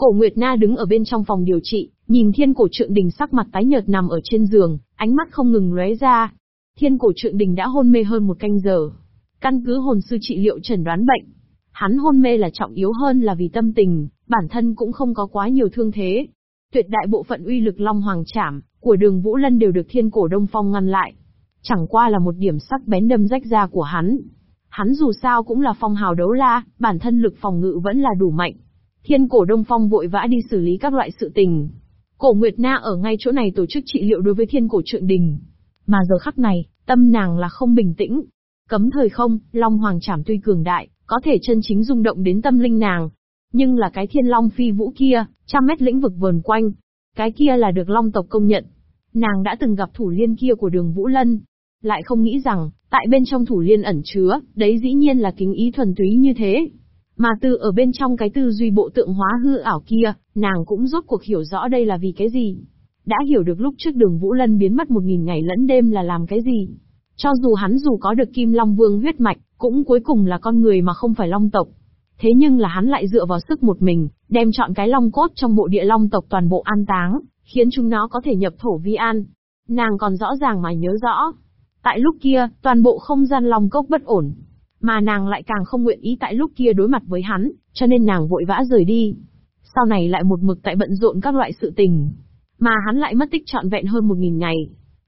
Cổ Nguyệt Na đứng ở bên trong phòng điều trị, nhìn thiên cổ trượng đình sắc mặt tái nhợt nằm ở trên giường, ánh mắt không ngừng lóe ra. Thiên cổ trượng đình đã hôn mê hơn một canh giờ. Căn cứ hồn sư trị liệu chẩn đoán bệnh. Hắn hôn mê là trọng yếu hơn là vì tâm tình, bản thân cũng không có quá nhiều thương thế. Tuyệt đại bộ phận uy lực Long Hoàng Trảm của đường Vũ Lân đều được thiên cổ Đông Phong ngăn lại. Chẳng qua là một điểm sắc bén đâm rách da của hắn. Hắn dù sao cũng là phong hào đấu la, bản thân lực phòng ngự vẫn là đủ mạnh. Thiên cổ Đông Phong vội vã đi xử lý các loại sự tình. Cổ Nguyệt Na ở ngay chỗ này tổ chức trị liệu đối với thiên cổ trượng đình. Mà giờ khắc này, tâm nàng là không bình tĩnh. Cấm thời không, Long Hoàng Trảm tuy cường đại, có thể chân chính rung động đến tâm linh nàng. Nhưng là cái thiên long phi vũ kia, trăm mét lĩnh vực vờn quanh. Cái kia là được long tộc công nhận. Nàng đã từng gặp thủ liên kia của đường Vũ Lân. Lại không nghĩ rằng, tại bên trong thủ liên ẩn chứa, đấy dĩ nhiên là kính ý thuần túy như thế. Mà từ ở bên trong cái tư duy bộ tượng hóa hư ảo kia, nàng cũng rốt cuộc hiểu rõ đây là vì cái gì. Đã hiểu được lúc trước đường Vũ Lân biến mất một nghìn ngày lẫn đêm là làm cái gì. Cho dù hắn dù có được Kim Long Vương huyết mạch, cũng cuối cùng là con người mà không phải Long tộc. Thế nhưng là hắn lại dựa vào sức một mình, đem chọn cái Long cốt trong bộ địa Long tộc toàn bộ an táng, khiến chúng nó có thể nhập thổ vi an. Nàng còn rõ ràng mà nhớ rõ. Tại lúc kia, toàn bộ không gian Long cốc bất ổn. Mà nàng lại càng không nguyện ý tại lúc kia đối mặt với hắn, cho nên nàng vội vã rời đi. Sau này lại một mực tại bận rộn các loại sự tình. Mà hắn lại mất tích trọn vẹn hơn một nghìn ngày.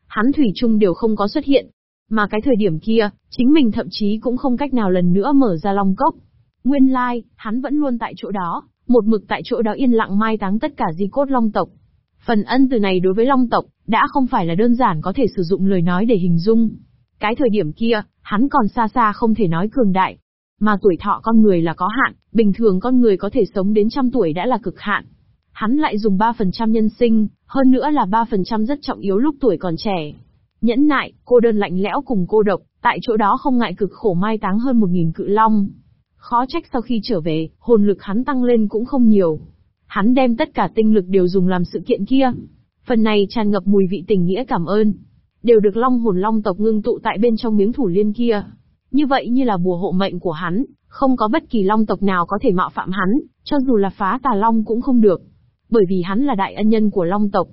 Hắn thủy chung đều không có xuất hiện, mà cái thời điểm kia, chính mình thậm chí cũng không cách nào lần nữa mở ra long cốc. Nguyên lai, like, hắn vẫn luôn tại chỗ đó, một mực tại chỗ đó yên lặng mai táng tất cả di cốt long tộc. Phần ân từ này đối với long tộc, đã không phải là đơn giản có thể sử dụng lời nói để hình dung. Cái thời điểm kia, hắn còn xa xa không thể nói cường đại. Mà tuổi thọ con người là có hạn, bình thường con người có thể sống đến trăm tuổi đã là cực hạn. Hắn lại dùng 3% nhân sinh, hơn nữa là 3% rất trọng yếu lúc tuổi còn trẻ. Nhẫn nại, cô đơn lạnh lẽo cùng cô độc, tại chỗ đó không ngại cực khổ mai táng hơn một nghìn cự long. Khó trách sau khi trở về, hồn lực hắn tăng lên cũng không nhiều. Hắn đem tất cả tinh lực đều dùng làm sự kiện kia. Phần này tràn ngập mùi vị tình nghĩa cảm ơn. Đều được long hồn long tộc ngưng tụ tại bên trong miếng thủ liên kia. Như vậy như là bùa hộ mệnh của hắn, không có bất kỳ long tộc nào có thể mạo phạm hắn, cho dù là phá tà long cũng không được. Bởi vì hắn là đại ân nhân của long tộc,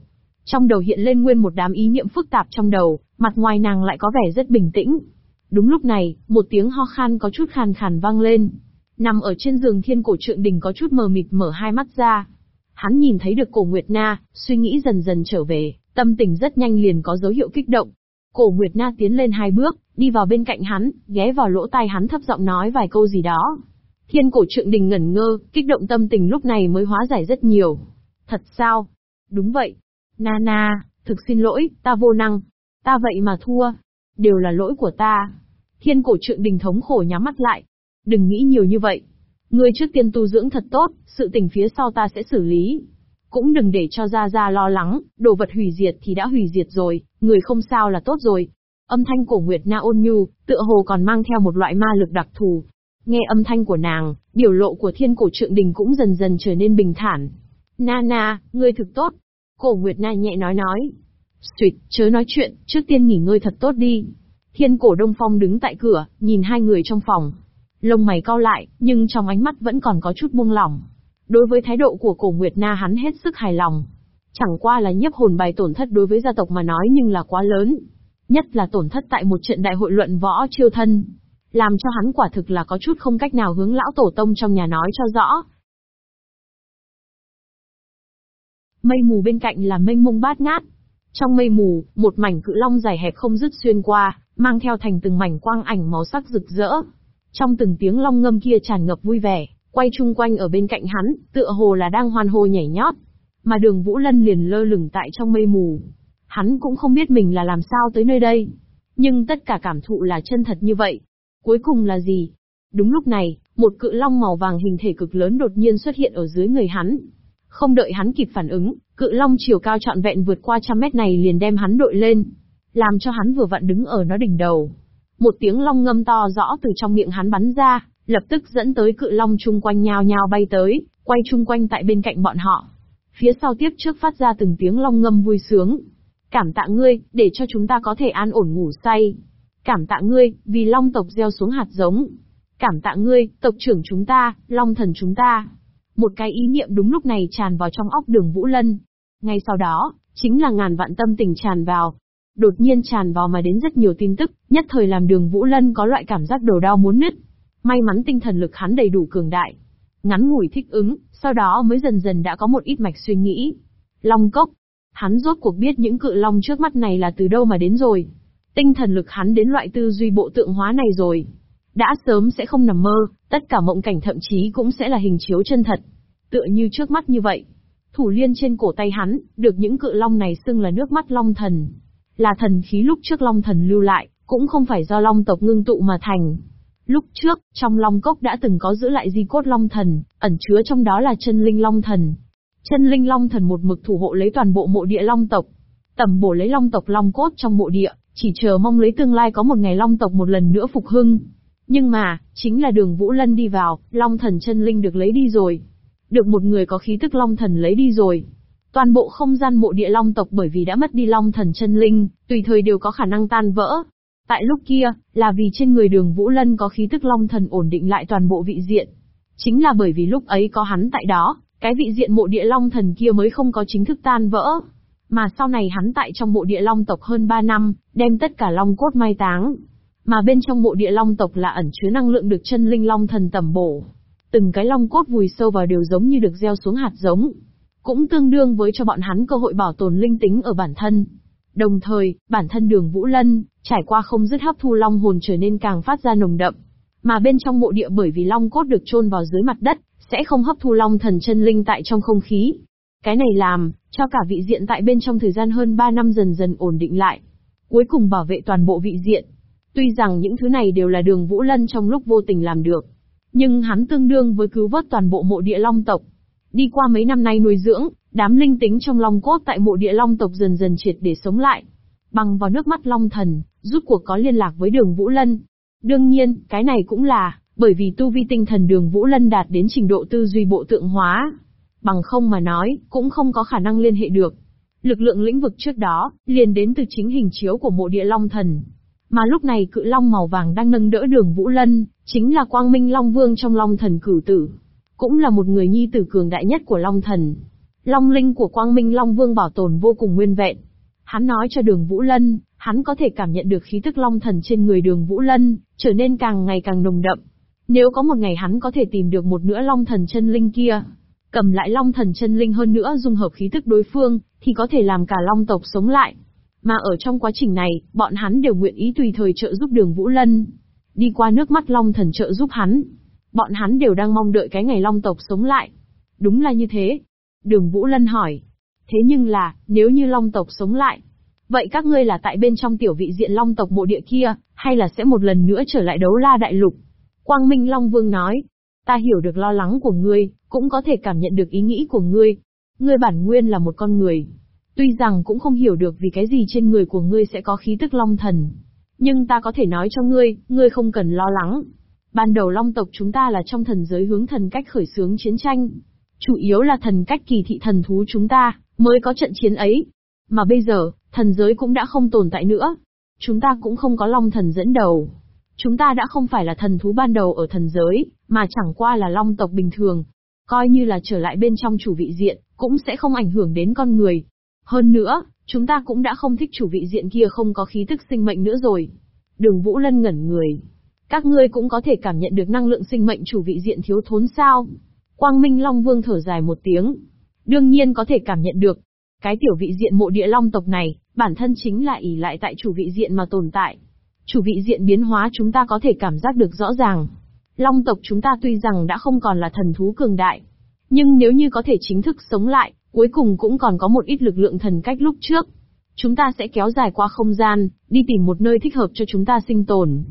trong đầu hiện lên nguyên một đám ý niệm phức tạp trong đầu, mặt ngoài nàng lại có vẻ rất bình tĩnh. Đúng lúc này, một tiếng ho khan có chút khàn khàn vang lên. Nằm ở trên giường thiên cổ trượng đình có chút mờ mịt mở hai mắt ra. Hắn nhìn thấy được cổ Nguyệt Na, suy nghĩ dần dần trở về, tâm tình rất nhanh liền có dấu hiệu kích động. Cổ Nguyệt Na tiến lên hai bước, đi vào bên cạnh hắn, ghé vào lỗ tai hắn thấp giọng nói vài câu gì đó. Thiên cổ trượng đình ngẩn ngơ, kích động tâm tình lúc này mới hóa giải rất nhiều. Thật sao? Đúng vậy, Na Na, thực xin lỗi, ta vô năng. Ta vậy mà thua. Đều là lỗi của ta. Thiên cổ trượng đình thống khổ nhắm mắt lại. Đừng nghĩ nhiều như vậy. Ngươi trước tiên tu dưỡng thật tốt, sự tình phía sau ta sẽ xử lý. Cũng đừng để cho Gia Gia lo lắng, đồ vật hủy diệt thì đã hủy diệt rồi, người không sao là tốt rồi. Âm thanh của Nguyệt Na ôn nhu, tựa hồ còn mang theo một loại ma lực đặc thù. Nghe âm thanh của nàng, biểu lộ của thiên cổ trượng đình cũng dần dần trở nên bình thản. Na Na, ngươi thực tốt, Cổ Nguyệt Na nhẹ nói nói. Xuyệt, chớ nói chuyện, trước tiên nghỉ ngơi thật tốt đi. Thiên cổ Đông Phong đứng tại cửa, nhìn hai người trong phòng. Lông mày cau lại, nhưng trong ánh mắt vẫn còn có chút buông lỏng. Đối với thái độ của cổ Nguyệt Na hắn hết sức hài lòng. Chẳng qua là nhiếp hồn bài tổn thất đối với gia tộc mà nói nhưng là quá lớn. Nhất là tổn thất tại một trận đại hội luận võ chiêu thân. Làm cho hắn quả thực là có chút không cách nào hướng lão tổ tông trong nhà nói cho rõ, Mây mù bên cạnh là mênh mông bát ngát. Trong mây mù, một mảnh cự long dài hẹp không dứt xuyên qua, mang theo thành từng mảnh quang ảnh màu sắc rực rỡ. Trong từng tiếng long ngâm kia tràn ngập vui vẻ, quay chung quanh ở bên cạnh hắn, tựa hồ là đang hoan hô nhảy nhót. Mà đường Vũ Lân liền lơ lửng tại trong mây mù. Hắn cũng không biết mình là làm sao tới nơi đây. Nhưng tất cả cảm thụ là chân thật như vậy. Cuối cùng là gì? Đúng lúc này, một cự long màu vàng hình thể cực lớn đột nhiên xuất hiện ở dưới người hắn. Không đợi hắn kịp phản ứng, cự long chiều cao trọn vẹn vượt qua trăm mét này liền đem hắn đội lên. Làm cho hắn vừa vặn đứng ở nó đỉnh đầu. Một tiếng long ngâm to rõ từ trong miệng hắn bắn ra, lập tức dẫn tới cự long chung quanh nhao nhao bay tới, quay chung quanh tại bên cạnh bọn họ. Phía sau tiếp trước phát ra từng tiếng long ngâm vui sướng. Cảm tạ ngươi, để cho chúng ta có thể an ổn ngủ say. Cảm tạ ngươi, vì long tộc gieo xuống hạt giống. Cảm tạ ngươi, tộc trưởng chúng ta, long thần chúng ta. Một cái ý niệm đúng lúc này tràn vào trong óc đường Vũ Lân. Ngay sau đó, chính là ngàn vạn tâm tình tràn vào. Đột nhiên tràn vào mà đến rất nhiều tin tức, nhất thời làm đường Vũ Lân có loại cảm giác đầu đau muốn nứt. May mắn tinh thần lực hắn đầy đủ cường đại. Ngắn ngủi thích ứng, sau đó mới dần dần đã có một ít mạch suy nghĩ. Long cốc. Hắn rốt cuộc biết những cự long trước mắt này là từ đâu mà đến rồi. Tinh thần lực hắn đến loại tư duy bộ tượng hóa này rồi. Đã sớm sẽ không nằm mơ, tất cả mộng cảnh thậm chí cũng sẽ là hình chiếu chân thật. Tựa như trước mắt như vậy. Thủ liên trên cổ tay hắn, được những cự long này xưng là nước mắt long thần. Là thần khí lúc trước long thần lưu lại, cũng không phải do long tộc ngưng tụ mà thành. Lúc trước, trong long cốc đã từng có giữ lại di cốt long thần, ẩn chứa trong đó là chân linh long thần. Chân linh long thần một mực thủ hộ lấy toàn bộ mộ địa long tộc. Tầm bổ lấy long tộc long cốt trong mộ địa, chỉ chờ mong lấy tương lai có một ngày long tộc một lần nữa phục hưng. Nhưng mà, chính là đường Vũ Lân đi vào, long thần chân linh được lấy đi rồi. Được một người có khí tức long thần lấy đi rồi. Toàn bộ không gian mộ địa long tộc bởi vì đã mất đi long thần chân linh, tùy thời đều có khả năng tan vỡ. Tại lúc kia, là vì trên người đường Vũ Lân có khí tức long thần ổn định lại toàn bộ vị diện. Chính là bởi vì lúc ấy có hắn tại đó, cái vị diện mộ địa long thần kia mới không có chính thức tan vỡ. Mà sau này hắn tại trong mộ địa long tộc hơn 3 năm, đem tất cả long cốt mai táng. Mà bên trong mộ địa long tộc là ẩn chứa năng lượng được chân linh long thần tẩm bổ. Từng cái long cốt vùi sâu vào đều giống như được gieo xuống hạt giống. Cũng tương đương với cho bọn hắn cơ hội bảo tồn linh tính ở bản thân. Đồng thời, bản thân đường Vũ Lân, trải qua không dứt hấp thu long hồn trở nên càng phát ra nồng đậm. Mà bên trong mộ địa bởi vì long cốt được chôn vào dưới mặt đất, sẽ không hấp thu long thần chân linh tại trong không khí. Cái này làm, cho cả vị diện tại bên trong thời gian hơn 3 năm dần dần ổn định lại. Cuối cùng bảo vệ toàn bộ vị diện. Tuy rằng những thứ này đều là đường Vũ Lân trong lúc vô tình làm được. Nhưng hắn tương đương với cứu vớt toàn bộ mộ địa long tộc. Đi qua mấy năm nay nuôi dưỡng, đám linh tính trong long cốt tại mộ địa long tộc dần dần triệt để sống lại. Bằng vào nước mắt long thần, rút cuộc có liên lạc với đường Vũ Lân. Đương nhiên, cái này cũng là, bởi vì tu vi tinh thần đường Vũ Lân đạt đến trình độ tư duy bộ tượng hóa. Bằng không mà nói, cũng không có khả năng liên hệ được. Lực lượng lĩnh vực trước đó, liền đến từ chính hình chiếu của mộ địa long thần. Mà lúc này cự long màu vàng đang nâng đỡ đường Vũ Lân, chính là quang minh long vương trong long thần cử tử. Cũng là một người nhi tử cường đại nhất của long thần. Long linh của quang minh long vương bảo tồn vô cùng nguyên vẹn. Hắn nói cho đường Vũ Lân, hắn có thể cảm nhận được khí tức long thần trên người đường Vũ Lân, trở nên càng ngày càng nồng đậm. Nếu có một ngày hắn có thể tìm được một nửa long thần chân linh kia, cầm lại long thần chân linh hơn nữa dung hợp khí tức đối phương, thì có thể làm cả long tộc sống lại. Mà ở trong quá trình này, bọn hắn đều nguyện ý tùy thời trợ giúp đường Vũ Lân. Đi qua nước mắt long thần trợ giúp hắn. Bọn hắn đều đang mong đợi cái ngày long tộc sống lại. Đúng là như thế. Đường Vũ Lân hỏi. Thế nhưng là, nếu như long tộc sống lại, vậy các ngươi là tại bên trong tiểu vị diện long tộc mộ địa kia, hay là sẽ một lần nữa trở lại đấu la đại lục? Quang Minh Long Vương nói. Ta hiểu được lo lắng của ngươi, cũng có thể cảm nhận được ý nghĩ của ngươi. Ngươi bản nguyên là một con người. Tuy rằng cũng không hiểu được vì cái gì trên người của ngươi sẽ có khí tức long thần. Nhưng ta có thể nói cho ngươi, ngươi không cần lo lắng. Ban đầu long tộc chúng ta là trong thần giới hướng thần cách khởi xướng chiến tranh. Chủ yếu là thần cách kỳ thị thần thú chúng ta, mới có trận chiến ấy. Mà bây giờ, thần giới cũng đã không tồn tại nữa. Chúng ta cũng không có long thần dẫn đầu. Chúng ta đã không phải là thần thú ban đầu ở thần giới, mà chẳng qua là long tộc bình thường. Coi như là trở lại bên trong chủ vị diện, cũng sẽ không ảnh hưởng đến con người. Hơn nữa, chúng ta cũng đã không thích chủ vị diện kia không có khí tức sinh mệnh nữa rồi. Đường Vũ Lân ngẩn người. Các ngươi cũng có thể cảm nhận được năng lượng sinh mệnh chủ vị diện thiếu thốn sao. Quang Minh Long Vương thở dài một tiếng. Đương nhiên có thể cảm nhận được. Cái tiểu vị diện mộ địa long tộc này, bản thân chính là ỷ lại tại chủ vị diện mà tồn tại. Chủ vị diện biến hóa chúng ta có thể cảm giác được rõ ràng. Long tộc chúng ta tuy rằng đã không còn là thần thú cường đại, nhưng nếu như có thể chính thức sống lại, cuối cùng cũng còn có một ít lực lượng thần cách lúc trước. Chúng ta sẽ kéo dài qua không gian, đi tìm một nơi thích hợp cho chúng ta sinh tồn.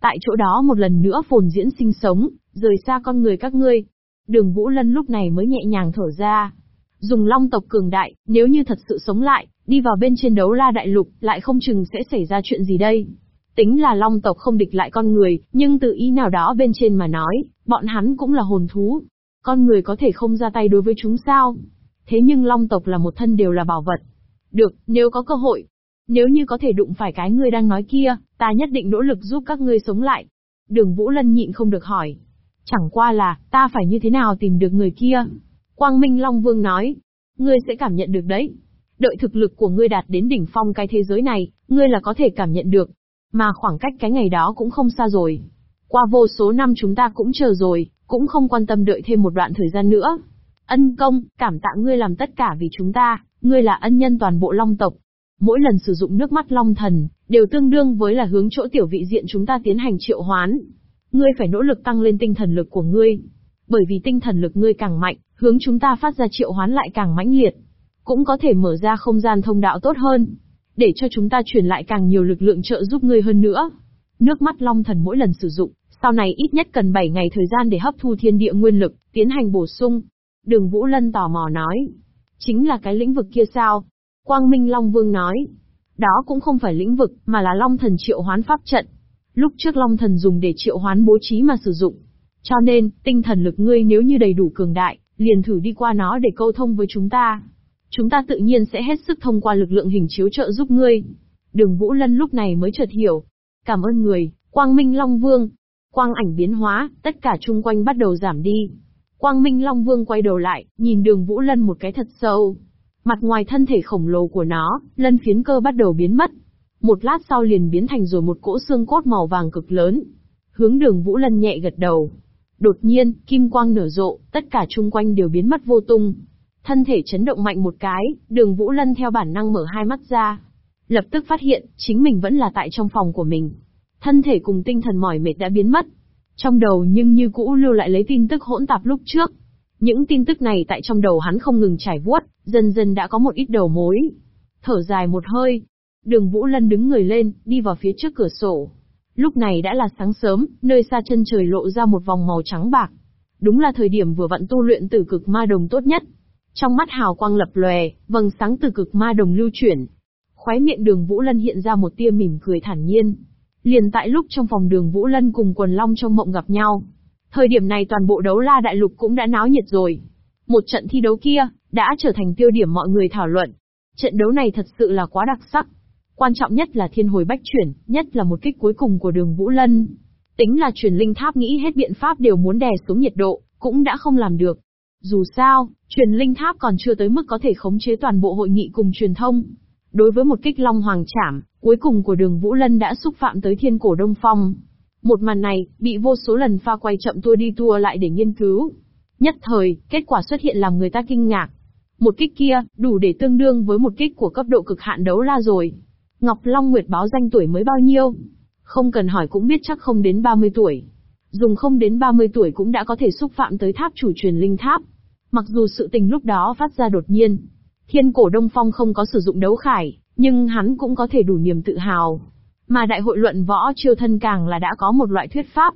Tại chỗ đó một lần nữa phồn diễn sinh sống, rời xa con người các ngươi. Đường Vũ Lân lúc này mới nhẹ nhàng thở ra. Dùng long tộc cường đại, nếu như thật sự sống lại, đi vào bên trên đấu la đại lục, lại không chừng sẽ xảy ra chuyện gì đây. Tính là long tộc không địch lại con người, nhưng từ ý nào đó bên trên mà nói, bọn hắn cũng là hồn thú. Con người có thể không ra tay đối với chúng sao? Thế nhưng long tộc là một thân đều là bảo vật. Được, nếu có cơ hội. Nếu như có thể đụng phải cái ngươi đang nói kia, ta nhất định nỗ lực giúp các ngươi sống lại. Đường Vũ Lân nhịn không được hỏi. Chẳng qua là, ta phải như thế nào tìm được người kia? Quang Minh Long Vương nói, ngươi sẽ cảm nhận được đấy. Đợi thực lực của ngươi đạt đến đỉnh phong cái thế giới này, ngươi là có thể cảm nhận được. Mà khoảng cách cái ngày đó cũng không xa rồi. Qua vô số năm chúng ta cũng chờ rồi, cũng không quan tâm đợi thêm một đoạn thời gian nữa. Ân công, cảm tạ ngươi làm tất cả vì chúng ta, ngươi là ân nhân toàn bộ long tộc. Mỗi lần sử dụng nước mắt long thần, đều tương đương với là hướng chỗ tiểu vị diện chúng ta tiến hành triệu hoán. Ngươi phải nỗ lực tăng lên tinh thần lực của ngươi. Bởi vì tinh thần lực ngươi càng mạnh, hướng chúng ta phát ra triệu hoán lại càng mãnh liệt. Cũng có thể mở ra không gian thông đạo tốt hơn. Để cho chúng ta truyền lại càng nhiều lực lượng trợ giúp ngươi hơn nữa. Nước mắt long thần mỗi lần sử dụng, sau này ít nhất cần 7 ngày thời gian để hấp thu thiên địa nguyên lực, tiến hành bổ sung. Đường Vũ Lân tò mò nói. Chính là cái lĩnh vực kia sao? Quang Minh Long Vương nói. Đó cũng không phải lĩnh vực, mà là Long Thần triệu hoán pháp trận. Lúc trước Long Thần dùng để triệu hoán bố trí mà sử dụng. Cho nên, tinh thần lực ngươi nếu như đầy đủ cường đại, liền thử đi qua nó để câu thông với chúng ta. Chúng ta tự nhiên sẽ hết sức thông qua lực lượng hình chiếu trợ giúp ngươi. Đường Vũ Lân lúc này mới chợt hiểu. Cảm ơn người, Quang Minh Long Vương. Quang ảnh biến hóa, tất cả chung quanh bắt đầu giảm đi. Quang Minh Long Vương quay đầu lại, nhìn đường Vũ Lân một cái thật sâu. Mặt ngoài thân thể khổng lồ của nó, lân phiến cơ bắt đầu biến mất. Một lát sau liền biến thành rồi một cỗ xương cốt màu vàng cực lớn. Hướng đường Vũ Lân nhẹ gật đầu. Đột nhiên, kim quang nở rộ, tất cả chung quanh đều biến mất vô tung. Thân thể chấn động mạnh một cái, đường Vũ Lân theo bản năng mở hai mắt ra. Lập tức phát hiện, chính mình vẫn là tại trong phòng của mình. Thân thể cùng tinh thần mỏi mệt đã biến mất. Trong đầu nhưng như cũ lưu lại lấy tin tức hỗn tạp lúc trước. Những tin tức này tại trong đầu hắn không ngừng trải vuốt, dần dần đã có một ít đầu mối. Thở dài một hơi. Đường Vũ Lân đứng người lên, đi vào phía trước cửa sổ. Lúc này đã là sáng sớm, nơi xa chân trời lộ ra một vòng màu trắng bạc. Đúng là thời điểm vừa vặn tu luyện tử cực ma đồng tốt nhất. Trong mắt hào quang lập lòe, vầng sáng tử cực ma đồng lưu chuyển. Khóe miệng đường Vũ Lân hiện ra một tia mỉm cười thản nhiên. Liền tại lúc trong phòng đường Vũ Lân cùng quần long trong mộng gặp nhau. Thời điểm này toàn bộ đấu la đại lục cũng đã náo nhiệt rồi. Một trận thi đấu kia, đã trở thành tiêu điểm mọi người thảo luận. Trận đấu này thật sự là quá đặc sắc. Quan trọng nhất là thiên hồi bách chuyển, nhất là một kích cuối cùng của đường Vũ Lân. Tính là truyền linh tháp nghĩ hết biện pháp đều muốn đè xuống nhiệt độ, cũng đã không làm được. Dù sao, truyền linh tháp còn chưa tới mức có thể khống chế toàn bộ hội nghị cùng truyền thông. Đối với một kích long hoàng trảm, cuối cùng của đường Vũ Lân đã xúc phạm tới thiên cổ Đông Phong. Một màn này, bị vô số lần pha quay chậm tua đi tua lại để nghiên cứu. Nhất thời, kết quả xuất hiện làm người ta kinh ngạc. Một kích kia, đủ để tương đương với một kích của cấp độ cực hạn đấu la rồi. Ngọc Long Nguyệt báo danh tuổi mới bao nhiêu? Không cần hỏi cũng biết chắc không đến 30 tuổi. Dùng không đến 30 tuổi cũng đã có thể xúc phạm tới tháp chủ truyền linh tháp. Mặc dù sự tình lúc đó phát ra đột nhiên. Thiên cổ Đông Phong không có sử dụng đấu khải, nhưng hắn cũng có thể đủ niềm tự hào. Mà đại hội luận võ chiêu thân càng là đã có một loại thuyết pháp.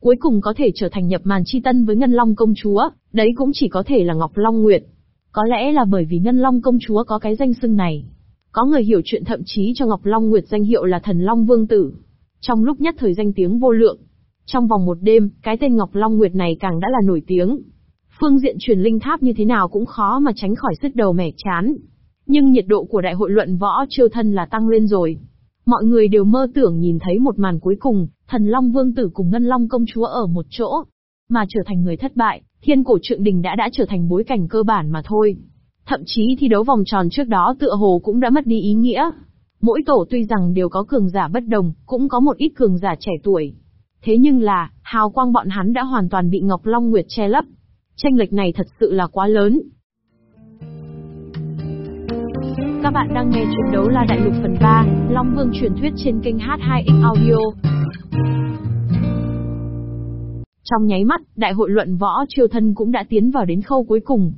Cuối cùng có thể trở thành nhập màn chi tân với Ngân Long công chúa, đấy cũng chỉ có thể là Ngọc Long Nguyệt. Có lẽ là bởi vì Ngân Long công chúa có cái danh xưng này. Có người hiểu chuyện thậm chí cho Ngọc Long Nguyệt danh hiệu là thần Long Vương Tử. Trong lúc nhất thời danh tiếng vô lượng. Trong vòng một đêm, cái tên Ngọc Long Nguyệt này càng đã là nổi tiếng. Phương diện truyền linh tháp như thế nào cũng khó mà tránh khỏi sức đầu mẻ chán. Nhưng nhiệt độ của đại hội luận võ chiêu thân là tăng lên rồi. Mọi người đều mơ tưởng nhìn thấy một màn cuối cùng, thần Long Vương Tử cùng Ngân Long Công Chúa ở một chỗ. Mà trở thành người thất bại, thiên cổ trượng đình đã đã trở thành bối cảnh cơ bản mà thôi. Thậm chí thi đấu vòng tròn trước đó tựa hồ cũng đã mất đi ý nghĩa. Mỗi tổ tuy rằng đều có cường giả bất đồng, cũng có một ít cường giả trẻ tuổi. Thế nhưng là, hào quang bọn hắn đã hoàn toàn bị Ngọc Long Nguyệt che lấp. Tranh lệch này thật sự là quá lớn. Các bạn đang nghe chuyện đấu la đại lục phần 3, Long Vương truyền thuyết trên kênh H2X Audio. Trong nháy mắt, đại hội luận võ triều thân cũng đã tiến vào đến khâu cuối cùng.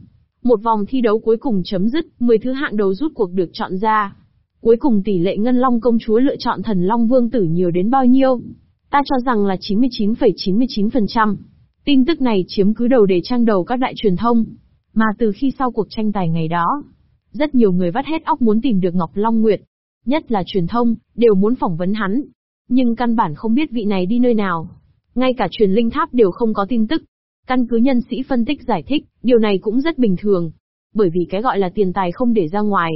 Một vòng thi đấu cuối cùng chấm dứt, 10 thứ hạng đầu rút cuộc được chọn ra. Cuối cùng tỷ lệ Ngân Long công chúa lựa chọn thần Long Vương tử nhiều đến bao nhiêu? Ta cho rằng là 99,99%. Tin tức này chiếm cứ đầu đề trang đầu các đại truyền thông. Mà từ khi sau cuộc tranh tài ngày đó, rất nhiều người vắt hết óc muốn tìm được Ngọc Long Nguyệt. Nhất là truyền thông, đều muốn phỏng vấn hắn. Nhưng căn bản không biết vị này đi nơi nào. Ngay cả truyền linh tháp đều không có tin tức. Căn cứ nhân sĩ phân tích giải thích, điều này cũng rất bình thường. Bởi vì cái gọi là tiền tài không để ra ngoài.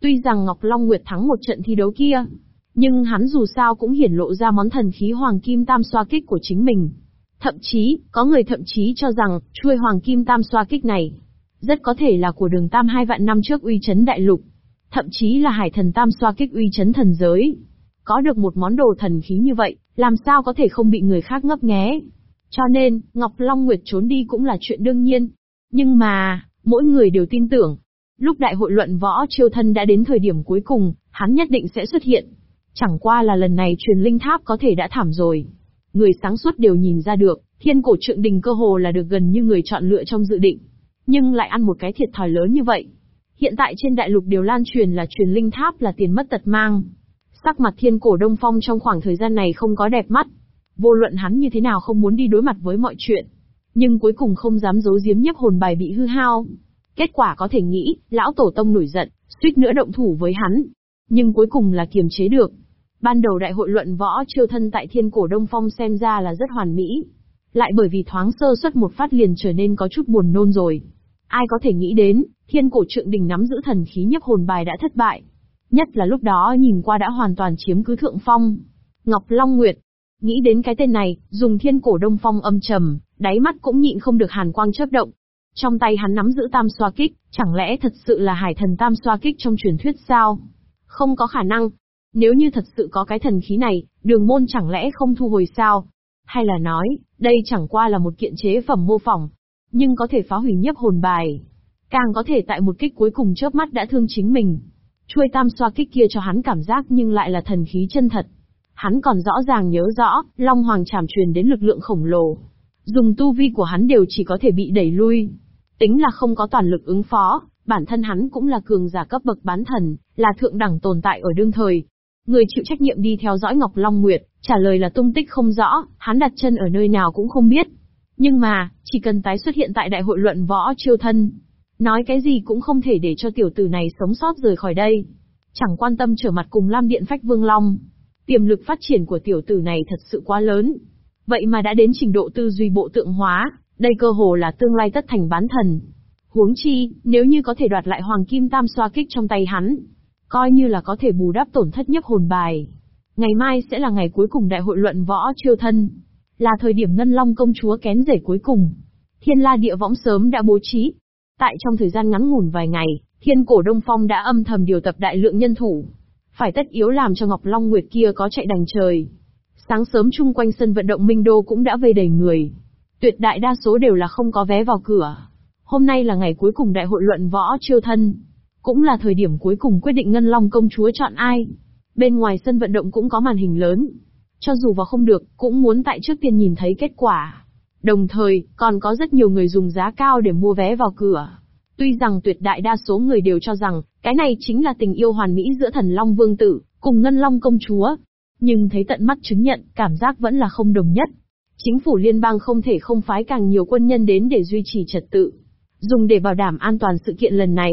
Tuy rằng Ngọc Long Nguyệt thắng một trận thi đấu kia, nhưng hắn dù sao cũng hiển lộ ra món thần khí hoàng kim tam xoa kích của chính mình. Thậm chí, có người thậm chí cho rằng, chuôi hoàng kim tam xoa kích này, rất có thể là của đường tam hai vạn năm trước uy chấn đại lục. Thậm chí là hải thần tam xoa kích uy chấn thần giới. Có được một món đồ thần khí như vậy, làm sao có thể không bị người khác ngấp nghé. Cho nên, Ngọc Long Nguyệt trốn đi cũng là chuyện đương nhiên. Nhưng mà, mỗi người đều tin tưởng. Lúc đại hội luận võ triều thân đã đến thời điểm cuối cùng, hắn nhất định sẽ xuất hiện. Chẳng qua là lần này truyền linh tháp có thể đã thảm rồi. Người sáng suốt đều nhìn ra được, thiên cổ trượng đình cơ hồ là được gần như người chọn lựa trong dự định. Nhưng lại ăn một cái thiệt thòi lớn như vậy. Hiện tại trên đại lục đều lan truyền là truyền linh tháp là tiền mất tật mang. Sắc mặt thiên cổ đông phong trong khoảng thời gian này không có đẹp mắt. Vô luận hắn như thế nào không muốn đi đối mặt với mọi chuyện. Nhưng cuối cùng không dám giấu giếm nhấp hồn bài bị hư hao. Kết quả có thể nghĩ, lão tổ tông nổi giận, suýt nữa động thủ với hắn. Nhưng cuối cùng là kiềm chế được. Ban đầu đại hội luận võ chiêu thân tại thiên cổ đông phong xem ra là rất hoàn mỹ. Lại bởi vì thoáng sơ suất một phát liền trở nên có chút buồn nôn rồi. Ai có thể nghĩ đến, thiên cổ trượng đình nắm giữ thần khí nhấp hồn bài đã thất bại. Nhất là lúc đó nhìn qua đã hoàn toàn chiếm cứ thượng phong. Ngọc Long Nguyệt. Nghĩ đến cái tên này, dùng thiên cổ đông phong âm trầm, đáy mắt cũng nhịn không được hàn quang chớp động. Trong tay hắn nắm giữ tam xoa kích, chẳng lẽ thật sự là hải thần tam xoa kích trong truyền thuyết sao? Không có khả năng. Nếu như thật sự có cái thần khí này, đường môn chẳng lẽ không thu hồi sao? Hay là nói, đây chẳng qua là một kiện chế phẩm mô phỏng, nhưng có thể phá hủy nhấp hồn bài. Càng có thể tại một kích cuối cùng chớp mắt đã thương chính mình. Chuôi tam xoa kích kia cho hắn cảm giác nhưng lại là thần khí chân thật. Hắn còn rõ ràng nhớ rõ, Long Hoàng trảm truyền đến lực lượng khổng lồ. Dùng tu vi của hắn đều chỉ có thể bị đẩy lui. Tính là không có toàn lực ứng phó, bản thân hắn cũng là cường giả cấp bậc bán thần, là thượng đẳng tồn tại ở đương thời. Người chịu trách nhiệm đi theo dõi Ngọc Long Nguyệt, trả lời là tung tích không rõ, hắn đặt chân ở nơi nào cũng không biết. Nhưng mà, chỉ cần tái xuất hiện tại đại hội luận võ chiêu thân, nói cái gì cũng không thể để cho tiểu tử này sống sót rời khỏi đây. Chẳng quan tâm trở mặt cùng Lam Điện Phách Vương Long. Tiềm lực phát triển của tiểu tử này thật sự quá lớn. Vậy mà đã đến trình độ tư duy bộ tượng hóa, đây cơ hồ là tương lai tất thành bán thần. Huống chi, nếu như có thể đoạt lại hoàng kim tam xoa kích trong tay hắn, coi như là có thể bù đắp tổn thất nhấp hồn bài. Ngày mai sẽ là ngày cuối cùng đại hội luận võ chiêu thân. Là thời điểm Ngân Long công chúa kén rể cuối cùng. Thiên la địa võng sớm đã bố trí. Tại trong thời gian ngắn ngủn vài ngày, thiên cổ Đông Phong đã âm thầm điều tập đại lượng nhân thủ. Phải tất yếu làm cho Ngọc Long Nguyệt kia có chạy đành trời. Sáng sớm chung quanh sân vận động Minh Đô cũng đã vây đầy người. Tuyệt đại đa số đều là không có vé vào cửa. Hôm nay là ngày cuối cùng đại hội luận võ chiêu thân. Cũng là thời điểm cuối cùng quyết định Ngân Long công chúa chọn ai. Bên ngoài sân vận động cũng có màn hình lớn. Cho dù vào không được, cũng muốn tại trước tiên nhìn thấy kết quả. Đồng thời, còn có rất nhiều người dùng giá cao để mua vé vào cửa. Tuy rằng tuyệt đại đa số người đều cho rằng, cái này chính là tình yêu hoàn mỹ giữa thần Long Vương Tử, cùng Ngân Long Công Chúa. Nhưng thấy tận mắt chứng nhận, cảm giác vẫn là không đồng nhất. Chính phủ liên bang không thể không phái càng nhiều quân nhân đến để duy trì trật tự. Dùng để bảo đảm an toàn sự kiện lần này.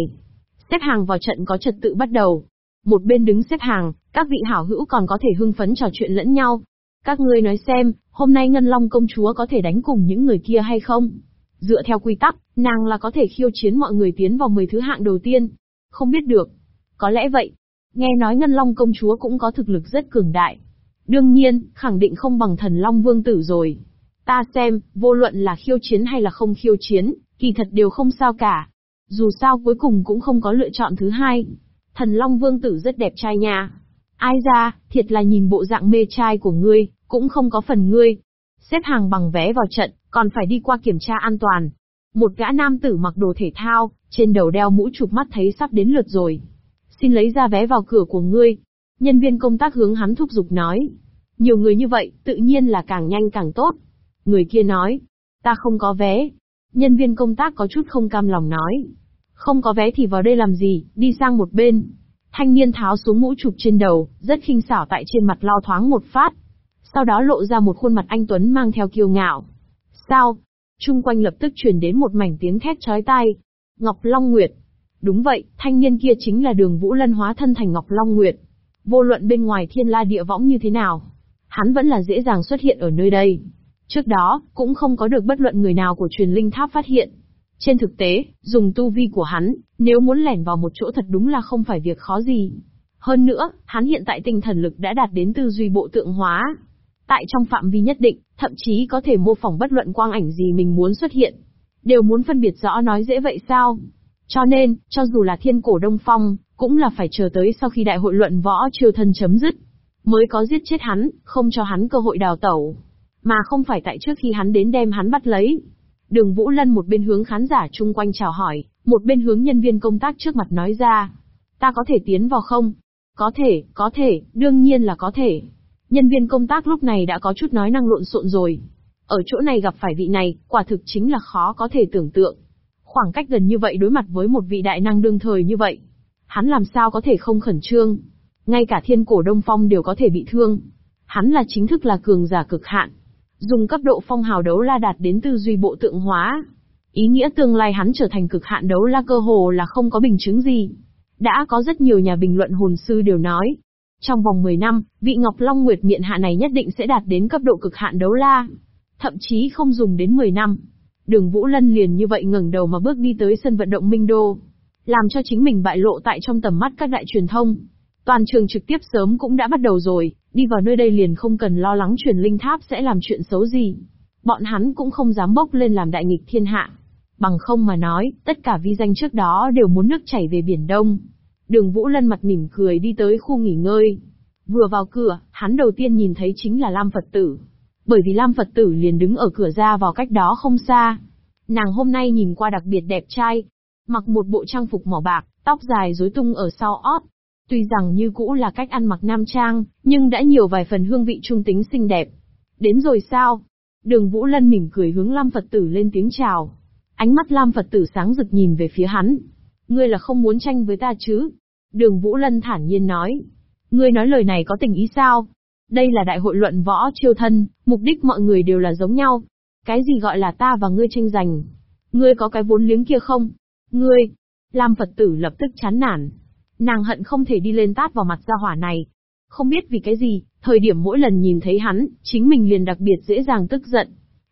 Xếp hàng vào trận có trật tự bắt đầu. Một bên đứng xếp hàng, các vị hảo hữu còn có thể hưng phấn trò chuyện lẫn nhau. Các ngươi nói xem, hôm nay Ngân Long công chúa có thể đánh cùng những người kia hay không? Dựa theo quy tắc, nàng là có thể khiêu chiến mọi người tiến vào 10 thứ hạng đầu tiên. Không biết được. Có lẽ vậy. Nghe nói Ngân Long công chúa cũng có thực lực rất cường đại. Đương nhiên, khẳng định không bằng thần Long Vương Tử rồi. Ta xem, vô luận là khiêu chiến hay là không khiêu chiến, kỳ thật đều không sao cả. Dù sao cuối cùng cũng không có lựa chọn thứ hai. Thần Long Vương Tử rất đẹp trai nha. Ai ra, thiệt là nhìn bộ dạng mê trai của ngươi, cũng không có phần ngươi. Xếp hàng bằng vé vào trận, còn phải đi qua kiểm tra an toàn. Một gã nam tử mặc đồ thể thao, trên đầu đeo mũ chụp mắt thấy sắp đến lượt rồi. Xin lấy ra vé vào cửa của ngươi. Nhân viên công tác hướng hắn thúc giục nói. Nhiều người như vậy, tự nhiên là càng nhanh càng tốt. Người kia nói. Ta không có vé. Nhân viên công tác có chút không cam lòng nói. Không có vé thì vào đây làm gì, đi sang một bên. Thanh niên tháo xuống mũ chụp trên đầu, rất khinh xảo tại trên mặt lao thoáng một phát. Sau đó lộ ra một khuôn mặt anh Tuấn mang theo kiêu ngạo. Sao? Trung quanh lập tức truyền đến một mảnh tiếng thét chói tai. Ngọc Long Nguyệt. Đúng vậy, thanh niên kia chính là đường Vũ Lân hóa thân thành Ngọc Long Nguyệt. Vô luận bên ngoài thiên la địa võng như thế nào. Hắn vẫn là dễ dàng xuất hiện ở nơi đây. Trước đó, cũng không có được bất luận người nào của truyền linh tháp phát hiện. Trên thực tế, dùng tu vi của hắn, nếu muốn lẻn vào một chỗ thật đúng là không phải việc khó gì. Hơn nữa, hắn hiện tại tinh thần lực đã đạt đến tư duy bộ tượng hóa. Tại trong phạm vi nhất định, thậm chí có thể mô phỏng bất luận quang ảnh gì mình muốn xuất hiện. Đều muốn phân biệt rõ nói dễ vậy sao? Cho nên, cho dù là thiên cổ Đông Phong, cũng là phải chờ tới sau khi đại hội luận võ triều thân chấm dứt. Mới có giết chết hắn, không cho hắn cơ hội đào tẩu. Mà không phải tại trước khi hắn đến đem hắn bắt lấy. Đường Vũ Lân một bên hướng khán giả chung quanh chào hỏi, một bên hướng nhân viên công tác trước mặt nói ra. Ta có thể tiến vào không? Có thể, có thể, đương nhiên là có thể. Nhân viên công tác lúc này đã có chút nói năng lộn xộn rồi. Ở chỗ này gặp phải vị này, quả thực chính là khó có thể tưởng tượng. Khoảng cách gần như vậy đối mặt với một vị đại năng đương thời như vậy. Hắn làm sao có thể không khẩn trương. Ngay cả thiên cổ đông phong đều có thể bị thương. Hắn là chính thức là cường giả cực hạn. Dùng cấp độ phong hào đấu la đạt đến tư duy bộ tượng hóa. Ý nghĩa tương lai hắn trở thành cực hạn đấu la cơ hồ là không có bình chứng gì. Đã có rất nhiều nhà bình luận hồn sư đều nói. Trong vòng 10 năm, vị Ngọc Long Nguyệt miện hạ này nhất định sẽ đạt đến cấp độ cực hạn đấu la. Thậm chí không dùng đến 10 năm. Đường Vũ Lân liền như vậy ngẩng đầu mà bước đi tới sân vận động Minh Đô. Làm cho chính mình bại lộ tại trong tầm mắt các đại truyền thông. Toàn trường trực tiếp sớm cũng đã bắt đầu rồi, đi vào nơi đây liền không cần lo lắng truyền linh tháp sẽ làm chuyện xấu gì. Bọn hắn cũng không dám bốc lên làm đại nghịch thiên hạ. Bằng không mà nói, tất cả vi danh trước đó đều muốn nước chảy về Biển Đông. Đường Vũ Lân mặt mỉm cười đi tới khu nghỉ ngơi. Vừa vào cửa, hắn đầu tiên nhìn thấy chính là Lam Phật Tử. Bởi vì Lam Phật Tử liền đứng ở cửa ra vào cách đó không xa. Nàng hôm nay nhìn qua đặc biệt đẹp trai. Mặc một bộ trang phục màu bạc, tóc dài rối tung ở sau ót. Tuy rằng như cũ là cách ăn mặc nam trang, nhưng đã nhiều vài phần hương vị trung tính xinh đẹp. Đến rồi sao? Đường Vũ Lân mỉm cười hướng Lam Phật Tử lên tiếng chào. Ánh mắt Lam Phật tử sáng rực nhìn về phía hắn. Ngươi là không muốn tranh với ta chứ? Đường Vũ Lân thản nhiên nói. Ngươi nói lời này có tình ý sao? Đây là đại hội luận võ chiêu thân, mục đích mọi người đều là giống nhau. Cái gì gọi là ta và ngươi tranh giành? Ngươi có cái vốn liếng kia không? Ngươi! Lam Phật tử lập tức chán nản. Nàng hận không thể đi lên tát vào mặt gia hỏa này. Không biết vì cái gì, thời điểm mỗi lần nhìn thấy hắn, chính mình liền đặc biệt dễ dàng tức giận.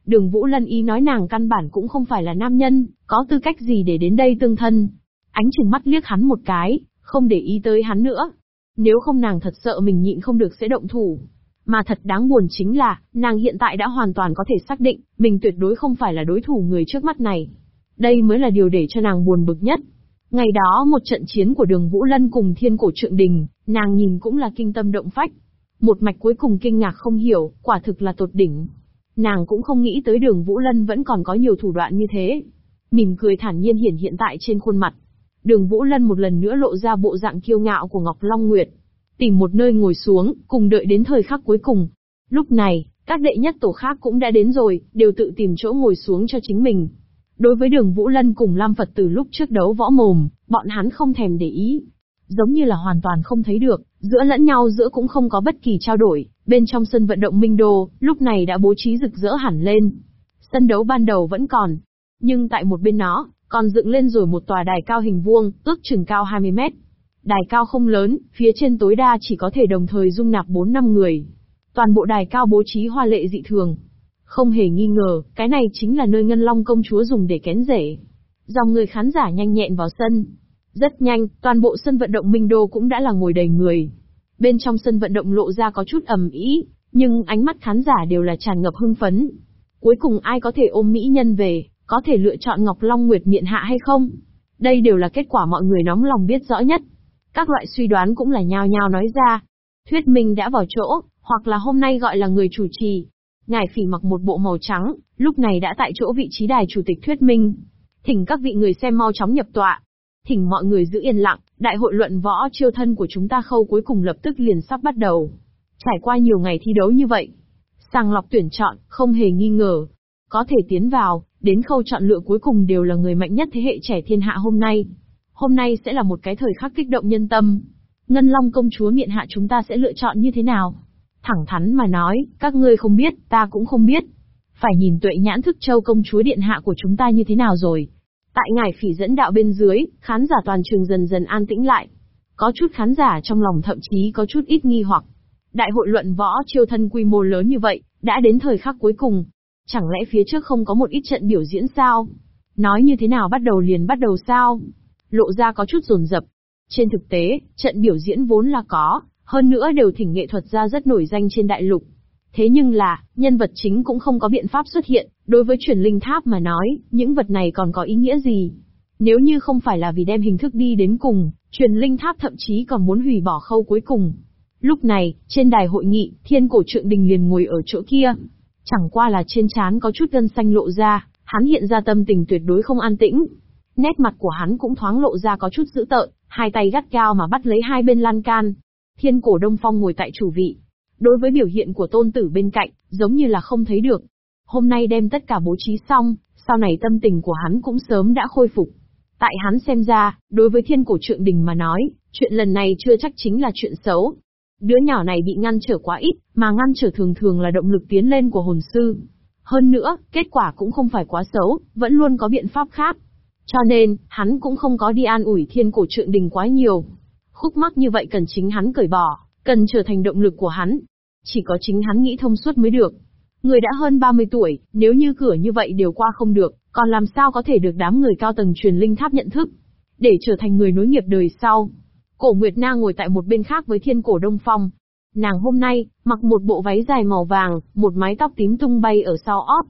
Đường Vũ Lân ý nói nàng căn bản cũng không phải là nam nhân, có tư cách gì để đến đây tương thân. Ánh chừng mắt liếc hắn một cái, không để ý tới hắn nữa. Nếu không nàng thật sợ mình nhịn không được sẽ động thủ. Mà thật đáng buồn chính là, nàng hiện tại đã hoàn toàn có thể xác định, mình tuyệt đối không phải là đối thủ người trước mắt này. Đây mới là điều để cho nàng buồn bực nhất. Ngày đó một trận chiến của đường Vũ Lân cùng thiên cổ trượng đình, nàng nhìn cũng là kinh tâm động phách. Một mạch cuối cùng kinh ngạc không hiểu, quả thực là tột đỉnh. Nàng cũng không nghĩ tới đường Vũ Lân vẫn còn có nhiều thủ đoạn như thế. Mỉm cười thản nhiên hiển hiện tại trên khuôn mặt. Đường Vũ Lân một lần nữa lộ ra bộ dạng kiêu ngạo của Ngọc Long Nguyệt. Tìm một nơi ngồi xuống, cùng đợi đến thời khắc cuối cùng. Lúc này, các đệ nhất tổ khác cũng đã đến rồi, đều tự tìm chỗ ngồi xuống cho chính mình. Đối với đường Vũ Lân cùng Lam Phật từ lúc trước đấu võ mồm, bọn hắn không thèm để ý. Giống như là hoàn toàn không thấy được, giữa lẫn nhau giữa cũng không có bất kỳ trao đổi, Bên trong sân vận động Minh Đô, lúc này đã bố trí rực rỡ hẳn lên. Sân đấu ban đầu vẫn còn, nhưng tại một bên nó, còn dựng lên rồi một tòa đài cao hình vuông, ước chừng cao 20 mét. Đài cao không lớn, phía trên tối đa chỉ có thể đồng thời dung nạp 4 năm người. Toàn bộ đài cao bố trí hoa lệ dị thường. Không hề nghi ngờ, cái này chính là nơi Ngân Long công chúa dùng để kén rể. Dòng người khán giả nhanh nhẹn vào sân. Rất nhanh, toàn bộ sân vận động Minh Đô cũng đã là ngồi đầy người. Bên trong sân vận động lộ ra có chút ầm ĩ, nhưng ánh mắt khán giả đều là tràn ngập hưng phấn. Cuối cùng ai có thể ôm mỹ nhân về, có thể lựa chọn Ngọc Long Nguyệt miện hạ hay không? Đây đều là kết quả mọi người nóng lòng biết rõ nhất. Các loại suy đoán cũng là nhao nhao nói ra. Thuyết minh đã vào chỗ, hoặc là hôm nay gọi là người chủ trì. Ngài phỉ mặc một bộ màu trắng, lúc này đã tại chỗ vị trí đài chủ tịch thuyết minh. Thỉnh các vị người xem mau chóng nhập tọa. Thỉnh mọi người giữ yên lặng, đại hội luận võ chiêu thân của chúng ta khâu cuối cùng lập tức liền sắp bắt đầu. Trải qua nhiều ngày thi đấu như vậy, sàng lọc tuyển chọn, không hề nghi ngờ. Có thể tiến vào, đến khâu chọn lựa cuối cùng đều là người mạnh nhất thế hệ trẻ thiên hạ hôm nay. Hôm nay sẽ là một cái thời khắc kích động nhân tâm. Ngân Long công chúa miện hạ chúng ta sẽ lựa chọn như thế nào? Thẳng thắn mà nói, các ngươi không biết, ta cũng không biết. Phải nhìn tuệ nhãn thức châu công chúa điện hạ của chúng ta như thế nào rồi. Tại ngài phỉ dẫn đạo bên dưới, khán giả toàn trường dần dần an tĩnh lại. Có chút khán giả trong lòng thậm chí có chút ít nghi hoặc. Đại hội luận võ chiêu thân quy mô lớn như vậy, đã đến thời khắc cuối cùng. Chẳng lẽ phía trước không có một ít trận biểu diễn sao? Nói như thế nào bắt đầu liền bắt đầu sao? Lộ ra có chút rồn rập. Trên thực tế, trận biểu diễn vốn là có, hơn nữa đều thỉnh nghệ thuật ra rất nổi danh trên đại lục. Thế nhưng là, nhân vật chính cũng không có biện pháp xuất hiện, đối với truyền linh tháp mà nói, những vật này còn có ý nghĩa gì? Nếu như không phải là vì đem hình thức đi đến cùng, truyền linh tháp thậm chí còn muốn hủy bỏ khâu cuối cùng. Lúc này, trên đài hội nghị, thiên cổ trượng đình liền ngồi ở chỗ kia. Chẳng qua là trên trán có chút gân xanh lộ ra, hắn hiện ra tâm tình tuyệt đối không an tĩnh. Nét mặt của hắn cũng thoáng lộ ra có chút dữ tợn, hai tay gắt cao mà bắt lấy hai bên lan can. Thiên cổ đông phong ngồi tại chủ vị. Đối với biểu hiện của tôn tử bên cạnh, giống như là không thấy được. Hôm nay đem tất cả bố trí xong, sau này tâm tình của hắn cũng sớm đã khôi phục. Tại hắn xem ra, đối với thiên cổ trượng đình mà nói, chuyện lần này chưa chắc chính là chuyện xấu. Đứa nhỏ này bị ngăn trở quá ít, mà ngăn trở thường thường là động lực tiến lên của hồn sư. Hơn nữa, kết quả cũng không phải quá xấu, vẫn luôn có biện pháp khác. Cho nên, hắn cũng không có đi an ủi thiên cổ trượng đình quá nhiều. Khúc mắc như vậy cần chính hắn cởi bỏ, cần trở thành động lực của hắn. Chỉ có chính hắn nghĩ thông suốt mới được. Người đã hơn 30 tuổi, nếu như cửa như vậy đều qua không được, còn làm sao có thể được đám người cao tầng truyền linh tháp nhận thức, để trở thành người nối nghiệp đời sau. Cổ Nguyệt Na ngồi tại một bên khác với thiên cổ Đông Phong. Nàng hôm nay, mặc một bộ váy dài màu vàng, một mái tóc tím tung bay ở sau óp.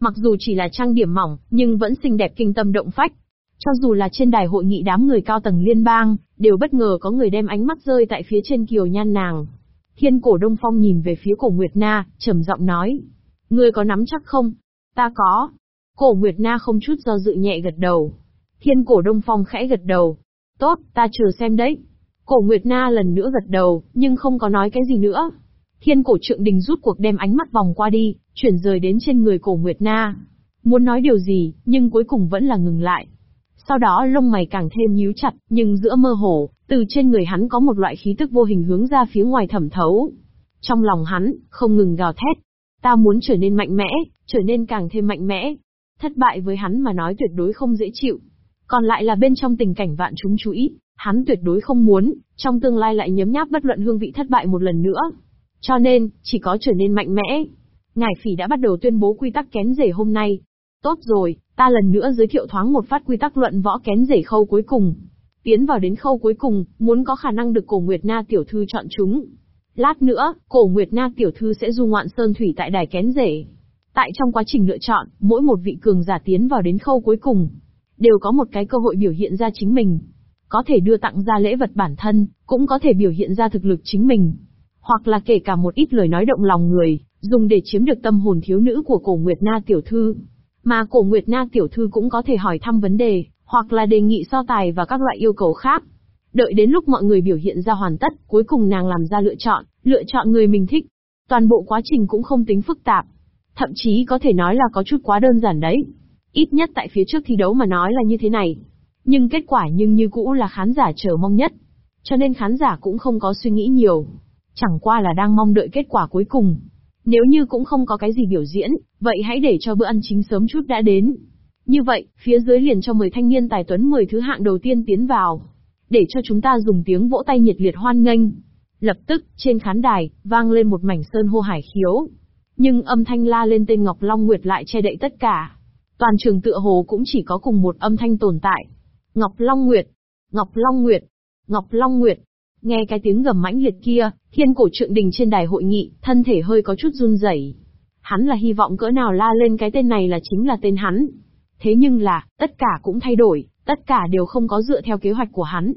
Mặc dù chỉ là trang điểm mỏng, nhưng vẫn xinh đẹp kinh tâm động phách. Cho dù là trên đài hội nghị đám người cao tầng liên bang, đều bất ngờ có người đem ánh mắt rơi tại phía trên kiều nhan nàng. Thiên cổ Đông Phong nhìn về phía cổ Nguyệt Na, trầm giọng nói. Ngươi có nắm chắc không? Ta có. Cổ Nguyệt Na không chút do dự nhẹ gật đầu. Thiên cổ Đông Phong khẽ gật đầu. Tốt, ta chờ xem đấy. Cổ Nguyệt Na lần nữa gật đầu, nhưng không có nói cái gì nữa. Thiên cổ trượng đình rút cuộc đem ánh mắt vòng qua đi, chuyển rời đến trên người cổ Nguyệt Na. Muốn nói điều gì, nhưng cuối cùng vẫn là ngừng lại. Sau đó lông mày càng thêm nhíu chặt, nhưng giữa mơ hồ, từ trên người hắn có một loại khí tức vô hình hướng ra phía ngoài thẩm thấu. Trong lòng hắn, không ngừng gào thét. Ta muốn trở nên mạnh mẽ, trở nên càng thêm mạnh mẽ. Thất bại với hắn mà nói tuyệt đối không dễ chịu. Còn lại là bên trong tình cảnh vạn chúng chú ý, hắn tuyệt đối không muốn, trong tương lai lại nhấm nháp bất luận hương vị thất bại một lần nữa. Cho nên, chỉ có trở nên mạnh mẽ. Ngải phỉ đã bắt đầu tuyên bố quy tắc kén rể hôm nay. Tốt rồi, ta lần nữa giới thiệu thoáng một phát quy tắc luận võ kén rể khâu cuối cùng. Tiến vào đến khâu cuối cùng, muốn có khả năng được cổ Nguyệt Na tiểu thư chọn chúng. Lát nữa, cổ Nguyệt Na tiểu thư sẽ du ngoạn sơn thủy tại đài kén rể. Tại trong quá trình lựa chọn, mỗi một vị cường giả tiến vào đến khâu cuối cùng, đều có một cái cơ hội biểu hiện ra chính mình. Có thể đưa tặng ra lễ vật bản thân, cũng có thể biểu hiện ra thực lực chính mình. Hoặc là kể cả một ít lời nói động lòng người, dùng để chiếm được tâm hồn thiếu nữ của cổ Nguyệt Na tiểu thư. Mà cổ Nguyệt Na tiểu thư cũng có thể hỏi thăm vấn đề, hoặc là đề nghị so tài và các loại yêu cầu khác. Đợi đến lúc mọi người biểu hiện ra hoàn tất, cuối cùng nàng làm ra lựa chọn, lựa chọn người mình thích. Toàn bộ quá trình cũng không tính phức tạp. Thậm chí có thể nói là có chút quá đơn giản đấy. Ít nhất tại phía trước thi đấu mà nói là như thế này. Nhưng kết quả nhưng như cũ là khán giả chờ mong nhất. Cho nên khán giả cũng không có suy nghĩ nhiều. Chẳng qua là đang mong đợi kết quả cuối cùng. Nếu như cũng không có cái gì biểu diễn, vậy hãy để cho bữa ăn chính sớm chút đã đến. Như vậy, phía dưới liền cho 10 thanh niên tài tuấn 10 thứ hạng đầu tiên tiến vào. Để cho chúng ta dùng tiếng vỗ tay nhiệt liệt hoan nghênh. Lập tức, trên khán đài, vang lên một mảnh sơn hô hải khiếu. Nhưng âm thanh la lên tên Ngọc Long Nguyệt lại che đậy tất cả. Toàn trường tựa hồ cũng chỉ có cùng một âm thanh tồn tại. Ngọc Long Nguyệt, Ngọc Long Nguyệt, Ngọc Long Nguyệt. Nghe cái tiếng gầm mãnh liệt kia, thiên cổ trượng đình trên đài hội nghị, thân thể hơi có chút run rẩy. Hắn là hy vọng cỡ nào la lên cái tên này là chính là tên hắn. Thế nhưng là, tất cả cũng thay đổi, tất cả đều không có dựa theo kế hoạch của hắn.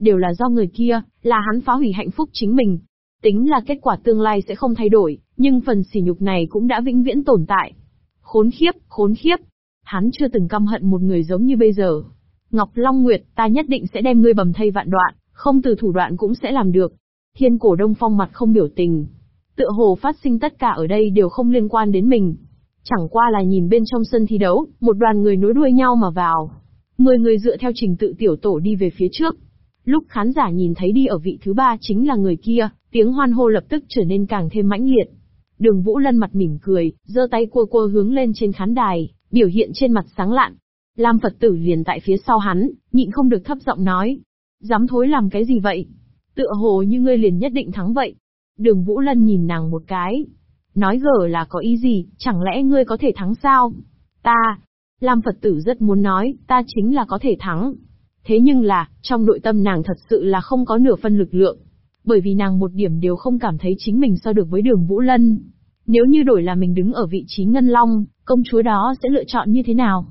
Đều là do người kia, là hắn phá hủy hạnh phúc chính mình. Tính là kết quả tương lai sẽ không thay đổi, nhưng phần sỉ nhục này cũng đã vĩnh viễn tồn tại. Khốn khiếp, khốn khiếp. Hắn chưa từng căm hận một người giống như bây giờ. Ngọc Long Nguyệt, ta nhất định sẽ đem ngươi bầm thây vạn đoạn, không từ thủ đoạn cũng sẽ làm được. Thiên cổ đông phong mặt không biểu tình. Tựa hồ phát sinh tất cả ở đây đều không liên quan đến mình. Chẳng qua là nhìn bên trong sân thi đấu, một đoàn người nối đuôi nhau mà vào. Mười người dựa theo trình tự tiểu tổ đi về phía trước. Lúc khán giả nhìn thấy đi ở vị thứ ba chính là người kia, tiếng hoan hô lập tức trở nên càng thêm mãnh liệt. Đường Vũ Lân mặt mỉm cười, giơ tay cua cua hướng lên trên khán đài, biểu hiện trên mặt sáng lạn. Lam Phật tử liền tại phía sau hắn, nhịn không được thấp giọng nói. Dám thối làm cái gì vậy? Tựa hồ như ngươi liền nhất định thắng vậy. Đường Vũ Lân nhìn nàng một cái. Nói gở là có ý gì, chẳng lẽ ngươi có thể thắng sao? Ta. Lam Phật tử rất muốn nói, ta chính là có thể thắng. Thế nhưng là, trong nội tâm nàng thật sự là không có nửa phân lực lượng. Bởi vì nàng một điểm đều không cảm thấy chính mình so được với đường Vũ Lân. Nếu như đổi là mình đứng ở vị trí Ngân Long, công chúa đó sẽ lựa chọn như thế nào?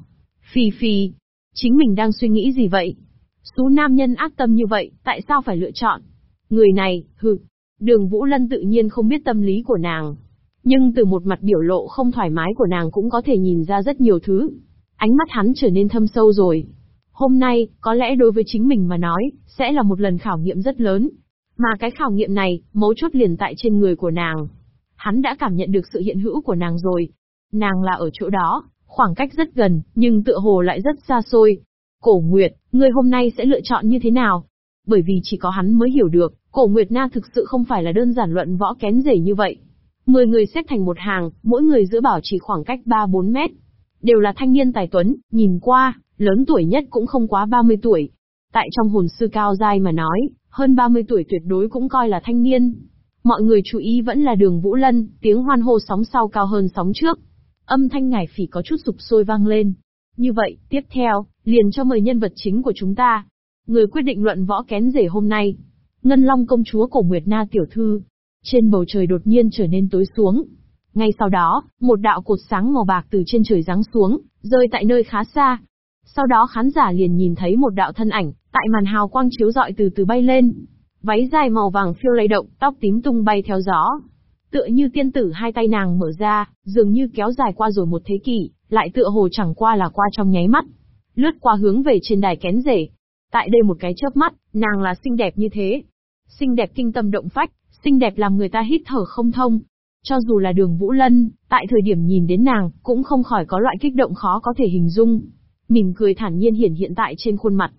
Phì phì. Chính mình đang suy nghĩ gì vậy? Số nam nhân ác tâm như vậy, tại sao phải lựa chọn? Người này, hừ. Đường Vũ Lân tự nhiên không biết tâm lý của nàng. Nhưng từ một mặt biểu lộ không thoải mái của nàng cũng có thể nhìn ra rất nhiều thứ. Ánh mắt hắn trở nên thâm sâu rồi. Hôm nay, có lẽ đối với chính mình mà nói, sẽ là một lần khảo nghiệm rất lớn. Mà cái khảo nghiệm này, mấu chốt liền tại trên người của nàng. Hắn đã cảm nhận được sự hiện hữu của nàng rồi. Nàng là ở chỗ đó, khoảng cách rất gần, nhưng tựa hồ lại rất xa xôi. Cổ Nguyệt, ngươi hôm nay sẽ lựa chọn như thế nào? Bởi vì chỉ có hắn mới hiểu được, Cổ Nguyệt Na thực sự không phải là đơn giản luận võ kén rể như vậy. Mười người xếp thành một hàng, mỗi người giữa bảo chỉ khoảng cách 3-4 mét. Đều là thanh niên tài tuấn, nhìn qua, lớn tuổi nhất cũng không quá 30 tuổi. Tại trong hồn sư cao giai mà nói, hơn 30 tuổi tuyệt đối cũng coi là thanh niên. Mọi người chú ý vẫn là đường Vũ Lân, tiếng hoan hô sóng sau cao hơn sóng trước. Âm thanh ngải phỉ có chút sụp sôi vang lên. Như vậy, tiếp theo, liền cho mời nhân vật chính của chúng ta. Người quyết định luận võ kén rể hôm nay. Ngân Long công chúa cổ Nguyệt Na tiểu thư. Trên bầu trời đột nhiên trở nên tối xuống. Ngay sau đó, một đạo cột sáng màu bạc từ trên trời giáng xuống, rơi tại nơi khá xa. Sau đó khán giả liền nhìn thấy một đạo thân ảnh, tại màn hào quang chiếu rọi từ từ bay lên. Váy dài màu vàng phiêu lay động, tóc tím tung bay theo gió. Tựa như tiên tử hai tay nàng mở ra, dường như kéo dài qua rồi một thế kỷ, lại tựa hồ chẳng qua là qua trong nháy mắt. Lướt qua hướng về trên đài kén rể. Tại đây một cái chớp mắt, nàng là xinh đẹp như thế. Xinh đẹp kinh tâm động phách, xinh đẹp làm người ta hít thở không thông. Cho dù là đường Vũ Lân, tại thời điểm nhìn đến nàng, cũng không khỏi có loại kích động khó có thể hình dung. Mỉm cười thản nhiên hiển hiện tại trên khuôn mặt.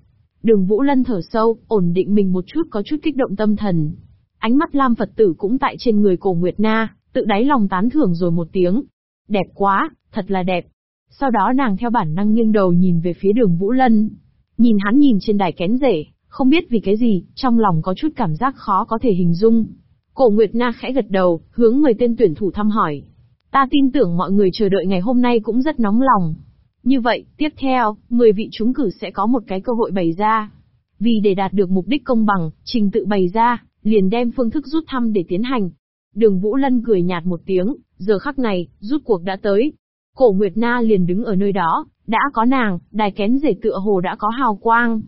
Đường Vũ Lân thở sâu, ổn định mình một chút có chút kích động tâm thần. Ánh mắt Lam Phật tử cũng tại trên người cổ Nguyệt Na, tự đáy lòng tán thưởng rồi một tiếng. Đẹp quá, thật là đẹp. Sau đó nàng theo bản năng nghiêng đầu nhìn về phía đường Vũ Lân. Nhìn hắn nhìn trên đài kén rể, không biết vì cái gì, trong lòng có chút cảm giác khó có thể hình dung. Cổ Nguyệt Na khẽ gật đầu, hướng người tên tuyển thủ thăm hỏi. Ta tin tưởng mọi người chờ đợi ngày hôm nay cũng rất nóng lòng. Như vậy, tiếp theo, 10 vị trúng cử sẽ có một cái cơ hội bày ra. Vì để đạt được mục đích công bằng, trình tự bày ra, liền đem phương thức rút thăm để tiến hành. Đường Vũ Lân cười nhạt một tiếng, giờ khắc này, rút cuộc đã tới. Cổ Nguyệt Na liền đứng ở nơi đó, đã có nàng, đài kén rể tựa hồ đã có hào quang.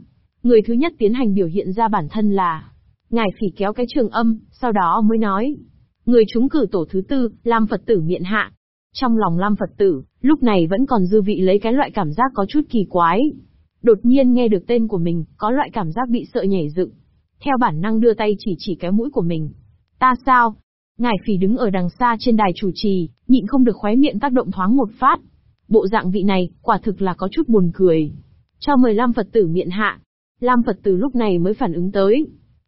Người thứ nhất tiến hành biểu hiện ra bản thân là Ngài phỉ kéo cái trường âm, sau đó mới nói. Người chúng cử tổ thứ tư, Lam Phật tử miện hạ. Trong lòng Lam Phật tử, lúc này vẫn còn dư vị lấy cái loại cảm giác có chút kỳ quái. Đột nhiên nghe được tên của mình, có loại cảm giác bị sợ nhảy dựng. Theo bản năng đưa tay chỉ chỉ cái mũi của mình. Ta sao? Ngài phỉ đứng ở đằng xa trên đài chủ trì, nhịn không được khóe miệng tác động thoáng một phát. Bộ dạng vị này, quả thực là có chút buồn cười. Cho mời Lam Phật tử miệng hạ. Lam Phật tử lúc này mới phản ứng tới,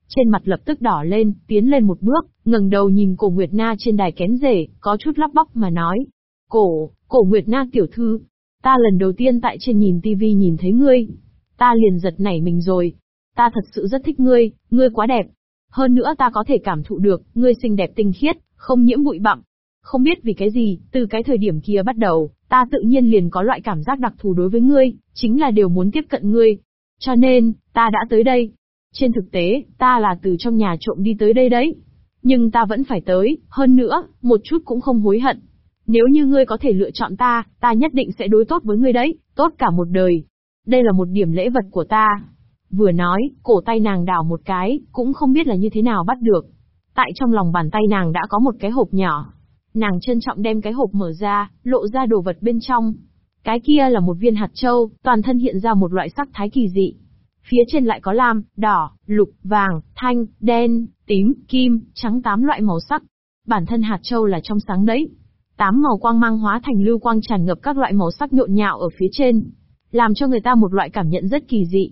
trên mặt lập tức đỏ lên, tiến lên một bước, ngẩng đầu nhìn cổ Nguyệt Na trên đài kén rể, có chút lắp bắp mà nói. Cổ, cổ Nguyệt Na tiểu thư, ta lần đầu tiên tại trên nhìn tivi nhìn thấy ngươi. Ta liền giật nảy mình rồi. Ta thật sự rất thích ngươi, ngươi quá đẹp. Hơn nữa ta có thể cảm thụ được, ngươi xinh đẹp tinh khiết, không nhiễm bụi bặm. Không biết vì cái gì, từ cái thời điểm kia bắt đầu, ta tự nhiên liền có loại cảm giác đặc thù đối với ngươi, chính là điều muốn tiếp cận ngươi. Cho nên, ta đã tới đây, trên thực tế, ta là từ trong nhà trộm đi tới đây đấy. Nhưng ta vẫn phải tới, hơn nữa, một chút cũng không hối hận. Nếu như ngươi có thể lựa chọn ta, ta nhất định sẽ đối tốt với ngươi đấy, tốt cả một đời. Đây là một điểm lễ vật của ta. Vừa nói, cổ tay nàng đảo một cái, cũng không biết là như thế nào bắt được. Tại trong lòng bàn tay nàng đã có một cái hộp nhỏ. Nàng trân trọng đem cái hộp mở ra, lộ ra đồ vật bên trong. Cái kia là một viên hạt châu, toàn thân hiện ra một loại sắc thái kỳ dị. Phía trên lại có lam, đỏ, lục, vàng, thanh, đen, tím, kim, trắng tám loại màu sắc. Bản thân hạt châu là trong sáng đấy. Tám màu quang mang hóa thành lưu quang tràn ngập các loại màu sắc nhộn nhạo ở phía trên. Làm cho người ta một loại cảm nhận rất kỳ dị.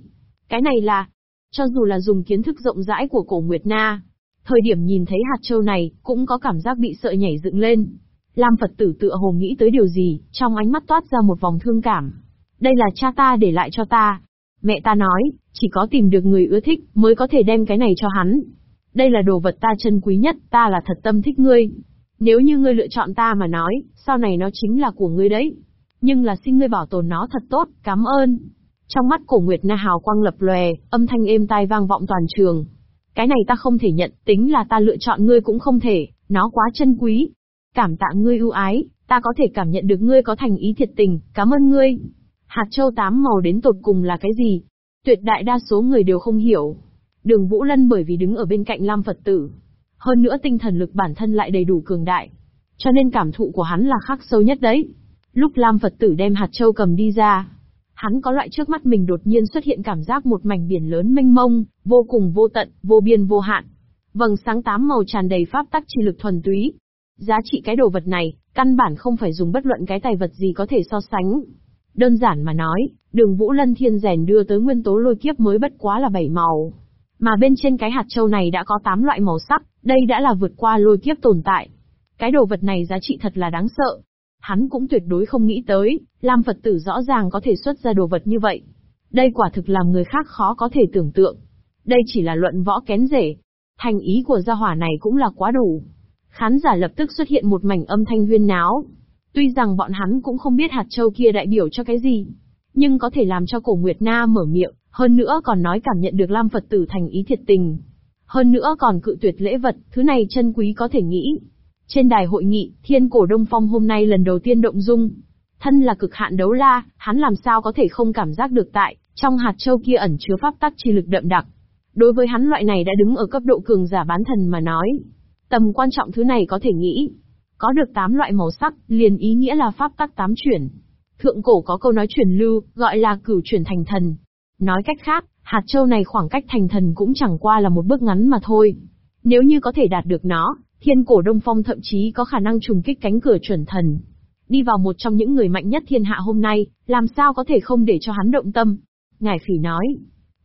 Cái này là, cho dù là dùng kiến thức rộng rãi của cổ Nguyệt Na, thời điểm nhìn thấy hạt châu này, cũng có cảm giác bị sợ nhảy dựng lên. Lam Phật tử tựa hồ nghĩ tới điều gì, trong ánh mắt toát ra một vòng thương cảm. Đây là cha ta để lại cho ta, Mẹ ta nói, chỉ có tìm được người ưa thích, mới có thể đem cái này cho hắn. Đây là đồ vật ta chân quý nhất, ta là thật tâm thích ngươi. Nếu như ngươi lựa chọn ta mà nói, sau này nó chính là của ngươi đấy. Nhưng là xin ngươi bảo tồn nó thật tốt, cảm ơn. Trong mắt cổ Nguyệt Na hào quang lập lòe, âm thanh êm tai vang vọng toàn trường. Cái này ta không thể nhận, tính là ta lựa chọn ngươi cũng không thể, nó quá chân quý. Cảm tạ ngươi ưu ái, ta có thể cảm nhận được ngươi có thành ý thiệt tình, cảm ơn ngươi. Hạt châu tám màu đến tột cùng là cái gì? Tuyệt đại đa số người đều không hiểu. Đường Vũ Lân bởi vì đứng ở bên cạnh Lam Phật tử. Hơn nữa tinh thần lực bản thân lại đầy đủ cường đại. Cho nên cảm thụ của hắn là khắc sâu nhất đấy. Lúc Lam Phật tử đem hạt châu cầm đi ra, hắn có loại trước mắt mình đột nhiên xuất hiện cảm giác một mảnh biển lớn mênh mông, vô cùng vô tận, vô biên vô hạn. Vầng sáng tám màu tràn đầy pháp tắc chi lực thuần túy. Giá trị cái đồ vật này, căn bản không phải dùng bất luận cái tài vật gì có thể so sánh. Đơn giản mà nói, đường Vũ Lân Thiên rèn đưa tới nguyên tố lôi kiếp mới bất quá là bảy màu. Mà bên trên cái hạt châu này đã có tám loại màu sắc, đây đã là vượt qua lôi kiếp tồn tại. Cái đồ vật này giá trị thật là đáng sợ. Hắn cũng tuyệt đối không nghĩ tới, Lam Phật tử rõ ràng có thể xuất ra đồ vật như vậy. Đây quả thực làm người khác khó có thể tưởng tượng. Đây chỉ là luận võ kén rể. Thành ý của gia hỏa này cũng là quá đủ. Khán giả lập tức xuất hiện một mảnh âm thanh huyên náo. Tuy rằng bọn hắn cũng không biết hạt châu kia đại biểu cho cái gì, nhưng có thể làm cho cổ Nguyệt Na mở miệng, hơn nữa còn nói cảm nhận được Lam Phật tử thành ý thiệt tình. Hơn nữa còn cự tuyệt lễ vật, thứ này chân quý có thể nghĩ. Trên đài hội nghị, thiên cổ Đông Phong hôm nay lần đầu tiên động dung. Thân là cực hạn đấu la, hắn làm sao có thể không cảm giác được tại, trong hạt châu kia ẩn chứa pháp tắc chi lực đậm đặc. Đối với hắn loại này đã đứng ở cấp độ cường giả bán thần mà nói. Tầm quan trọng thứ này có thể nghĩ. Có được 8 loại màu sắc, liền ý nghĩa là pháp tắc tám chuyển. Thượng cổ có câu nói chuyển lưu, gọi là cửu chuyển thành thần. Nói cách khác, hạt châu này khoảng cách thành thần cũng chẳng qua là một bước ngắn mà thôi. Nếu như có thể đạt được nó, thiên cổ đông phong thậm chí có khả năng trùng kích cánh cửa chuẩn thần. Đi vào một trong những người mạnh nhất thiên hạ hôm nay, làm sao có thể không để cho hắn động tâm. Ngài phỉ nói.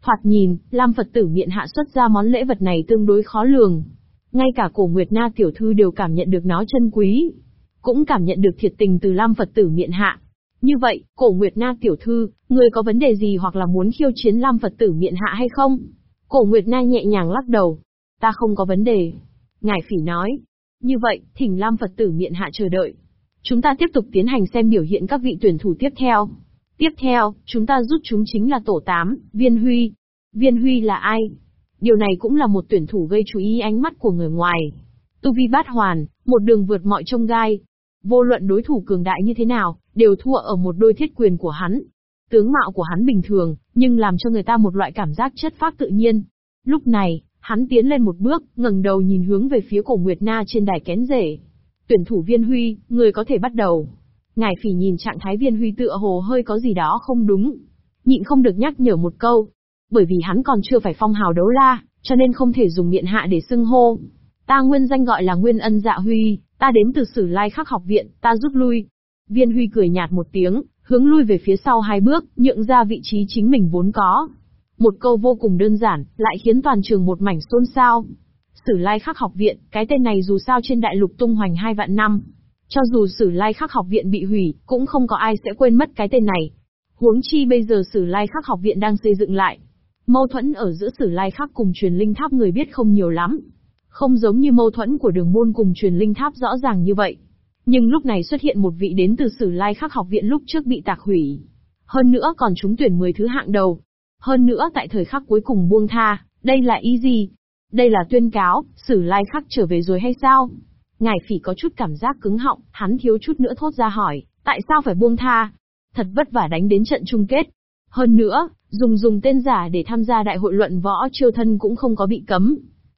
Thoạt nhìn, Lam Phật tử Miện hạ xuất ra món lễ vật này tương đối khó lường. Ngay cả cổ Nguyệt Na tiểu thư đều cảm nhận được nó chân quý. Cũng cảm nhận được thiệt tình từ Lam Phật tử Miện hạ. Như vậy, cổ Nguyệt Na tiểu thư, người có vấn đề gì hoặc là muốn khiêu chiến Lam Phật tử Miện hạ hay không? Cổ Nguyệt Na nhẹ nhàng lắc đầu. Ta không có vấn đề. Ngài phỉ nói. Như vậy, thỉnh Lam Phật tử miệng hạ chờ đợi. Chúng ta tiếp tục tiến hành xem biểu hiện các vị tuyển thủ tiếp theo. Tiếp theo, chúng ta rút chúng chính là tổ 8, Viên Huy. Viên Huy là ai? Điều này cũng là một tuyển thủ gây chú ý ánh mắt của người ngoài. Tu vi bát hoàn, một đường vượt mọi trông gai. Vô luận đối thủ cường đại như thế nào, đều thua ở một đôi thiết quyền của hắn. Tướng mạo của hắn bình thường, nhưng làm cho người ta một loại cảm giác chất phác tự nhiên. Lúc này, hắn tiến lên một bước, ngẩng đầu nhìn hướng về phía cổ Nguyệt Na trên đài kén rể. Tuyển thủ viên Huy, người có thể bắt đầu. Ngài phỉ nhìn trạng thái viên Huy tựa hồ hơi có gì đó không đúng. Nhịn không được nhắc nhở một câu. Bởi vì hắn còn chưa phải phong hào đấu la, cho nên không thể dùng miệng hạ để xưng hô. Ta nguyên danh gọi là Nguyên Ân Dạ Huy, ta đến từ Sử Lai Khắc học viện, ta rút lui. Viên Huy cười nhạt một tiếng, hướng lui về phía sau hai bước, nhượng ra vị trí chính mình vốn có. Một câu vô cùng đơn giản, lại khiến toàn trường một mảnh xôn xao. Sử Lai Khắc học viện, cái tên này dù sao trên đại lục tung hoành hai vạn năm. Cho dù Sử Lai Khắc học viện bị hủy, cũng không có ai sẽ quên mất cái tên này. Huống chi bây giờ Sử Lai Khắc học viện đang xây dựng lại. Mâu thuẫn ở giữa Sử Lai Khắc cùng truyền linh tháp người biết không nhiều lắm. Không giống như mâu thuẫn của đường môn cùng truyền linh tháp rõ ràng như vậy. Nhưng lúc này xuất hiện một vị đến từ Sử Lai Khắc học viện lúc trước bị tạc hủy. Hơn nữa còn trúng tuyển 10 thứ hạng đầu. Hơn nữa tại thời khắc cuối cùng buông tha, đây là ý gì? Đây là tuyên cáo, Sử Lai Khắc trở về rồi hay sao? Ngài phỉ có chút cảm giác cứng họng, hắn thiếu chút nữa thốt ra hỏi, tại sao phải buông tha? Thật vất vả đánh đến trận chung kết. Hơn nữa, dùng dùng tên giả để tham gia đại hội luận võ chiêu thân cũng không có bị cấm.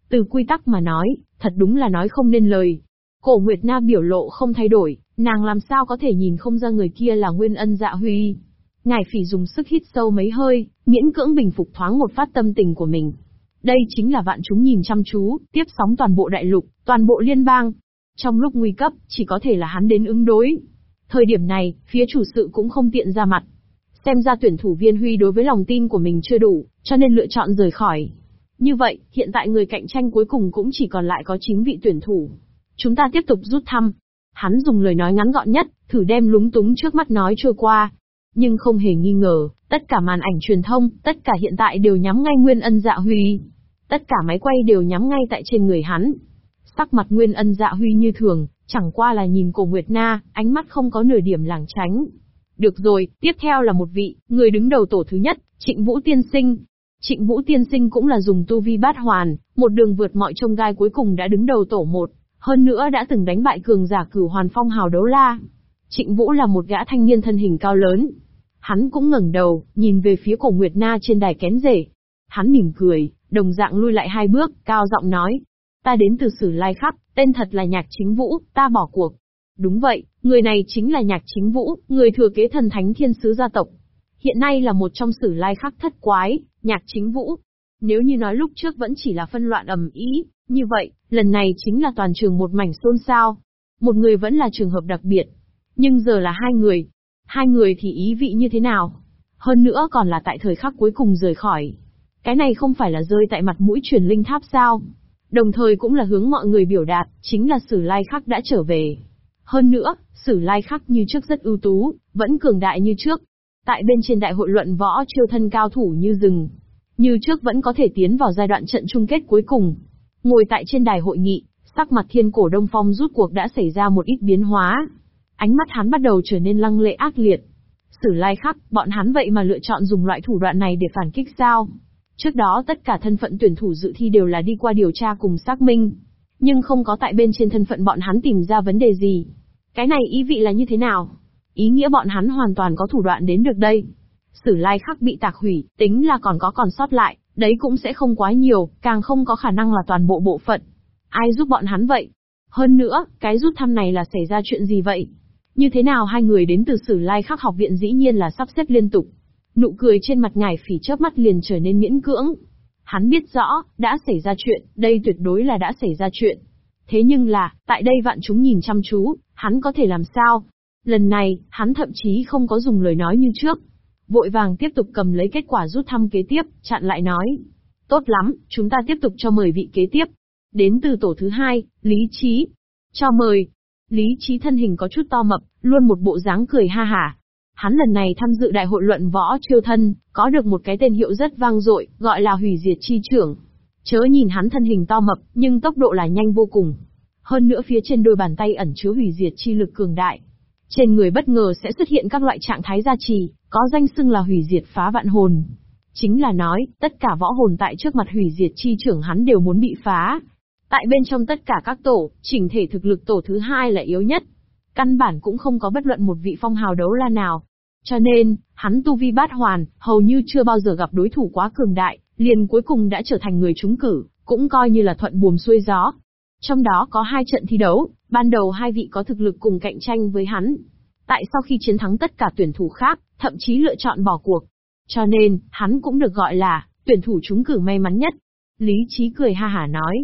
Từ quy tắc mà nói, thật đúng là nói không nên lời. Cổ Nguyệt Na biểu lộ không thay đổi, nàng làm sao có thể nhìn không ra người kia là Nguyên Ân Dạ Huy. Ngài phỉ dùng sức hít sâu mấy hơi, miễn cưỡng bình phục thoáng một phát tâm tình của mình. Đây chính là vạn chúng nhìn chăm chú, tiếp sóng toàn bộ đại lục, toàn bộ liên bang. Trong lúc nguy cấp, chỉ có thể là hắn đến ứng đối. Thời điểm này, phía chủ sự cũng không tiện ra mặt. Xem ra tuyển thủ viên Huy đối với lòng tin của mình chưa đủ, cho nên lựa chọn rời khỏi. Như vậy, hiện tại người cạnh tranh cuối cùng cũng chỉ còn lại có chính vị tuyển thủ. Chúng ta tiếp tục rút thăm. Hắn dùng lời nói ngắn gọn nhất, thử đem lúng túng trước mắt nói trôi qua. Nhưng không hề nghi ngờ, tất cả màn ảnh truyền thông, tất cả hiện tại đều nhắm ngay Nguyên Ân Dạ Huy. Tất cả máy quay đều nhắm ngay tại trên người hắn. Sắc mặt Nguyên Ân Dạ Huy như thường, chẳng qua là nhìn cổ Nguyệt Na, ánh mắt không có nửa điểm lảng tránh. Được rồi, tiếp theo là một vị, người đứng đầu tổ thứ nhất, Trịnh Vũ Tiên Sinh. Trịnh Vũ Tiên Sinh cũng là dùng tu vi bát hoàn, một đường vượt mọi trông gai cuối cùng đã đứng đầu tổ một. Hơn nữa đã từng đánh bại cường giả cửu hoàn phong hào đấu la. Trịnh Vũ là một gã thanh niên thân hình cao lớn. Hắn cũng ngẩng đầu, nhìn về phía cổ Nguyệt Na trên đài kén rể. Hắn mỉm cười, đồng dạng lui lại hai bước, cao giọng nói. Ta đến từ Sử Lai Khắc, tên thật là Nhạc Chính Vũ, ta bỏ cuộc. Đúng vậy, người này chính là Nhạc Chính Vũ, người thừa kế thần thánh thiên sứ gia tộc. Hiện nay là một trong Sử Lai Khắc thất quái, Nhạc Chính Vũ. Nếu như nói lúc trước vẫn chỉ là phân loạn ầm ý, như vậy, lần này chính là toàn trường một mảnh xôn xao. Một người vẫn là trường hợp đặc biệt. Nhưng giờ là hai người. Hai người thì ý vị như thế nào? Hơn nữa còn là tại thời khắc cuối cùng rời khỏi. Cái này không phải là rơi tại mặt mũi truyền linh tháp sao? Đồng thời cũng là hướng mọi người biểu đạt, chính là Sử Lai Khắc đã trở về. Hơn nữa, Sử Lai Khắc như trước rất ưu tú, vẫn cường đại như trước. Tại bên trên đại hội luận võ chiêu thân cao thủ như rừng. Như trước vẫn có thể tiến vào giai đoạn trận chung kết cuối cùng. Ngồi tại trên đài hội nghị, sắc mặt thiên cổ đông phong rút cuộc đã xảy ra một ít biến hóa. Ánh mắt hắn bắt đầu trở nên lăng lệ ác liệt. Sử lai khắc, bọn hắn vậy mà lựa chọn dùng loại thủ đoạn này để phản kích sao? Trước đó tất cả thân phận tuyển thủ dự thi đều là đi qua điều tra cùng xác minh. Nhưng không có tại bên trên thân phận bọn hắn tìm ra vấn đề gì. Cái này ý vị là như thế nào? Ý nghĩa bọn hắn hoàn toàn có thủ đoạn đến được đây. Sử lai khắc bị tạc hủy, tính là còn có còn sót lại, đấy cũng sẽ không quá nhiều, càng không có khả năng là toàn bộ bộ phận. Ai giúp bọn hắn vậy? Hơn nữa, cái rút thăm này là xảy ra chuyện gì vậy? Như thế nào hai người đến từ Sử Lai Khắc học viện dĩ nhiên là sắp xếp liên tục. Nụ cười trên mặt ngài phỉ chớp mắt liền trở nên miễn cưỡng. Hắn biết rõ, đã xảy ra chuyện, đây tuyệt đối là đã xảy ra chuyện. Thế nhưng là, tại đây vạn chúng nhìn chăm chú, hắn có thể làm sao? Lần này, hắn thậm chí không có dùng lời nói như trước. Vội vàng tiếp tục cầm lấy kết quả rút thăm kế tiếp, chặn lại nói. Tốt lắm, chúng ta tiếp tục cho mời vị kế tiếp. Đến từ tổ thứ hai, Lý Trí. Cho mời. Lý Trí thân hình có chút to mập, luôn một bộ dáng cười ha hả. Hắn lần này tham dự đại hội luận võ chiêu thân, có được một cái tên hiệu rất vang dội, gọi là hủy diệt chi trưởng. Chớ nhìn hắn thân hình to mập, nhưng tốc độ là nhanh vô cùng. Hơn nữa phía trên đôi bàn tay ẩn chứa hủy diệt chi lực cường đại. Trên người bất ngờ sẽ xuất hiện các loại trạng thái gia trì, có danh xưng là hủy diệt phá vạn hồn. Chính là nói, tất cả võ hồn tại trước mặt hủy diệt chi trưởng hắn đều muốn bị phá. Tại bên trong tất cả các tổ, chỉnh thể thực lực tổ thứ hai là yếu nhất. Căn bản cũng không có bất luận một vị phong hào đấu la nào. Cho nên, hắn tu vi bát hoàn, hầu như chưa bao giờ gặp đối thủ quá cường đại, liền cuối cùng đã trở thành người trúng cử, cũng coi như là thuận buồm xuôi gió. Trong đó có hai trận thi đấu, ban đầu hai vị có thực lực cùng cạnh tranh với hắn. Tại sau khi chiến thắng tất cả tuyển thủ khác, thậm chí lựa chọn bỏ cuộc. Cho nên, hắn cũng được gọi là, tuyển thủ trúng cử may mắn nhất. Lý Trí cười ha hả nói.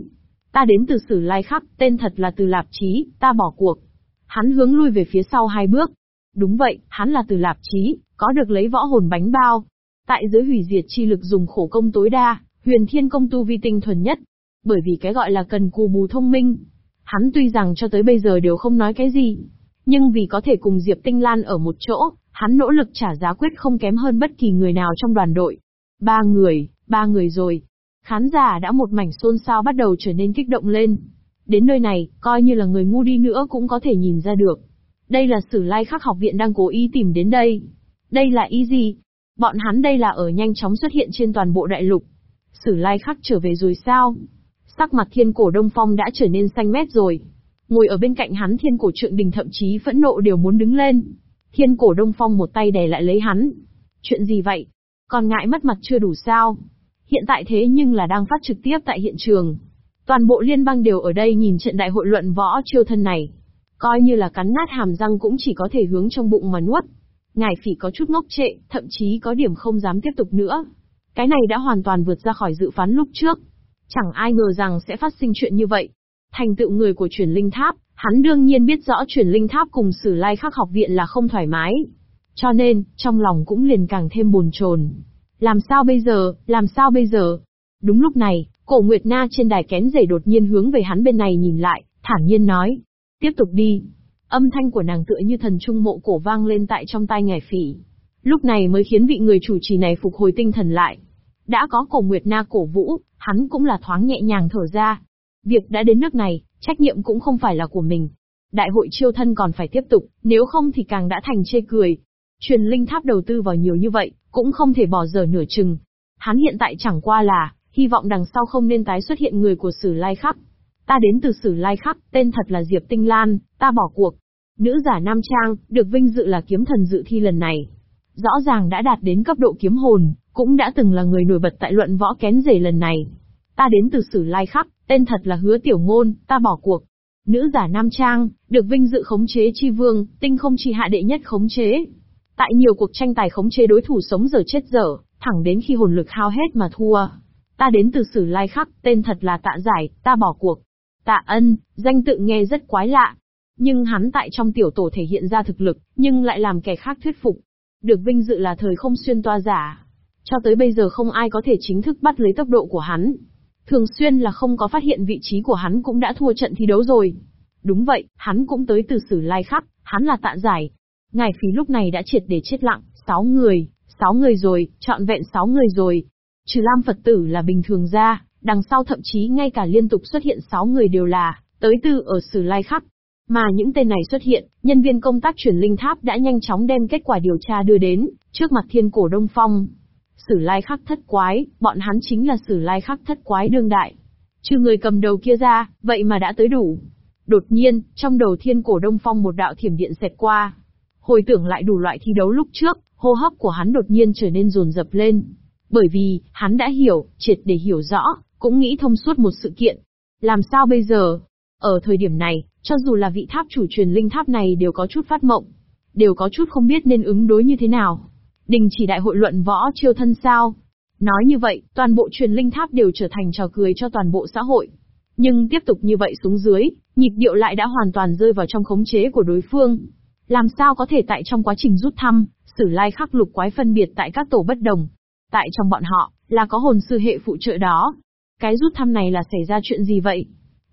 Ta đến từ Sử Lai Khắc, tên thật là Từ Lạp chí ta bỏ cuộc. Hắn hướng lui về phía sau hai bước. Đúng vậy, hắn là Từ Lạp chí có được lấy võ hồn bánh bao. Tại giới hủy diệt chi lực dùng khổ công tối đa, huyền thiên công tu vi tinh thuần nhất. Bởi vì cái gọi là cần cù bù thông minh. Hắn tuy rằng cho tới bây giờ đều không nói cái gì. Nhưng vì có thể cùng Diệp Tinh Lan ở một chỗ, Hắn nỗ lực trả giá quyết không kém hơn bất kỳ người nào trong đoàn đội. Ba người, ba người rồi. Khán giả đã một mảnh xôn xao bắt đầu trở nên kích động lên. Đến nơi này, coi như là người ngu đi nữa cũng có thể nhìn ra được. Đây là sử lai khắc học viện đang cố ý tìm đến đây. Đây là ý gì? Bọn hắn đây là ở nhanh chóng xuất hiện trên toàn bộ đại lục. Sử lai khắc trở về rồi sao? Sắc mặt thiên cổ đông phong đã trở nên xanh mét rồi. Ngồi ở bên cạnh hắn thiên cổ trượng đình thậm chí phẫn nộ đều muốn đứng lên. Thiên cổ đông phong một tay đè lại lấy hắn. Chuyện gì vậy? Còn ngại mất mặt chưa đủ sao? Hiện tại thế nhưng là đang phát trực tiếp tại hiện trường. Toàn bộ liên bang đều ở đây nhìn trận đại hội luận võ chiêu thân này. Coi như là cắn nát hàm răng cũng chỉ có thể hướng trong bụng mà nuốt. Ngài phỉ có chút ngốc trệ, thậm chí có điểm không dám tiếp tục nữa. Cái này đã hoàn toàn vượt ra khỏi dự phán lúc trước. Chẳng ai ngờ rằng sẽ phát sinh chuyện như vậy. Thành tựu người của truyền linh tháp, Hắn đương nhiên biết rõ chuyển linh tháp cùng sử lai khắc học viện là không thoải mái. Cho nên, trong lòng cũng liền càng thêm buồn chồn. Làm sao bây giờ, làm sao bây giờ? Đúng lúc này, cổ Nguyệt Na trên đài kén rể đột nhiên hướng về hắn bên này nhìn lại, thản nhiên nói. Tiếp tục đi. Âm thanh của nàng tựa như thần trung mộ cổ vang lên tại trong tai ngải phỉ. Lúc này mới khiến vị người chủ trì này phục hồi tinh thần lại. Đã có cổ Nguyệt Na cổ vũ, hắn cũng là thoáng nhẹ nhàng thở ra. Việc đã đến nước này, Trách nhiệm cũng không phải là của mình. Đại hội chiêu thân còn phải tiếp tục, nếu không thì càng đã thành chê cười. Truyền linh tháp đầu tư vào nhiều như vậy, cũng không thể bỏ dở nửa chừng. Hắn hiện tại chẳng qua là, hy vọng đằng sau không nên tái xuất hiện người của sử lai Khắc. Ta đến từ Sử Lai Khắc, tên thật là Diệp Tinh Lan, ta bỏ cuộc. Nữ giả nam trang, được vinh dự là kiếm thần dự thi lần này. Rõ ràng đã đạt đến cấp độ kiếm hồn, cũng đã từng là người nổi bật tại luận võ kén rể lần này. Ta đến từ Sử Lai Khắc, tên thật là Hứa Tiểu Ngôn, ta bỏ cuộc. Nữ giả nam trang, được vinh dự khống chế chi vương, tinh không chi hạ đệ nhất khống chế. Tại nhiều cuộc tranh tài khống chế đối thủ sống dở chết dở, thẳng đến khi hồn lực hao hết mà thua. Ta đến từ Sử Lai Khắc, tên thật là Tạ Giải, ta bỏ cuộc. Tạ Ân, danh tự nghe rất quái lạ. Nhưng hắn tại trong tiểu tổ thể hiện ra thực lực, nhưng lại làm kẻ khác thuyết phục. Được vinh dự là thời không xuyên toa giả. Cho tới bây giờ không ai có thể chính thức bắt lấy tốc độ của hắn. Thường xuyên là không có phát hiện vị trí của hắn cũng đã thua trận thi đấu rồi. Đúng vậy, hắn cũng tới từ Sử Lai Khắc, hắn là Tạ Giải. Ngài phí lúc này đã triệt để chết lặng, sáu người, sáu người rồi, trọn vẹn sáu người rồi. Trừ Lam Phật tử là bình thường ra, đằng sau thậm chí ngay cả liên tục xuất hiện sáu người đều là, tới từ ở Sử Lai Khắc. Mà những tên này xuất hiện, nhân viên công tác chuyển linh tháp đã nhanh chóng đem kết quả điều tra đưa đến, trước mặt thiên cổ Đông Phong. Sử Lai Khắc thất quái, bọn hắn chính là Sử Lai Khắc thất quái đương đại. Trừ người cầm đầu kia ra, vậy mà đã tới đủ. Đột nhiên, trong đầu thiên cổ Đông Phong một đạo thiểm điện xẹt qua. Hồi tưởng lại đủ loại thi đấu lúc trước, hô hấp của hắn đột nhiên trở nên rồn rập lên. Bởi vì, hắn đã hiểu, triệt để hiểu rõ, cũng nghĩ thông suốt một sự kiện. Làm sao bây giờ? Ở thời điểm này, cho dù là vị tháp chủ truyền linh tháp này đều có chút phát mộng. Đều có chút không biết nên ứng đối như thế nào. Đình chỉ đại hội luận võ chiêu thân sao? Nói như vậy, toàn bộ truyền linh tháp đều trở thành trò cười cho toàn bộ xã hội. Nhưng tiếp tục như vậy xuống dưới, nhịp điệu lại đã hoàn toàn rơi vào trong khống chế của đối phương. Làm sao có thể tại trong quá trình rút thăm, sử lai khắc lục quái phân biệt tại các tổ bất đồng. Tại trong bọn họ, là có hồn sư hệ phụ trợ đó, cái rút thăm này là xảy ra chuyện gì vậy?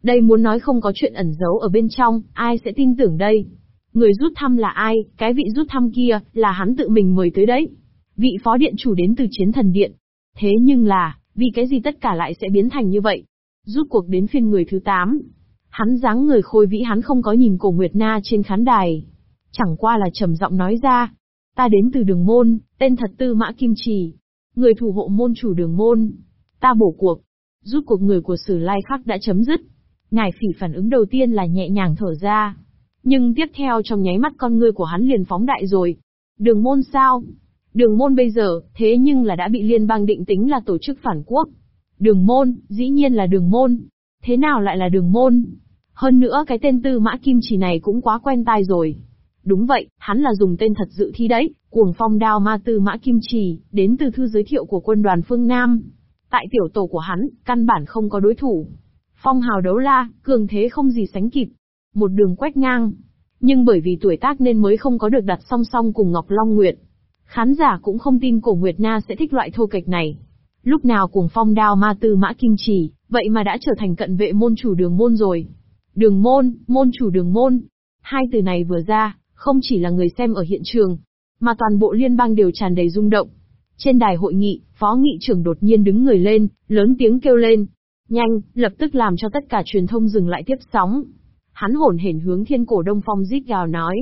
Đây muốn nói không có chuyện ẩn giấu ở bên trong, ai sẽ tin tưởng đây? Người rút thăm là ai, cái vị rút thăm kia, là hắn tự mình mời tới đấy. Vị phó điện chủ đến từ chiến thần điện. Thế nhưng là, vì cái gì tất cả lại sẽ biến thành như vậy? Rút cuộc đến phiên người thứ 8. Hắn dáng người khôi vĩ hắn không có nhìn cổ Nguyệt Na trên khán đài. Chẳng qua là trầm giọng nói ra. Ta đến từ đường môn, tên thật tư mã kim trì. Người thủ hộ môn chủ đường môn. Ta bổ cuộc, Rút cuộc người của Sử Lai Khắc đã chấm dứt. Ngài phỉ phản ứng đầu tiên là nhẹ nhàng thở ra. Nhưng tiếp theo trong nháy mắt con ngươi của hắn liền phóng đại rồi. Đường môn sao? Đường môn bây giờ, thế nhưng là đã bị liên bang định tính là tổ chức phản quốc. Đường môn, dĩ nhiên là đường môn. Thế nào lại là đường môn? Hơn nữa cái tên tư mã kim chỉ này cũng quá quen tai rồi. Đúng vậy, hắn là dùng tên thật dự thi đấy, cuồng phong đao ma tư mã kim trì, đến từ thư giới thiệu của quân đoàn phương Nam. Tại tiểu tổ của hắn, căn bản không có đối thủ. Phong hào đấu la, cường thế không gì sánh kịp. Một đường quét ngang. Nhưng bởi vì tuổi tác nên mới không có được đặt song song cùng Ngọc Long Nguyệt. Khán giả cũng không tin cổ Nguyệt Na sẽ thích loại thô kịch này. Lúc nào cùng phong đao ma tư mã kim trì vậy mà đã trở thành cận vệ môn chủ đường môn rồi. Đường môn, môn chủ đường môn. Hai từ này vừa ra, không chỉ là người xem ở hiện trường, mà toàn bộ liên bang đều tràn đầy rung động. Trên đài hội nghị, phó nghị trưởng đột nhiên đứng người lên, lớn tiếng kêu lên. Nhanh, lập tức làm cho tất cả truyền thông dừng lại tiếp sóng. Hắn hồn hển hướng thiên cổ đông phong rít gào nói.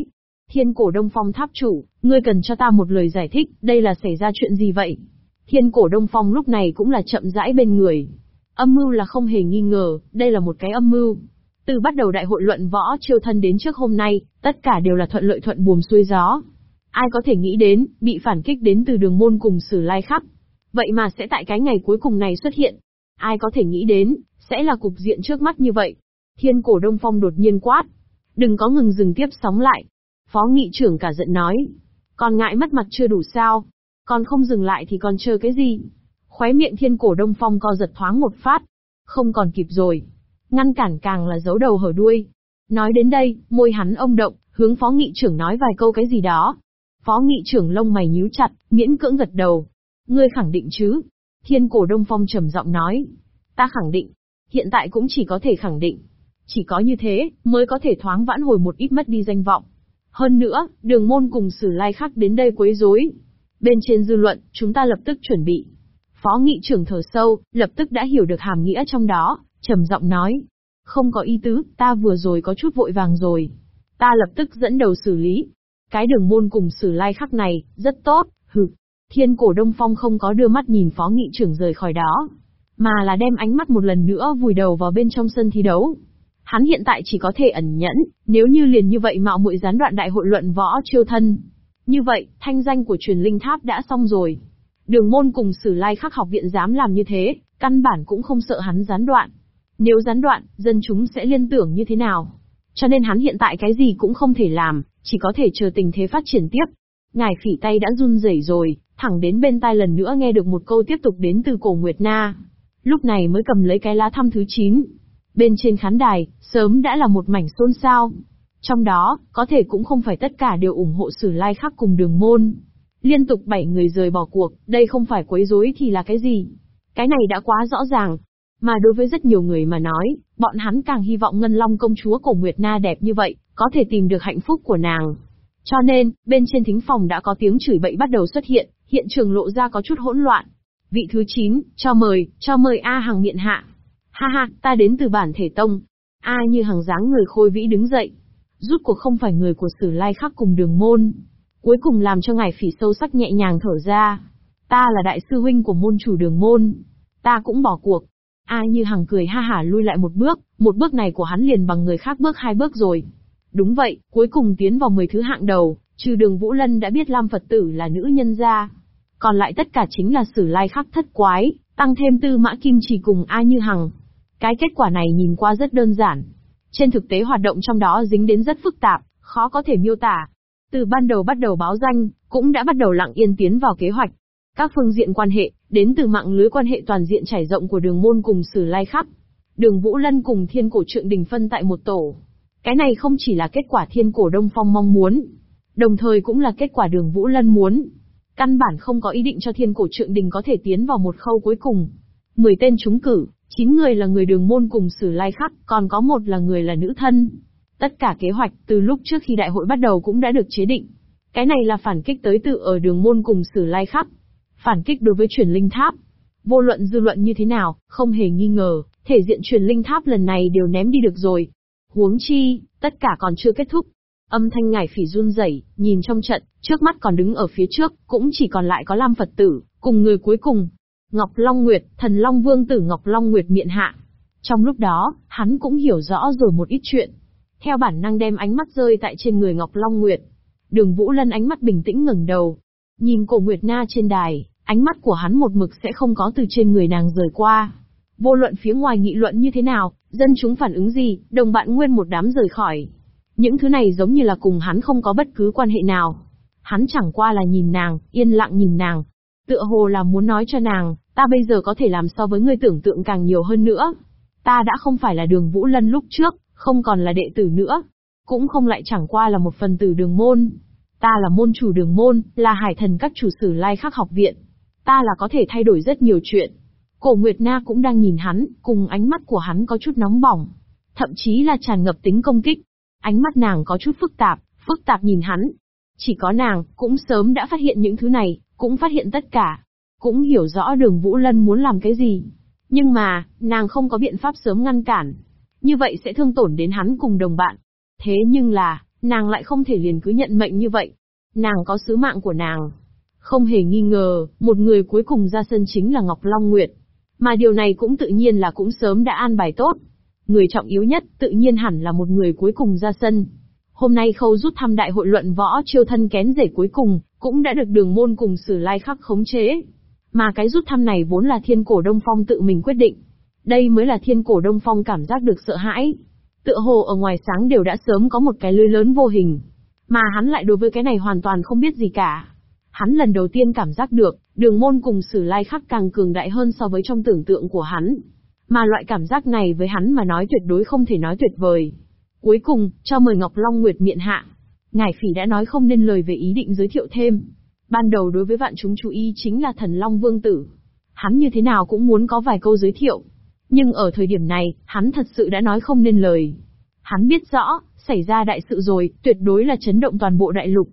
Thiên cổ đông phong tháp chủ, ngươi cần cho ta một lời giải thích, đây là xảy ra chuyện gì vậy? Thiên cổ đông phong lúc này cũng là chậm rãi bên người. Âm mưu là không hề nghi ngờ, đây là một cái âm mưu. Từ bắt đầu đại hội luận võ chiêu thân đến trước hôm nay, tất cả đều là thuận lợi thuận buồm xuôi gió. Ai có thể nghĩ đến, bị phản kích đến từ đường môn cùng sử lai khắp. Vậy mà sẽ tại cái ngày cuối cùng này xuất hiện. Ai có thể nghĩ đến, sẽ là cục diện trước mắt như vậy. Thiên cổ đông phong đột nhiên quát. Đừng có ngừng dừng tiếp sóng lại. Phó nghị trưởng cả giận nói. Còn ngại mất mặt chưa đủ sao. Còn không dừng lại thì còn chờ cái gì. Khóe miệng thiên cổ đông phong co giật thoáng một phát. Không còn kịp rồi. Ngăn cản càng là giấu đầu hở đuôi. Nói đến đây, môi hắn ông động, hướng phó nghị trưởng nói vài câu cái gì đó. Phó nghị trưởng lông mày nhíu chặt, miễn cưỡng gật đầu. Ngươi khẳng định chứ? Thiên cổ Đông Phong trầm giọng nói. Ta khẳng định. Hiện tại cũng chỉ có thể khẳng định. Chỉ có như thế, mới có thể thoáng vãn hồi một ít mất đi danh vọng. Hơn nữa, đường môn cùng sử lai khác đến đây quấy rối. Bên trên dư luận, chúng ta lập tức chuẩn bị. Phó nghị trưởng thở sâu, lập tức đã hiểu được hàm nghĩa trong đó, trầm giọng nói. Không có ý tứ, ta vừa rồi có chút vội vàng rồi. Ta lập tức dẫn đầu xử lý, cái đường môn cùng sử lai khắc này, rất tốt, hừ. Thiên cổ Đông Phong không có đưa mắt nhìn phó nghị trưởng rời khỏi đó. mà là đem ánh mắt một lần nữa vùi đầu vào bên trong sân thi đấu. Hắn hiện tại chỉ có thể ẩn nhẫn, nếu như liền như vậy mạo muội gián đoạn đại hội luận võ chiêu thân. Như vậy, thanh danh của truyền linh tháp đã xong rồi. Đường môn cùng sử lai khắc học viện dám làm như thế, căn bản cũng không sợ hắn gián đoạn. Nếu gián đoạn, dân chúng sẽ liên tưởng như thế nào? Cho nên hắn hiện tại cái gì cũng không thể làm, chỉ có thể chờ tình thế phát triển tiếp. Ngài khỉ tay đã run rẩy rồi, thẳng đến bên tai lần nữa nghe được một câu tiếp tục đến từ cổ Nguyệt Na. Lúc này mới cầm lấy cái lá thăm thứ 9. Bên trên khán đài, sớm đã là một mảnh xôn xao. Trong đó, có thể cũng không phải tất cả đều ủng hộ sử lai khắc cùng đường môn. Liên tục 7 người rời bỏ cuộc, đây không phải quấy rối thì là cái gì? Cái này đã quá rõ ràng. Mà đối với rất nhiều người mà nói, bọn hắn càng hy vọng Ngân Long công chúa cổ Nguyệt Na đẹp như vậy, có thể tìm được hạnh phúc của nàng. Cho nên, bên trên thính phòng đã có tiếng chửi bậy bắt đầu xuất hiện, hiện trường lộ ra có chút hỗn loạn. Vị thứ 9, cho mời, cho mời A Hằng miện hạ. Ha ha, ta đến từ bản thể tông. A như Hằng dáng người khôi vĩ đứng dậy. Rút cuộc không phải người của sử lai khắc cùng đường môn. Cuối cùng làm cho ngài phỉ sâu sắc nhẹ nhàng thở ra. Ta là đại sư huynh của môn chủ đường môn. Ta cũng bỏ cuộc. A như Hằng cười ha hả lui lại một bước, một bước này của hắn liền bằng người khác bước hai bước rồi. Đúng vậy, cuối cùng tiến vào 10 thứ hạng đầu, trừ đường Vũ Lân đã biết Lam Phật tử là nữ nhân gia. Còn lại tất cả chính là sử lai khắc thất quái, tăng thêm tư mã kim chỉ cùng A Như Hằng. Cái kết quả này nhìn qua rất đơn giản. Trên thực tế hoạt động trong đó dính đến rất phức tạp, khó có thể miêu tả. Từ ban đầu bắt đầu báo danh, cũng đã bắt đầu lặng yên tiến vào kế hoạch. Các phương diện quan hệ, đến từ mạng lưới quan hệ toàn diện trải rộng của đường môn cùng sử lai khắc. Đường Vũ Lân cùng thiên cổ trượng đình phân tại một tổ, cái này không chỉ là kết quả thiên cổ Đông Phong mong muốn, đồng thời cũng là kết quả đường Vũ Lân muốn. Căn bản không có ý định cho thiên cổ trượng đình có thể tiến vào một khâu cuối cùng. Mười tên trúng cử, chín người là người đường môn cùng sử lai khắc, còn có một là người là nữ thân. Tất cả kế hoạch từ lúc trước khi đại hội bắt đầu cũng đã được chế định. Cái này là phản kích tới tự ở đường môn cùng sử lai khắc. Phản kích đối với truyền linh tháp. Vô luận dư luận như thế nào, không hề nghi ngờ, thể diện truyền linh tháp lần này đều ném đi được rồi. Huống chi, tất cả còn chưa kết thúc. Âm thanh ngải phỉ run rẩy, nhìn trong trận, trước mắt còn đứng ở phía trước, cũng chỉ còn lại có Lam Phật tử, cùng người cuối cùng. Ngọc Long Nguyệt, thần Long Vương tử Ngọc Long Nguyệt miệng hạ. Trong lúc đó, hắn cũng hiểu rõ rồi một ít chuyện. Theo bản năng đem ánh mắt rơi tại trên người Ngọc Long Nguyệt. Đường Vũ Lân ánh mắt bình tĩnh ngẩng đầu. Nhìn cổ Nguyệt Na trên đài, ánh mắt của hắn một mực sẽ không có từ trên người nàng rời qua. Vô luận phía ngoài nghị luận như thế nào, Dân chúng phản ứng gì, đồng bạn nguyên một đám rời khỏi. Những thứ này giống như là cùng hắn không có bất cứ quan hệ nào. Hắn chẳng qua là nhìn nàng, yên lặng nhìn nàng. Tựa hồ là muốn nói cho nàng, ta bây giờ có thể làm so với người tưởng tượng càng nhiều hơn nữa. Ta đã không phải là đường Vũ Lân lúc trước, không còn là đệ tử nữa. Cũng không lại chẳng qua là một phần tử đường môn. Ta là môn chủ đường môn, là hải thần các chủ sử lai khắc học viện. Ta là có thể thay đổi rất nhiều chuyện. Cổ Nguyệt Na cũng đang nhìn hắn, cùng ánh mắt của hắn có chút nóng bỏng. Thậm chí là tràn ngập tính công kích. Ánh mắt nàng có chút phức tạp, phức tạp nhìn hắn. Chỉ có nàng, cũng sớm đã phát hiện những thứ này, cũng phát hiện tất cả. Cũng hiểu rõ đường Vũ Lân muốn làm cái gì. Nhưng mà, nàng không có biện pháp sớm ngăn cản. Như vậy sẽ thương tổn đến hắn cùng đồng bạn. Thế nhưng là, nàng lại không thể liền cứ nhận mệnh như vậy. Nàng có sứ mạng của nàng. Không hề nghi ngờ, một người cuối cùng ra sân chính là Ngọc Long Nguyệt. Mà điều này cũng tự nhiên là cũng sớm đã an bài tốt. Người trọng yếu nhất, tự nhiên hẳn là một người cuối cùng ra sân. Hôm nay khâu rút thăm đại hội luận võ chiêu thân kén rể cuối cùng, cũng đã được đường môn cùng sử lai khắc khống chế. Mà cái rút thăm này vốn là thiên cổ Đông Phong tự mình quyết định. Đây mới là thiên cổ Đông Phong cảm giác được sợ hãi. Tựa hồ ở ngoài sáng đều đã sớm có một cái lưới lớn vô hình. Mà hắn lại đối với cái này hoàn toàn không biết gì cả. Hắn lần đầu tiên cảm giác được, đường môn cùng sử lai khắc càng cường đại hơn so với trong tưởng tượng của hắn. Mà loại cảm giác này với hắn mà nói tuyệt đối không thể nói tuyệt vời. Cuối cùng, cho mời Ngọc Long Nguyệt miệng hạ. Ngài phỉ đã nói không nên lời về ý định giới thiệu thêm. Ban đầu đối với vạn chúng chú ý chính là thần Long Vương Tử. Hắn như thế nào cũng muốn có vài câu giới thiệu. Nhưng ở thời điểm này, hắn thật sự đã nói không nên lời. Hắn biết rõ, xảy ra đại sự rồi, tuyệt đối là chấn động toàn bộ đại lục.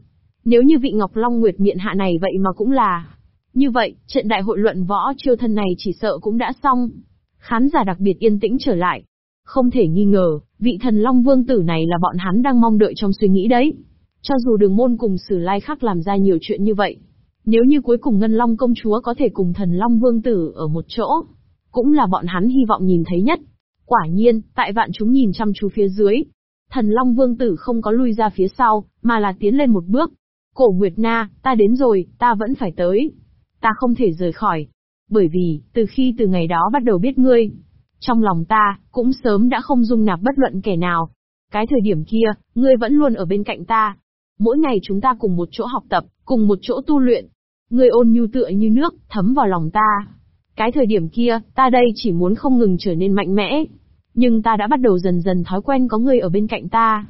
Nếu như vị Ngọc Long Nguyệt miện hạ này vậy mà cũng là. Như vậy, trận đại hội luận võ chiêu thân này chỉ sợ cũng đã xong. Khán giả đặc biệt yên tĩnh trở lại. Không thể nghi ngờ, vị thần Long Vương tử này là bọn hắn đang mong đợi trong suy nghĩ đấy. Cho dù đường môn cùng sử lai khắc làm ra nhiều chuyện như vậy. Nếu như cuối cùng Ngân Long công chúa có thể cùng thần Long Vương tử ở một chỗ. cũng là bọn hắn hy vọng nhìn thấy nhất. Quả nhiên, tại vạn chúng nhìn chăm chú phía dưới, thần Long Vương Tử không có lui ra phía sau, mà là tiến lên một bước. Cổ Nguyệt Na, ta đến rồi, ta vẫn phải tới. Ta không thể rời khỏi. Bởi vì, từ khi từ ngày đó bắt đầu biết ngươi, trong lòng ta, cũng sớm đã không dung nạp bất luận kẻ nào. Cái thời điểm kia, ngươi vẫn luôn ở bên cạnh ta. Mỗi ngày chúng ta cùng một chỗ học tập, cùng một chỗ tu luyện. Ngươi ôn nhu tựa như nước, thấm vào lòng ta. Cái thời điểm kia, ta đây chỉ muốn không ngừng trở nên mạnh mẽ. Nhưng ta đã bắt đầu dần dần thói quen có ngươi ở bên cạnh ta.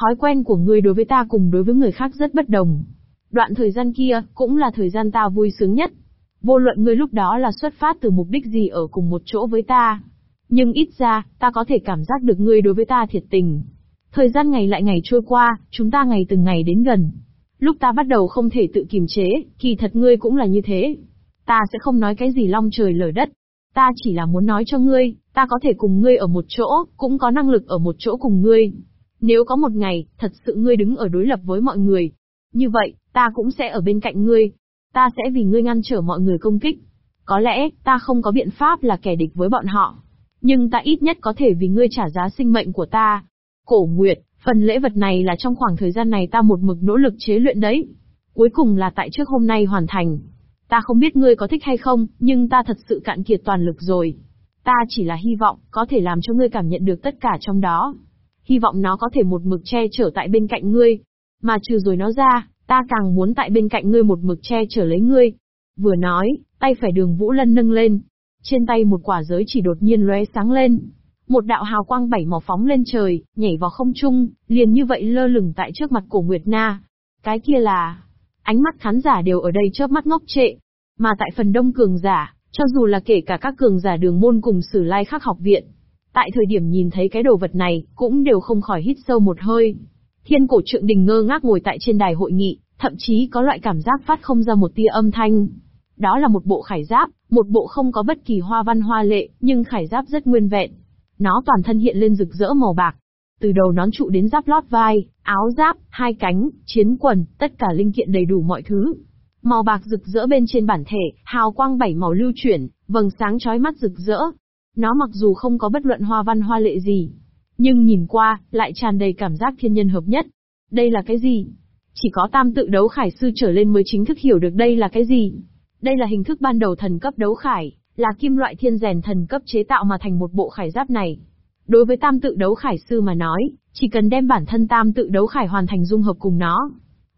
Thói quen của ngươi đối với ta cùng đối với người khác rất bất đồng. Đoạn thời gian kia, cũng là thời gian ta vui sướng nhất. Vô luận ngươi lúc đó là xuất phát từ mục đích gì ở cùng một chỗ với ta. Nhưng ít ra, ta có thể cảm giác được ngươi đối với ta thiệt tình. Thời gian ngày lại ngày trôi qua, chúng ta ngày từng ngày đến gần. Lúc ta bắt đầu không thể tự kiềm chế, kỳ thật ngươi cũng là như thế. Ta sẽ không nói cái gì long trời lở đất. Ta chỉ là muốn nói cho ngươi, ta có thể cùng ngươi ở một chỗ, cũng có năng lực ở một chỗ cùng ngươi. Nếu có một ngày, thật sự ngươi đứng ở đối lập với mọi người. Như vậy, ta cũng sẽ ở bên cạnh ngươi. Ta sẽ vì ngươi ngăn trở mọi người công kích. Có lẽ, ta không có biện pháp là kẻ địch với bọn họ. Nhưng ta ít nhất có thể vì ngươi trả giá sinh mệnh của ta. Cổ Nguyệt, phần lễ vật này là trong khoảng thời gian này ta một mực nỗ lực chế luyện đấy. Cuối cùng là tại trước hôm nay hoàn thành. Ta không biết ngươi có thích hay không, nhưng ta thật sự cạn kiệt toàn lực rồi. Ta chỉ là hy vọng, có thể làm cho ngươi cảm nhận được tất cả trong đó. Hy vọng nó có thể một mực che chở tại bên cạnh ngươi. Mà trừ rồi nó ra, ta càng muốn tại bên cạnh ngươi một mực che chở lấy ngươi. Vừa nói, tay phải đường Vũ Lân nâng lên. Trên tay một quả giới chỉ đột nhiên lóe sáng lên. Một đạo hào quang bảy màu phóng lên trời, nhảy vào không trung, liền như vậy lơ lửng tại trước mặt cổ Nguyệt Na. Cái kia là... Ánh mắt khán giả đều ở đây chớp mắt ngốc trệ. Mà tại phần đông cường giả, cho dù là kể cả các cường giả đường môn cùng sử lai khắc học viện, tại thời điểm nhìn thấy cái đồ vật này, cũng đều không khỏi hít sâu một hơi. Thiên cổ trượng đình ngơ ngác ngồi tại trên đài hội nghị, thậm chí có loại cảm giác phát không ra một tia âm thanh. Đó là một bộ khải giáp, một bộ không có bất kỳ hoa văn hoa lệ, nhưng khải giáp rất nguyên vẹn. Nó toàn thân hiện lên rực rỡ màu bạc. Từ đầu nón trụ đến giáp lót vai, áo giáp, hai cánh, chiến quần, tất cả linh kiện đầy đủ mọi thứ. Màu bạc rực rỡ bên trên bản thể, hào quang bảy màu lưu chuyển, vầng sáng chói mắt rực rỡ. Nó mặc dù không có bất luận hoa văn hoa lệ gì, nhưng nhìn qua, lại tràn đầy cảm giác thiên nhân hợp nhất. Đây là cái gì? Chỉ có tam tự đấu khải sư trở lên mới chính thức hiểu được đây là cái gì. Đây là hình thức ban đầu thần cấp đấu khải, là kim loại thiên rèn thần cấp chế tạo mà thành một bộ khải giáp này. Đối với tam tự đấu khải sư mà nói, chỉ cần đem bản thân tam tự đấu khải hoàn thành dung hợp cùng nó.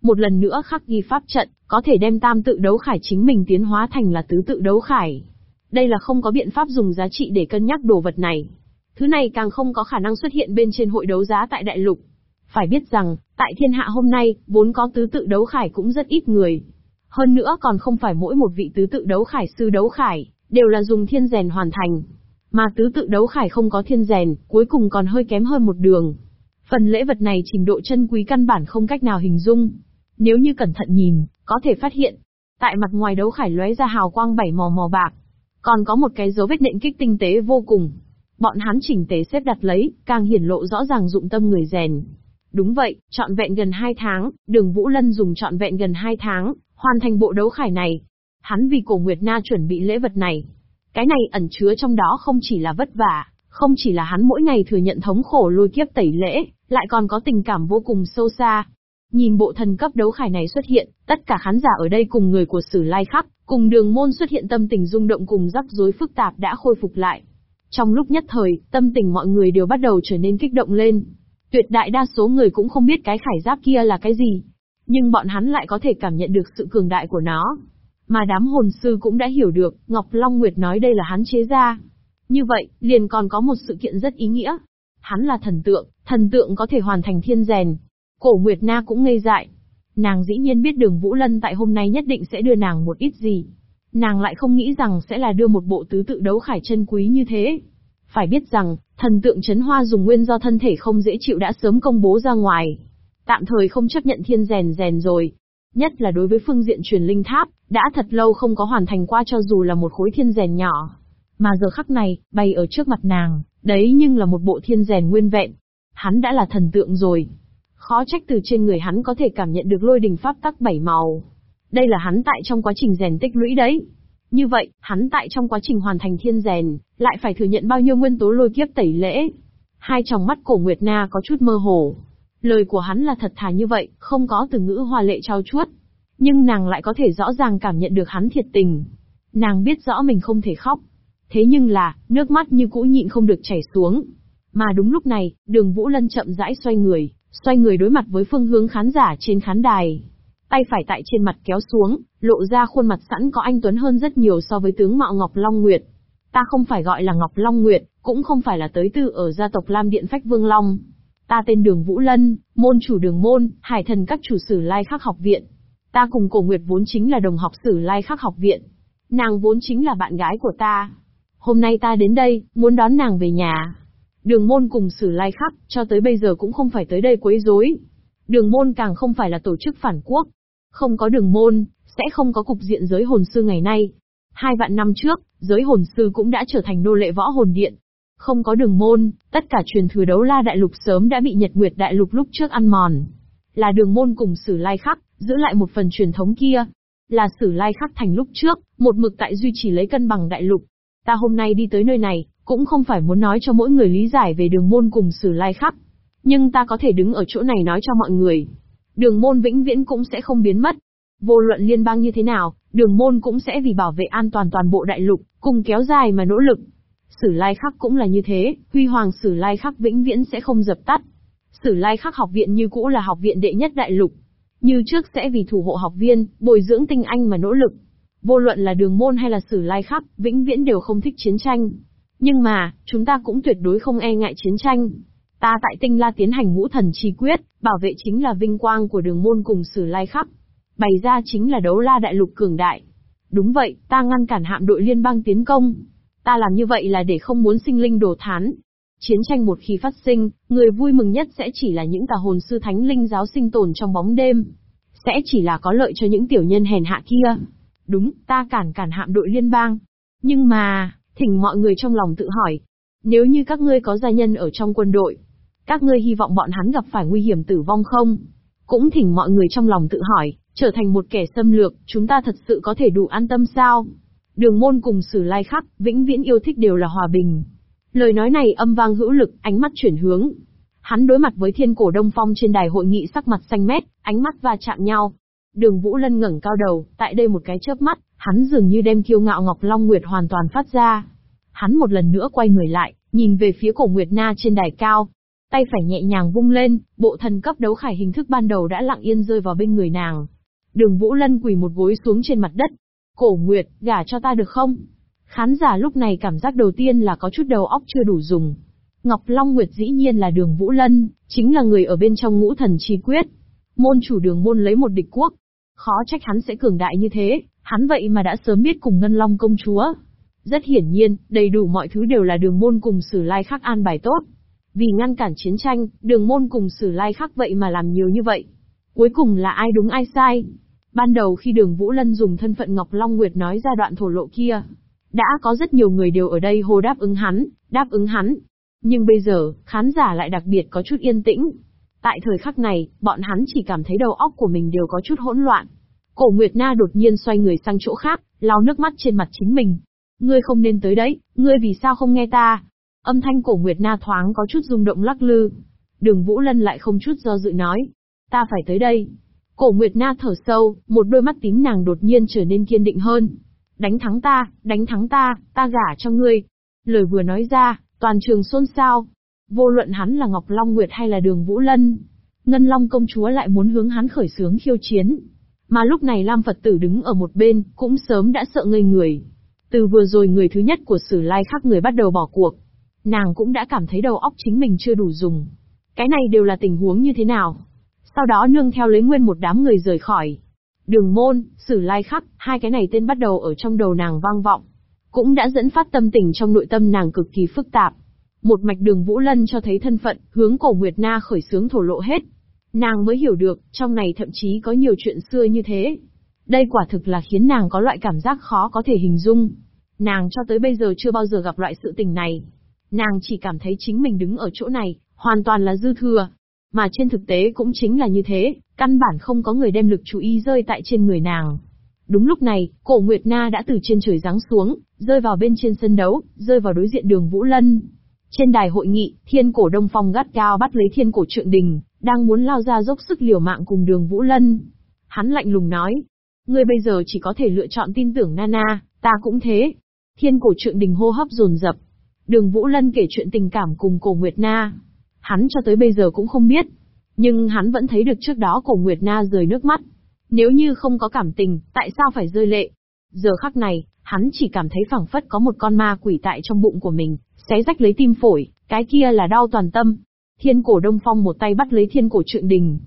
Một lần nữa khắc ghi pháp trận, có thể đem tam tự đấu khải chính mình tiến hóa thành là tứ tự đấu khải. Đây là không có biện pháp dùng giá trị để cân nhắc đồ vật này. Thứ này càng không có khả năng xuất hiện bên trên hội đấu giá tại đại lục. Phải biết rằng, tại thiên hạ hôm nay, vốn có tứ tự đấu khải cũng rất ít người. Hơn nữa còn không phải mỗi một vị tứ tự đấu khải sư đấu khải, đều là dùng thiên rèn hoàn thành. Mà tứ tự đấu khải không có thiên rèn, cuối cùng còn hơi kém hơn một đường. Phần lễ vật này trình độ chân quý căn bản không cách nào hình dung. Nếu như cẩn thận nhìn, có thể phát hiện, tại mặt ngoài đấu khải lóe ra hào quang bảy màu màu bạc, còn có một cái dấu vết nện kích tinh tế vô cùng. Bọn hắn chỉnh tế xếp đặt lấy, càng hiển lộ rõ ràng dụng tâm người rèn. Đúng vậy, trọn vẹn gần 2 tháng, đường Vũ Lân dùng trọn vẹn gần 2 tháng, hoàn thành bộ đấu khải này. Hắn vì cổ Nguyệt Na chuẩn bị lễ vật này. Cái này ẩn chứa trong đó không chỉ là vất vả, không chỉ là hắn mỗi ngày thừa nhận thống khổ lôi kiếp tẩy lễ, lại còn có tình cảm vô cùng sâu xa. Nhìn bộ thần cấp đấu khải này xuất hiện, tất cả khán giả ở đây cùng người của Sử Lai Khắc, cùng đường môn xuất hiện tâm tình rung động cùng rắc rối phức tạp đã khôi phục lại. Trong lúc nhất thời, tâm tình mọi người đều bắt đầu trở nên kích động lên. Tuyệt đại đa số người cũng không biết cái khải giáp kia là cái gì. Nhưng bọn hắn lại có thể cảm nhận được sự cường đại của nó. Mà đám hồn sư cũng đã hiểu được, Ngọc Long Nguyệt nói đây là hắn chế ra. Như vậy, liền còn có một sự kiện rất ý nghĩa. Hắn là thần tượng, thần tượng có thể hoàn thành thiên rèn, Cổ Nguyệt Na cũng ngây dại. Nàng dĩ nhiên biết đường Vũ Lân tại hôm nay nhất định sẽ đưa nàng một ít gì. Nàng lại không nghĩ rằng sẽ là đưa một bộ tứ tự đấu khải chân quý như thế. Phải biết rằng, thần tượng chấn hoa dùng nguyên do thân thể không dễ chịu đã sớm công bố ra ngoài. Tạm thời không chấp nhận thiên rèn rèn rồi. Nhất là đối với phương diện truyền linh tháp, đã thật lâu không có hoàn thành qua cho dù là một khối thiên rèn nhỏ. Mà giờ khắc này, bay ở trước mặt nàng, đấy nhưng là một bộ thiên rèn nguyên vẹn. Hắn đã là thần tượng rồi. Khó trách từ trên người hắn có thể cảm nhận được lôi đình pháp tắc bảy màu. Đây là hắn tại trong quá trình rèn tích lũy đấy. Như vậy, hắn tại trong quá trình hoàn thành thiên rèn, lại phải thừa nhận bao nhiêu nguyên tố lôi kiếp tẩy lễ. Hai tròng mắt cổ Nguyệt Na có chút mơ hồ. Lời của hắn là thật thà như vậy, không có từ ngữ hoa lệ trao chuốt. Nhưng nàng lại có thể rõ ràng cảm nhận được hắn thiệt tình. Nàng biết rõ mình không thể khóc. Thế nhưng là, nước mắt như cũ nhịn không được chảy xuống. Mà đúng lúc này, đường Vũ Lân chậm rãi xoay người, xoay người đối mặt với phương hướng khán giả trên khán đài. Tay phải tại trên mặt kéo xuống, lộ ra khuôn mặt sẵn có anh Tuấn hơn rất nhiều so với tướng mạo Ngọc Long Nguyệt. Ta không phải gọi là Ngọc Long Nguyệt, cũng không phải là tới từ ở gia tộc Lam Điện Phách Vương Long. Ta tên Đường Vũ Lân, môn chủ đường môn, hải thần các chủ sử lai khắc học viện. Ta cùng cổ Nguyệt vốn chính là đồng học sử lai khắc học viện. Nàng vốn chính là bạn gái của ta. Hôm nay ta đến đây, muốn đón nàng về nhà. Đường môn cùng sử lai khắc, cho tới bây giờ cũng không phải tới đây quấy rối. Đường môn càng không phải là tổ chức phản quốc. Không có đường môn, sẽ không có cục diện giới hồn sư ngày nay. Hai vạn năm trước, giới hồn sư cũng đã trở thành nô lệ võ hồn điện. Không có đường môn, tất cả truyền thừa đấu la đại lục sớm đã bị nhật nguyệt đại lục lúc trước ăn mòn. Là đường môn cùng sử lai khắc, giữ lại một phần truyền thống kia. Là sử lai khắc thành lúc trước, một mực tại duy trì lấy cân bằng đại lục. Ta hôm nay đi tới nơi này, cũng không phải muốn nói cho mỗi người lý giải về đường môn cùng sử lai khắc. Nhưng ta có thể đứng ở chỗ này nói cho mọi người. Đường môn vĩnh viễn cũng sẽ không biến mất. Vô luận liên bang như thế nào, đường môn cũng sẽ vì bảo vệ an toàn toàn bộ đại lục, cùng kéo dài mà nỗ lực. Sử lai khắc cũng là như thế, huy hoàng sử lai khắc vĩnh viễn sẽ không dập tắt. Sử lai khắc học viện như cũ là học viện đệ nhất đại lục. Như trước sẽ vì thủ hộ học viên, bồi dưỡng tinh anh mà nỗ lực. Vô luận là đường môn hay là sử lai khắc, vĩnh viễn đều không thích chiến tranh. Nhưng mà, chúng ta cũng tuyệt đối không e ngại chiến tranh. Ta tại tinh la tiến hành ngũ thần chi quyết, bảo vệ chính là vinh quang của đường môn cùng sử lai khắc. Bày ra chính là đấu la đại lục cường đại. Đúng vậy, ta ngăn cản hạm đội liên bang tiến công. Ta làm như vậy là để không muốn sinh linh đổ thán. Chiến tranh một khi phát sinh, người vui mừng nhất sẽ chỉ là những tà hồn sư thánh linh giáo sinh tồn trong bóng đêm. Sẽ chỉ là có lợi cho những tiểu nhân hèn hạ kia. Đúng, ta cản cản hạm đội liên bang. Nhưng mà, thỉnh mọi người trong lòng tự hỏi. Nếu như các ngươi có gia nhân ở trong quân đội, các ngươi hy vọng bọn hắn gặp phải nguy hiểm tử vong không? Cũng thỉnh mọi người trong lòng tự hỏi, trở thành một kẻ xâm lược, chúng ta thật sự có thể đủ an tâm sao? Đường môn cùng sử lai khắc, vĩnh viễn yêu thích đều là hòa bình. Lời nói này âm vang hữu lực, ánh mắt chuyển hướng. Hắn đối mặt với thiên cổ đông phong trên đài hội nghị sắc mặt xanh mét, ánh mắt va chạm nhau. Đường Vũ Lân ngẩng cao đầu, tại đây một cái chớp mắt, hắn dường như đem kiêu ngạo Ngọc Long Nguyệt hoàn toàn phát ra. Hắn một lần nữa quay người lại, nhìn về phía cổ Nguyệt Na trên đài cao. Tay phải nhẹ nhàng vung lên, bộ thần cấp đấu khải hình thức ban đầu đã lặng yên rơi vào bên người nàng. Đường Vũ Lân quỳ một gối xuống trên mặt đất. Cổ Nguyệt, gả cho ta được không? Khán giả lúc này cảm giác đầu tiên là có chút đầu óc chưa đủ dùng. Ngọc Long Nguyệt dĩ nhiên là đường Vũ Lân, chính là người ở bên trong ngũ thần chi quyết. Môn chủ đường môn lấy một địch quốc. Khó trách hắn sẽ cường đại như thế, hắn vậy mà đã sớm biết cùng Ngân Long công chúa. Rất hiển nhiên, đầy đủ mọi thứ đều là đường môn cùng sử lai khắc an bài tốt. Vì ngăn cản chiến tranh, đường môn cùng sử lai khắc vậy mà làm nhiều như vậy. Cuối cùng là ai đúng ai sai? Ban đầu khi đường Vũ Lân dùng thân phận Ngọc Long Nguyệt nói ra đoạn thổ lộ kia, đã có rất nhiều người đều ở đây hô đáp ứng hắn, đáp ứng hắn. Nhưng bây giờ, khán giả lại đặc biệt có chút yên tĩnh. Tại thời khắc này, bọn hắn chỉ cảm thấy đầu óc của mình đều có chút hỗn loạn. Cổ Nguyệt Na đột nhiên xoay người sang chỗ khác, lau nước mắt trên mặt chính mình. Ngươi không nên tới đấy, ngươi vì sao không nghe ta? Âm thanh cổ Nguyệt Na thoáng có chút rung động lắc lư. Đường Vũ Lân lại không chút do dự nói. Ta phải tới đây. Cổ Nguyệt Na thở sâu, một đôi mắt tím nàng đột nhiên trở nên kiên định hơn. Đánh thắng ta, đánh thắng ta, ta gả cho ngươi. Lời vừa nói ra, toàn trường xôn xao. Vô luận hắn là Ngọc Long Nguyệt hay là đường Vũ Lân. Ngân Long công chúa lại muốn hướng hắn khởi sướng khiêu chiến. Mà lúc này Lam Phật tử đứng ở một bên, cũng sớm đã sợ ngây người. Từ vừa rồi người thứ nhất của sử lai khắc người bắt đầu bỏ cuộc. Nàng cũng đã cảm thấy đầu óc chính mình chưa đủ dùng. Cái này đều là tình huống như thế nào? Sau đó nương theo lấy nguyên một đám người rời khỏi. Đường môn, sử lai khắc, hai cái này tên bắt đầu ở trong đầu nàng vang vọng. Cũng đã dẫn phát tâm tình trong nội tâm nàng cực kỳ phức tạp. Một mạch đường Vũ Lân cho thấy thân phận, hướng cổ Nguyệt Na khởi sướng thổ lộ hết. Nàng mới hiểu được, trong này thậm chí có nhiều chuyện xưa như thế. Đây quả thực là khiến nàng có loại cảm giác khó có thể hình dung. Nàng cho tới bây giờ chưa bao giờ gặp loại sự tình này. Nàng chỉ cảm thấy chính mình đứng ở chỗ này, hoàn toàn là dư thừa. Mà trên thực tế cũng chính là như thế, căn bản không có người đem lực chú ý rơi tại trên người nàng. Đúng lúc này, cổ Nguyệt Na đã từ trên trời giáng xuống, rơi vào bên trên sân đấu, rơi vào đối diện đường Vũ Lân. Trên đài hội nghị, thiên cổ Đông Phong gắt cao bắt lấy thiên cổ trượng đình, đang muốn lao ra dốc sức liều mạng cùng đường Vũ Lân. Hắn lạnh lùng nói, ngươi bây giờ chỉ có thể lựa chọn tin tưởng Nana, ta cũng thế. Thiên cổ trượng đình hô hấp dồn dập. Đường Vũ Lân kể chuyện tình cảm cùng cổ Nguyệt Na. Hắn cho tới bây giờ cũng không biết. Nhưng hắn vẫn thấy được trước đó cổ Nguyệt Na rời nước mắt. Nếu như không có cảm tình, tại sao phải rơi lệ? Giờ khắc này, hắn chỉ cảm thấy phẳng phất có một con ma quỷ tại trong bụng của mình, xé rách lấy tim phổi, cái kia là đau toàn tâm. Thiên cổ Đông Phong một tay bắt lấy thiên cổ trượng đình.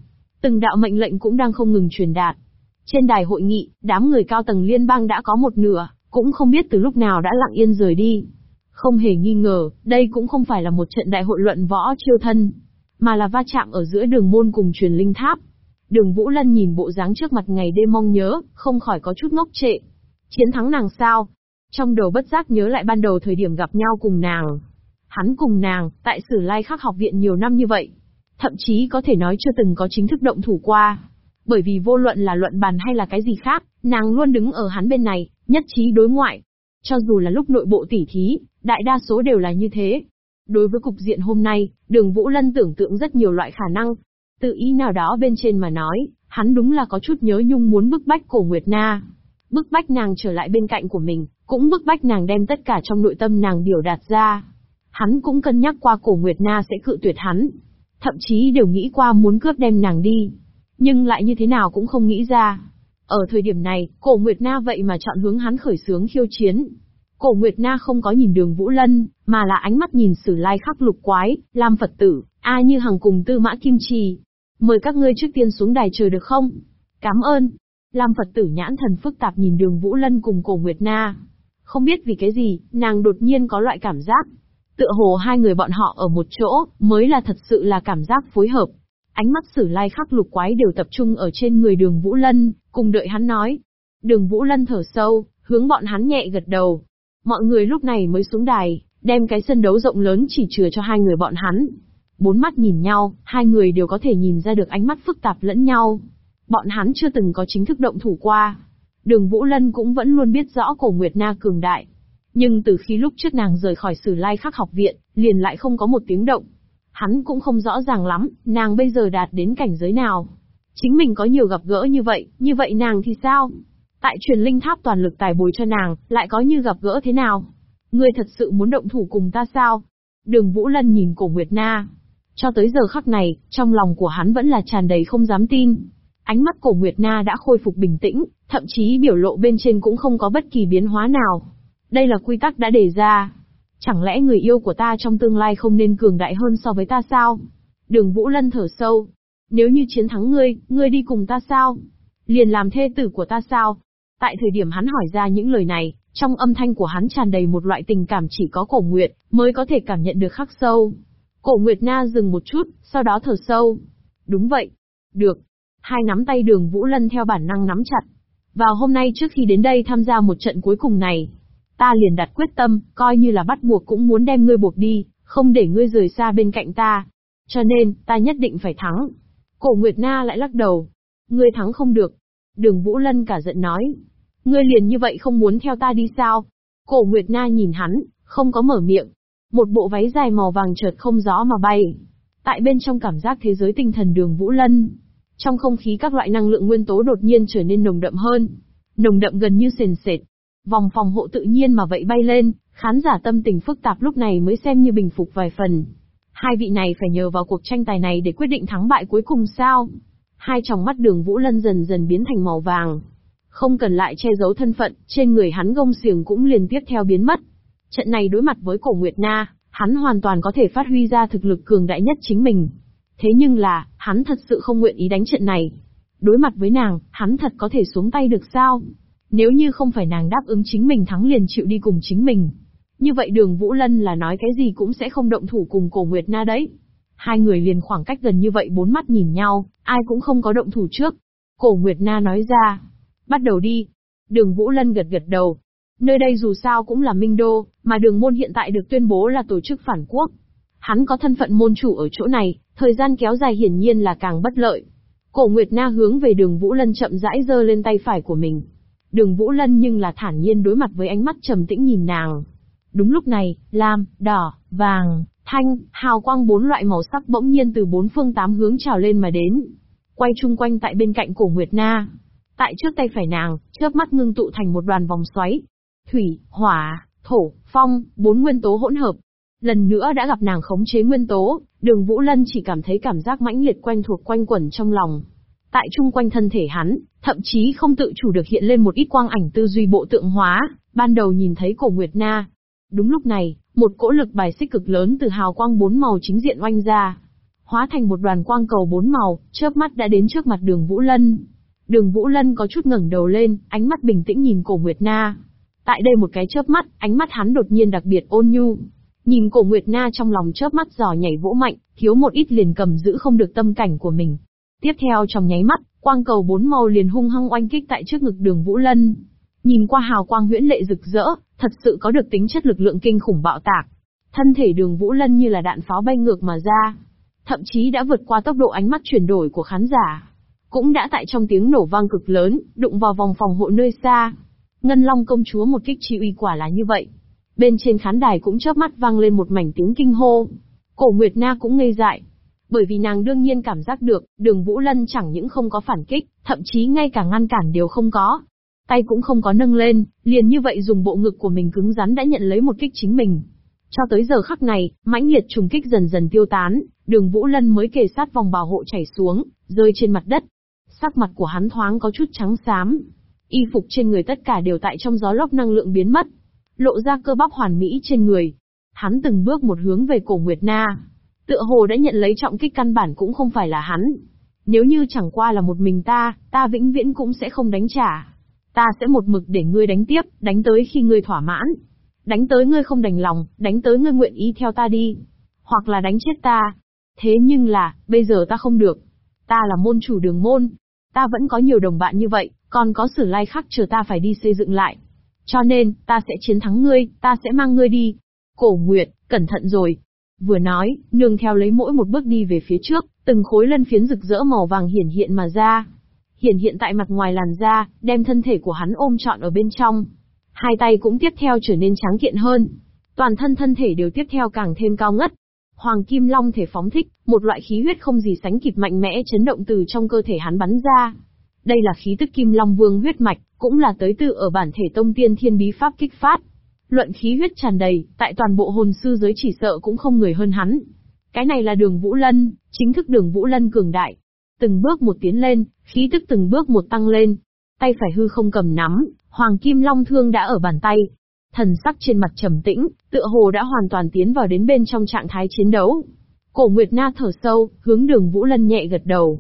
Từng đạo mệnh lệnh cũng đang không ngừng truyền đạt. Trên đài hội nghị, đám người cao tầng liên bang đã có một nửa, cũng không biết từ lúc nào đã lặng yên rời đi. Không hề nghi ngờ, đây cũng không phải là một trận đại hội luận võ chiêu thân, mà là va chạm ở giữa đường môn cùng truyền linh tháp. Đường Vũ Lân nhìn bộ dáng trước mặt ngày đêm mong nhớ, không khỏi có chút ngốc trệ. Chiến thắng nàng sao? Trong đầu bất giác nhớ lại ban đầu thời điểm gặp nhau cùng nàng. Hắn cùng nàng, tại sử lai khắc học viện nhiều năm như vậy. Thậm chí có thể nói chưa từng có chính thức động thủ qua. Bởi vì vô luận là luận bàn hay là cái gì khác, nàng luôn đứng ở hắn bên này, nhất trí đối ngoại. Cho dù là lúc nội bộ tỉ thí, đại đa số đều là như thế. Đối với cục diện hôm nay, đường Vũ Lân tưởng tượng rất nhiều loại khả năng. Tự ý nào đó bên trên mà nói, hắn đúng là có chút nhớ nhung muốn bức bách cổ Nguyệt Na. Bức bách nàng trở lại bên cạnh của mình, cũng bức bách nàng đem tất cả trong nội tâm nàng biểu đạt ra. Hắn cũng cân nhắc qua cổ Nguyệt Na sẽ cự tuyệt hắn. Thậm chí đều nghĩ qua muốn cướp đem nàng đi. Nhưng lại như thế nào cũng không nghĩ ra. Ở thời điểm này, cổ Nguyệt Na vậy mà chọn hướng hắn khởi sướng khiêu chiến. Cổ Nguyệt Na không có nhìn đường Vũ Lân, mà là ánh mắt nhìn sử lai khắc lục quái, Lam Phật tử, A Như Hằng cùng Tư Mã Kim Trì. Mời các ngươi trước tiên xuống đài chờ được không? Cảm ơn. Lam Phật tử nhãn thần phức tạp nhìn đường Vũ Lân cùng cổ Nguyệt Na. Không biết vì cái gì, nàng đột nhiên có loại cảm giác. Tựa hồ hai người bọn họ ở một chỗ, mới là thật sự là cảm giác phối hợp. Ánh mắt sử lai khắc lục quái đều tập trung ở trên người đường Vũ Lân, cùng đợi hắn nói. Đường Vũ Lân thở sâu, hướng bọn hắn nhẹ gật đầu. Mọi người lúc này mới xuống đài, đem cái sân đấu rộng lớn chỉ chừa cho hai người bọn hắn. Bốn mắt nhìn nhau, hai người đều có thể nhìn ra được ánh mắt phức tạp lẫn nhau. Bọn hắn chưa từng có chính thức động thủ qua. Đường Vũ Lân cũng vẫn luôn biết rõ cổ Nguyệt Na cường đại. Nhưng từ khi lúc trước nàng rời khỏi sử lai khắc học viện, liền lại không có một tiếng động. Hắn cũng không rõ ràng lắm, nàng bây giờ đạt đến cảnh giới nào. Chính mình có nhiều gặp gỡ như vậy, như vậy nàng thì sao? Tại truyền linh tháp toàn lực tài bồi cho nàng, lại có như gặp gỡ thế nào? Ngươi thật sự muốn động thủ cùng ta sao? Đường Vũ Lân nhìn cổ Nguyệt Na. Cho tới giờ khắc này, trong lòng của hắn vẫn là tràn đầy không dám tin. Ánh mắt cổ Nguyệt Na đã khôi phục bình tĩnh, thậm chí biểu lộ bên trên cũng không có bất kỳ biến hóa nào. Đây là quy tắc đã đề ra. Chẳng lẽ người yêu của ta trong tương lai không nên cường đại hơn so với ta sao? Đường Vũ Lân thở sâu. Nếu như chiến thắng ngươi, ngươi đi cùng ta sao? Liền làm thê tử của ta sao? Tại thời điểm hắn hỏi ra những lời này, trong âm thanh của hắn tràn đầy một loại tình cảm chỉ có cổ nguyệt, mới có thể cảm nhận được khắc sâu. Cổ nguyệt na dừng một chút, sau đó thở sâu. Đúng vậy. Được. Hai nắm tay đường Vũ Lân theo bản năng nắm chặt. Vào hôm nay trước khi đến đây tham gia một trận cuối cùng này, ta liền đặt quyết tâm, coi như là bắt buộc cũng muốn đem ngươi buộc đi, không để ngươi rời xa bên cạnh ta. Cho nên, ta nhất định phải thắng. Cổ Nguyệt Na lại lắc đầu. Ngươi thắng không được. Đường Vũ Lân cả giận nói. Ngươi liền như vậy không muốn theo ta đi sao? Cổ Nguyệt Na nhìn hắn, không có mở miệng. Một bộ váy dài màu vàng chợt không gió mà bay. Tại bên trong cảm giác thế giới tinh thần đường Vũ Lân. Trong không khí các loại năng lượng nguyên tố đột nhiên trở nên nồng đậm hơn. Nồng đậm gần như sền sệt. Vòng phòng hộ tự nhiên mà vậy bay lên, khán giả tâm tình phức tạp lúc này mới xem như bình phục vài phần. Hai vị này phải nhờ vào cuộc tranh tài này để quyết định thắng bại cuối cùng sao? Hai tròng mắt đường Vũ Lân dần dần biến thành màu vàng. Không cần lại che giấu thân phận, trên người hắn gông xiềng cũng liền tiếp theo biến mất. Trận này đối mặt với cổ Nguyệt Na, hắn hoàn toàn có thể phát huy ra thực lực cường đại nhất chính mình. Thế nhưng là, hắn thật sự không nguyện ý đánh trận này. Đối mặt với nàng, hắn thật có thể xuống tay được sao? Nếu như không phải nàng đáp ứng chính mình thắng liền chịu đi cùng chính mình. Như vậy đường Vũ Lân là nói cái gì cũng sẽ không động thủ cùng cổ Nguyệt Na đấy. Hai người liền khoảng cách gần như vậy bốn mắt nhìn nhau, ai cũng không có động thủ trước. Cổ Nguyệt Na nói ra, Bắt đầu đi. Đường Vũ Lân gật gật đầu. Nơi đây dù sao cũng là Minh Đô, mà đường môn hiện tại được tuyên bố là tổ chức phản quốc. Hắn có thân phận môn chủ ở chỗ này, thời gian kéo dài hiển nhiên là càng bất lợi. Cổ Nguyệt Na hướng về đường Vũ Lân chậm rãi giơ lên tay phải của mình. Đường Vũ Lân nhưng là thản nhiên đối mặt với ánh mắt trầm tĩnh nhìn nàng. Đúng lúc này, lam, đỏ, vàng, thanh, hào quang bốn loại màu sắc bỗng nhiên từ bốn phương tám hướng trào lên mà đến. Quay chung quanh tại bên cạnh cổ Nguyệt Na. Tại trước tay phải nàng, chớp mắt ngưng tụ thành một đoàn vòng xoáy. Thủy, hỏa, thổ, phong, bốn nguyên tố hỗn hợp. Lần nữa đã gặp nàng khống chế nguyên tố, đường Vũ Lân chỉ cảm thấy cảm giác mãnh liệt quanh thuộc quanh quẩn trong lòng. Tại chung quanh thân thể hắn, thậm chí không tự chủ được hiện lên một ít quang ảnh tư duy bộ tượng hóa, ban đầu nhìn thấy cổ Nguyệt Na. Đúng lúc này, một cỗ lực bài xích cực lớn từ hào quang bốn màu chính diện oanh ra. Hóa thành một đoàn quang cầu bốn màu, chớp mắt đã đến trước mặt đường Vũ Lân. Đường Vũ Lân có chút ngẩng đầu lên, ánh mắt bình tĩnh nhìn cổ Nguyệt Na. Tại đây một cái chớp mắt, ánh mắt hắn đột nhiên đặc biệt ôn nhu. Nhìn cổ Nguyệt Na trong lòng chớp mắt giò nhảy vỗ mạnh, thiếu một ít liền cầm giữ không được tâm cảnh của mình. Tiếp theo trong nháy mắt, quang cầu bốn màu liền hung hăng oanh kích tại trước ngực đường Vũ Lân. Nhìn qua hào quang huyễn lệ rực rỡ, thật sự có được tính chất lực lượng kinh khủng bạo tạc. Thân thể đường Vũ Lân như là đạn pháo bay ngược mà ra. Thậm chí đã vượt qua tốc độ ánh mắt chuyển đổi của khán giả. Cũng đã tại trong tiếng nổ vang cực lớn, đụng vào vòng phòng hộ nơi xa. Ngân Long công chúa một kích chi uy quả là như vậy. Bên trên khán đài cũng chớp mắt vang lên một mảnh tiếng kinh hô. Cổ Nguyệt Na cũng ngây dại, bởi vì nàng đương nhiên cảm giác được, đường Vũ Lân chẳng những không có phản kích, thậm chí ngay cả ngăn cản đều không có. Tay cũng không có nâng lên, liền như vậy dùng bộ ngực của mình cứng rắn đã nhận lấy một kích chính mình. Cho tới giờ khắc này, mãnh liệt trùng kích dần dần tiêu tán, đường Vũ Lân mới kề sát vòng bảo hộ chảy xuống, rơi trên mặt đất. Sắc mặt của hắn thoáng có chút trắng xám. Y phục trên người tất cả đều tại trong gió lốc năng lượng biến mất. Lộ ra cơ bắp hoàn mỹ trên người. Hắn từng bước một hướng về cổ Nguyệt Na, Tựa hồ đã nhận lấy trọng kích căn bản cũng không phải là hắn. Nếu như chẳng qua là một mình ta, ta vĩnh viễn cũng sẽ không đánh trả. Ta sẽ một mực để ngươi đánh tiếp, đánh tới khi ngươi thỏa mãn. Đánh tới ngươi không đành lòng, đánh tới ngươi nguyện ý theo ta đi. Hoặc là đánh chết ta. Thế nhưng là, bây giờ ta không được. Ta là môn chủ đường môn. Ta vẫn có nhiều đồng bạn như vậy, còn có sử lai khác chờ ta phải đi xây dựng lại. Cho nên, ta sẽ chiến thắng ngươi, ta sẽ mang ngươi đi. Cổ Nguyệt, cẩn thận rồi, Vừa nói, nương theo lấy mỗi một bước đi về phía trước, từng khối lân phiến rực rỡ màu vàng hiển hiện mà ra. Hiển hiện tại mặt ngoài làn da, đem thân thể của hắn ôm trọn ở bên trong. Hai tay cũng tiếp theo trở nên trắng kiện hơn. Toàn thân thân thể đều tiếp theo càng thêm cao ngất. Hoàng Kim Long thể phóng thích, một loại khí huyết không gì sánh kịp mạnh mẽ chấn động từ trong cơ thể hắn bắn ra. Đây là khí tức Kim Long Vương huyết mạch, cũng là tới từ ở bản thể tông tiên thiên bí pháp kích phát. Luận khí huyết tràn đầy, tại toàn bộ hồn sư giới chỉ sợ cũng không người hơn hắn. Cái này là đường Vũ Lân, chính thức đường Vũ Lân cường đại. Từng bước một tiến lên, khí tức từng bước một tăng lên. Tay phải hư không cầm nắm, Hoàng Kim Long Thương đã ở bàn tay. Thần sắc trên mặt trầm tĩnh, tựa hồ đã hoàn toàn tiến vào đến bên trong trạng thái chiến đấu. Cổ Nguyệt Na thở sâu, hướng đường Vũ Lân nhẹ gật đầu.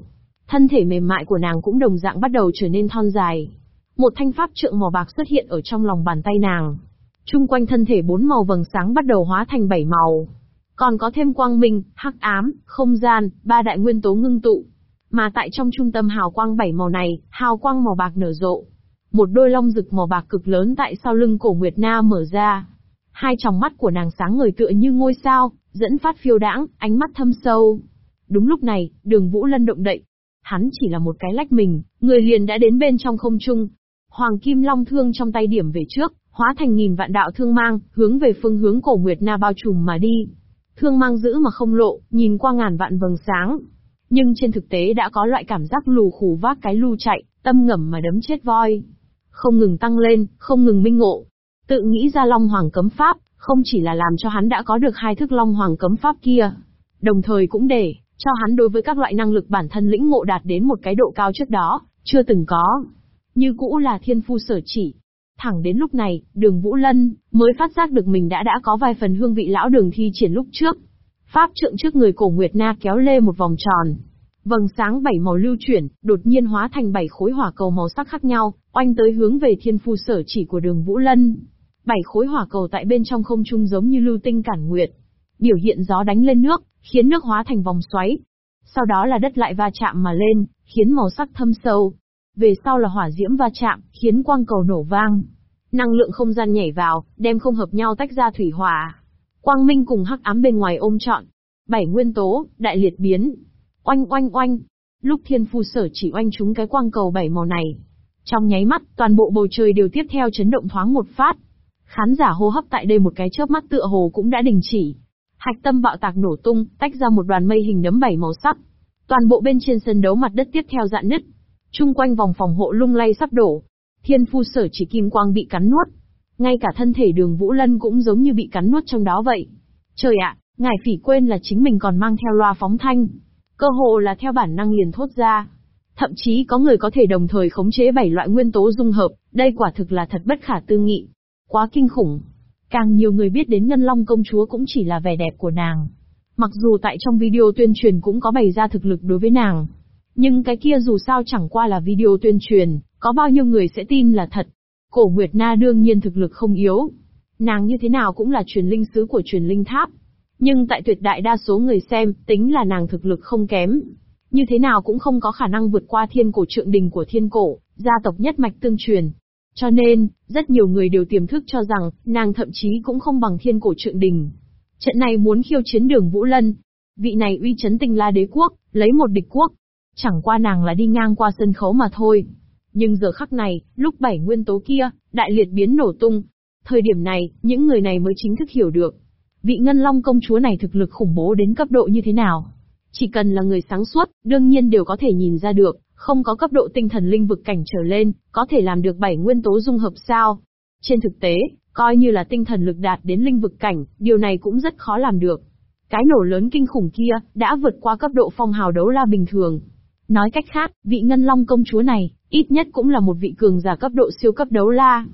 Thân thể mềm mại của nàng cũng đồng dạng bắt đầu trở nên thon dài. Một thanh pháp trượng màu bạc xuất hiện ở trong lòng bàn tay nàng. Trung quanh thân thể bốn màu vầng sáng bắt đầu hóa thành bảy màu. Còn có thêm quang minh, hắc ám, không gian, ba đại nguyên tố ngưng tụ. Mà tại trong trung tâm hào quang bảy màu này, hào quang màu bạc nở rộ. Một đôi long rực màu bạc cực lớn tại sau lưng cổ Nguyệt Na mở ra. Hai tròng mắt của nàng sáng ngời tựa như ngôi sao, dẫn phát phiêu đãng, ánh mắt thâm sâu. Đúng lúc này, đường Vũ Lân động đậy. Hắn chỉ là một cái lách mình, người liền đã đến bên trong không trung. Hoàng Kim Long thương trong tay điểm về trước, hóa thành nghìn vạn đạo thương mang, hướng về phương hướng cổ Nguyệt Na bao trùm mà đi. Thương mang giữ mà không lộ, nhìn qua ngàn vạn vầng sáng. Nhưng trên thực tế đã có loại cảm giác lù khủ vác cái lu chạy, tâm ngầm mà đấm chết voi. Không ngừng tăng lên, không ngừng minh ngộ. Tự nghĩ ra Long Hoàng cấm pháp, không chỉ là làm cho hắn đã có được hai thức Long Hoàng cấm pháp kia. Đồng thời cũng để, cho hắn đối với các loại năng lực bản thân lĩnh ngộ đạt đến một cái độ cao trước đó, chưa từng có. Như cũ là thiên phu sở chỉ, Thẳng đến lúc này, đường Vũ Lân, mới phát giác được mình đã đã có vài phần hương vị lão đường thi triển lúc trước. Pháp trượng trước người cổ Nguyệt Na kéo lê một vòng tròn. Vầng sáng bảy màu lưu chuyển, đột nhiên hóa thành bảy khối hỏa cầu màu sắc khác nhau, oanh tới hướng về thiên phu sở chỉ của đường Vũ Lân. Bảy khối hỏa cầu tại bên trong không trung giống như lưu tinh cản nguyệt. Biểu hiện gió đánh lên nước, khiến nước hóa thành vòng xoáy. Sau đó là đất lại va chạm mà lên, khiến màu sắc thâm sâu, về sau là hỏa diễm va chạm, khiến quang cầu nổ vang. Năng lượng không gian nhảy vào, đem không hợp nhau tách ra thủy hỏa. Quang minh cùng hắc ám bên ngoài ôm trọn. Bảy nguyên tố, đại liệt biến. Oanh oanh oanh. Lúc thiên phu sở chỉ oanh chúng cái quang cầu bảy màu này. Trong nháy mắt, toàn bộ bầu trời đều tiếp theo chấn động thoáng một phát. Khán giả hô hấp tại đây một cái chớp mắt tựa hồ cũng đã đình chỉ. Hạch tâm bạo tạc nổ tung, tách ra một đoàn mây hình nấm bảy màu sắc. Toàn bộ bên trên sân đấu mặt đất tiếp theo dạn nứt. Trung quanh vòng phòng hộ lung lay sắp đổ. Thiên phu sở chỉ kim quang bị cắn nuốt. Ngay cả thân thể đường Vũ Lân cũng giống như bị cắn nuốt trong đó vậy. Trời ạ, ngài phỉ quên là chính mình còn mang theo loa phóng thanh. Cơ hồ là theo bản năng liền thốt ra. Thậm chí có người có thể đồng thời khống chế bảy loại nguyên tố dung hợp, đây quả thực là thật bất khả tư nghị. Quá kinh khủng. Càng nhiều người biết đến Ngân Long công chúa cũng chỉ là vẻ đẹp của nàng. Mặc dù tại trong video tuyên truyền cũng có bày ra thực lực đối với nàng. Nhưng cái kia dù sao chẳng qua là video tuyên truyền, có bao nhiêu người sẽ tin là thật. Cổ Nguyệt Na đương nhiên thực lực không yếu. Nàng như thế nào cũng là truyền linh sứ của truyền linh tháp. Nhưng tại tuyệt đại đa số người xem, tính là nàng thực lực không kém. Như thế nào cũng không có khả năng vượt qua thiên cổ trượng đình của thiên cổ, gia tộc nhất mạch tương truyền. Cho nên, rất nhiều người đều tiềm thức cho rằng, nàng thậm chí cũng không bằng thiên cổ trượng đình. Trận này muốn khiêu chiến đường Vũ Lân. Vị này uy chấn tinh la đế quốc, lấy một địch quốc. Chẳng qua nàng là đi ngang qua sân khấu mà thôi. Nhưng giờ khắc này, lúc bảy nguyên tố kia, đại liệt biến nổ tung. Thời điểm này, những người này mới chính thức hiểu được. Vị ngân long công chúa này thực lực khủng bố đến cấp độ như thế nào. Chỉ cần là người sáng suốt, đương nhiên đều có thể nhìn ra được, không có cấp độ tinh thần linh vực cảnh trở lên, có thể làm được bảy nguyên tố dung hợp sao. Trên thực tế, coi như là tinh thần lực đạt đến linh vực cảnh, điều này cũng rất khó làm được. Cái nổ lớn kinh khủng kia, đã vượt qua cấp độ phong hào đấu la bình thường. Nói cách khác, vị ngân long công chúa này, ít nhất cũng là một vị cường giả cấp độ siêu cấp đấu la.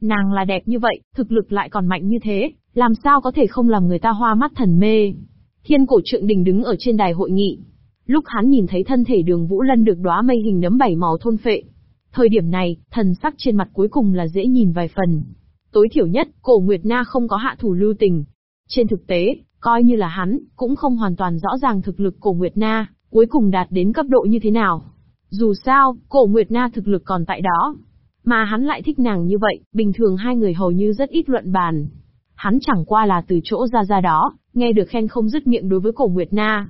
Nàng là đẹp như vậy, thực lực lại còn mạnh như thế, làm sao có thể không làm người ta hoa mắt thần mê. Thiên cổ trượng đình đứng ở trên đài hội nghị. Lúc hắn nhìn thấy thân thể đường Vũ Lân được đóa mây hình nấm bảy màu thôn phệ. Thời điểm này, thần sắc trên mặt cuối cùng là dễ nhìn vài phần. Tối thiểu nhất, cổ Nguyệt Na không có hạ thủ lưu tình. Trên thực tế, coi như là hắn, cũng không hoàn toàn rõ ràng thực lực cổ Nguyệt Na, cuối cùng đạt đến cấp độ như thế nào. Dù sao, cổ Nguyệt Na thực lực còn tại đó. Mà hắn lại thích nàng như vậy, bình thường hai người hầu như rất ít luận bàn. Hắn chẳng qua là từ chỗ ra ra đó, nghe được khen không dứt miệng đối với cổ Nguyệt Na.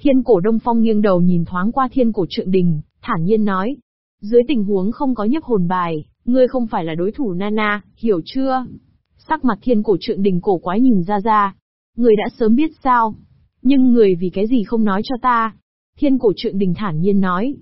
Thiên cổ Đông Phong nghiêng đầu nhìn thoáng qua thiên cổ trượng đình, thản nhiên nói. Dưới tình huống không có nhấp hồn bài, ngươi không phải là đối thủ Nana, hiểu chưa? Sắc mặt thiên cổ trượng đình cổ quái nhìn ra ra. Người đã sớm biết sao? Nhưng người vì cái gì không nói cho ta? Thiên cổ trượng đình thản nhiên nói.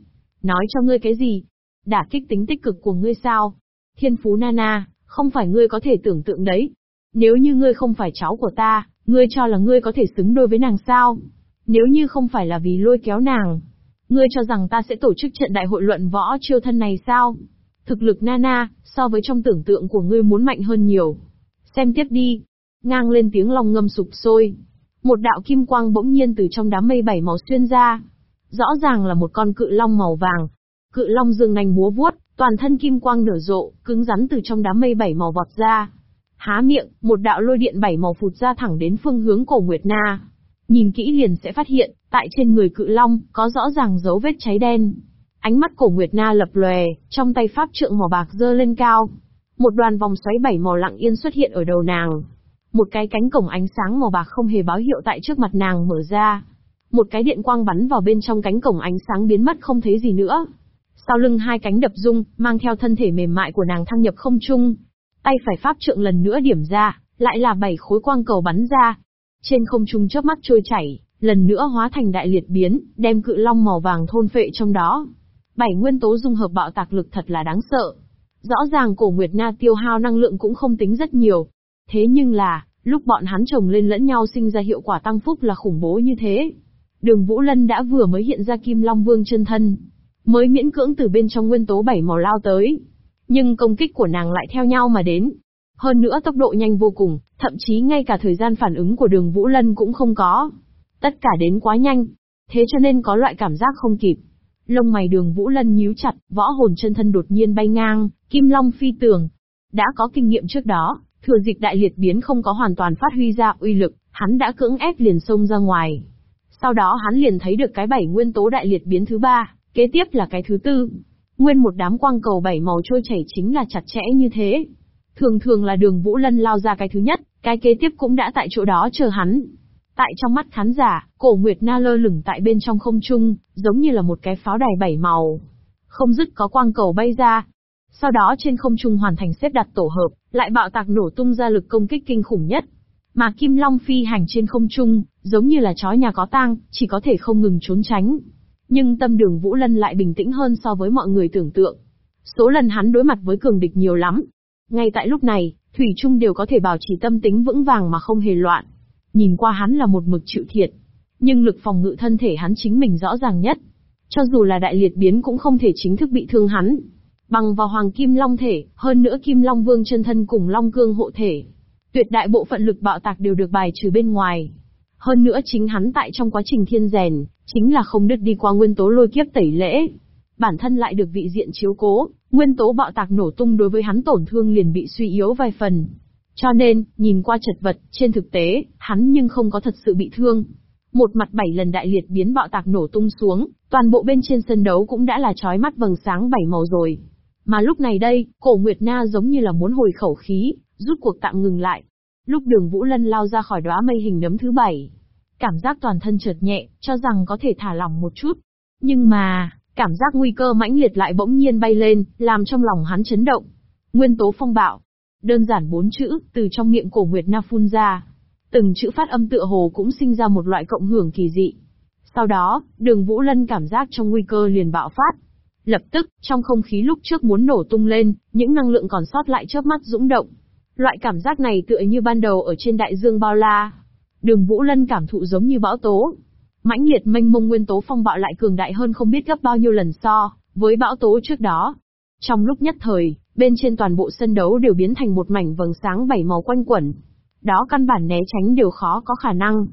Nói cho ngươi cái gì? Đả kích tính tích cực của ngươi sao? Thiên phú Nana, không phải ngươi có thể tưởng tượng đấy. Nếu như ngươi không phải cháu của ta, ngươi cho là ngươi có thể xứng đôi với nàng sao? Nếu như không phải là vì lôi kéo nàng, ngươi cho rằng ta sẽ tổ chức trận đại hội luận võ chiêu thân này sao? Thực lực Nana, so với trong tưởng tượng của ngươi muốn mạnh hơn nhiều. Xem tiếp đi. Ngang lên tiếng long ngâm sụp sôi. Một đạo kim quang bỗng nhiên từ trong đám mây bảy màu xuyên ra. Rõ ràng là một con cự long màu vàng. Cự long dương nành múa vuốt, toàn thân kim quang nở rộ, cứng rắn từ trong đám mây bảy màu vọt ra. Há miệng, một đạo lôi điện bảy màu phụt ra thẳng đến phương hướng cổ Nguyệt Na. Nhìn kỹ liền sẽ phát hiện, tại trên người cự long, có rõ ràng dấu vết cháy đen. Ánh mắt cổ Nguyệt Na lập lòe, trong tay pháp trượng màu bạc dơ lên cao. Một đoàn vòng xoáy bảy màu lặng yên xuất hiện ở đầu nàng. Một cái cánh cổng ánh sáng màu bạc không hề báo hiệu tại trước mặt nàng mở ra. Một cái điện quang bắn vào bên trong cánh cổng ánh sáng biến mất không thấy gì nữa. Sau lưng hai cánh đập rung, mang theo thân thể mềm mại của nàng thăng nhập không trung. Tay phải pháp trượng lần nữa điểm ra, lại là bảy khối quang cầu bắn ra. Trên không trung chớp mắt trôi chảy, lần nữa hóa thành đại liệt biến, đem cự long màu vàng thôn phệ trong đó. Bảy nguyên tố dung hợp bạo tạc lực thật là đáng sợ. Rõ ràng cổ Nguyệt Na tiêu hao năng lượng cũng không tính rất nhiều. Thế nhưng là, lúc bọn hắn chồng lên lẫn nhau sinh ra hiệu quả tăng phúc là khủng bố như thế. Đường Vũ Lân đã vừa mới hiện ra Kim Long Vương chân thân, mới miễn cưỡng từ bên trong nguyên tố bảy màu lao tới. Nhưng công kích của nàng lại theo nhau mà đến. Hơn nữa tốc độ nhanh vô cùng, thậm chí ngay cả thời gian phản ứng của đường Vũ Lân cũng không có. Tất cả đến quá nhanh. Thế cho nên có loại cảm giác không kịp. Lông mày đường Vũ Lân nhíu chặt, võ hồn chân thân đột nhiên bay ngang, kim long phi tường. Đã có kinh nghiệm trước đó, thừa dịch đại liệt biến không có hoàn toàn phát huy ra uy lực, hắn đã cưỡng ép liền xông ra ngoài. Sau đó hắn liền thấy được cái bảy nguyên tố đại liệt biến thứ ba, kế tiếp là cái thứ tư. Nguyên một đám quang cầu bảy màu trôi chảy chính là chặt chẽ như thế. Thường thường là đường Vũ Lân lao ra cái thứ nhất, cái kế tiếp cũng đã tại chỗ đó chờ hắn. Tại trong mắt khán giả, cổ Nguyệt Na lơ lửng tại bên trong không trung, giống như là một cái pháo đài bảy màu. Không dứt có quang cầu bay ra. Sau đó trên không trung hoàn thành xếp đặt tổ hợp, lại bạo tạc nổ tung ra lực công kích kinh khủng nhất. Mà Kim Long phi hành trên không trung, giống như là chó nhà có tang, chỉ có thể không ngừng trốn tránh. Nhưng tâm đường Vũ Lân lại bình tĩnh hơn so với mọi người tưởng tượng. Số lần hắn đối mặt với cường địch nhiều lắm. Ngay tại lúc này, Thủy Trung đều có thể bảo trì tâm tính vững vàng mà không hề loạn. Nhìn qua hắn là một mực chịu thiệt. Nhưng lực phòng ngự thân thể hắn chính mình rõ ràng nhất. Cho dù là đại liệt biến cũng không thể chính thức bị thương hắn. Bằng vào hoàng kim long thể, hơn nữa kim long vương chân thân cùng long cương hộ thể. Tuyệt đại bộ phận lực bạo tạc đều được bài trừ bên ngoài. Hơn nữa chính hắn tại trong quá trình thiên rèn, chính là không đứt đi qua nguyên tố lôi kiếp tẩy lễ. Bản thân lại được vị diện chiếu cố, nguyên tố bạo tạc nổ tung đối với hắn tổn thương liền bị suy yếu vài phần. Cho nên, nhìn qua chật vật, trên thực tế, hắn nhưng không có thật sự bị thương. Một mặt bảy lần đại liệt biến bạo tạc nổ tung xuống, toàn bộ bên trên sân đấu cũng đã là chói mắt vầng sáng bảy màu rồi. Mà lúc này đây, cổ Nguyệt Na giống như là muốn hồi khẩu khí, rút cuộc tạm ngừng lại. Lúc đường Vũ Lân lao ra khỏi đóa mây hình nấm thứ bảy, cảm giác toàn thân chợt nhẹ, cho rằng có thể thả lỏng một chút. Nhưng mà, cảm giác nguy cơ mãnh liệt lại bỗng nhiên bay lên, làm trong lòng hắn chấn động. Nguyên tố phong bạo. Đơn giản bốn chữ, từ trong miệng cổ Nguyệt Na phun ra. Từng chữ phát âm tựa hồ cũng sinh ra một loại cộng hưởng kỳ dị. Sau đó, đường Vũ Lân cảm giác trong nguy cơ liền bạo phát. Lập tức, trong không khí lúc trước muốn nổ tung lên, những năng lượng còn sót lại chớp mắt dũng động. Loại cảm giác này tựa như ban đầu ở trên đại dương bao la. Đường Vũ Lân cảm thụ giống như bão tố mãnh liệt mênh mông nguyên tố phong bạo lại cường đại hơn không biết gấp bao nhiêu lần so, với bão tố trước đó. Trong lúc nhất thời, bên trên toàn bộ sân đấu đều biến thành một mảnh vầng sáng bảy màu quanh quẩn. Đó căn bản né tránh đều khó có khả năng.